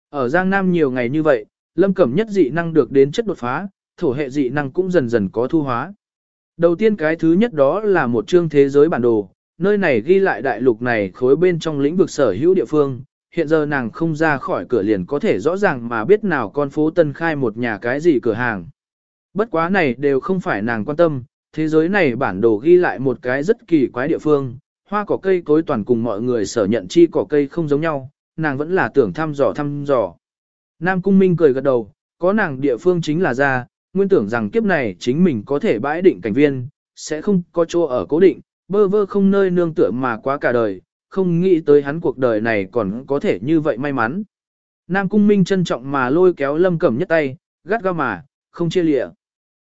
Ở Giang Nam nhiều ngày như vậy, Lâm Cẩm Nhất dị năng được đến chất đột phá, thổ hệ dị năng cũng dần dần có thu hóa. Đầu tiên cái thứ nhất đó là một chương thế giới bản đồ, nơi này ghi lại đại lục này khối bên trong lĩnh vực sở hữu địa phương, hiện giờ nàng không ra khỏi cửa liền có thể rõ ràng mà biết nào con phố tân khai một nhà cái gì cửa hàng. Bất quá này đều không phải nàng quan tâm, thế giới này bản đồ ghi lại một cái rất kỳ quái địa phương, hoa cỏ cây cối toàn cùng mọi người sở nhận chi cỏ cây không giống nhau, nàng vẫn là tưởng thăm dò thăm dò. Nam Cung Minh cười gật đầu, có nàng địa phương chính là ra, nguyên tưởng rằng kiếp này chính mình có thể bãi định cảnh viên, sẽ không có chỗ ở cố định, bơ vơ không nơi nương tựa mà quá cả đời, không nghĩ tới hắn cuộc đời này còn có thể như vậy may mắn. Nam Cung Minh trân trọng mà lôi kéo Lâm Cẩm nhất tay, gắt ga mà, không chia lịa.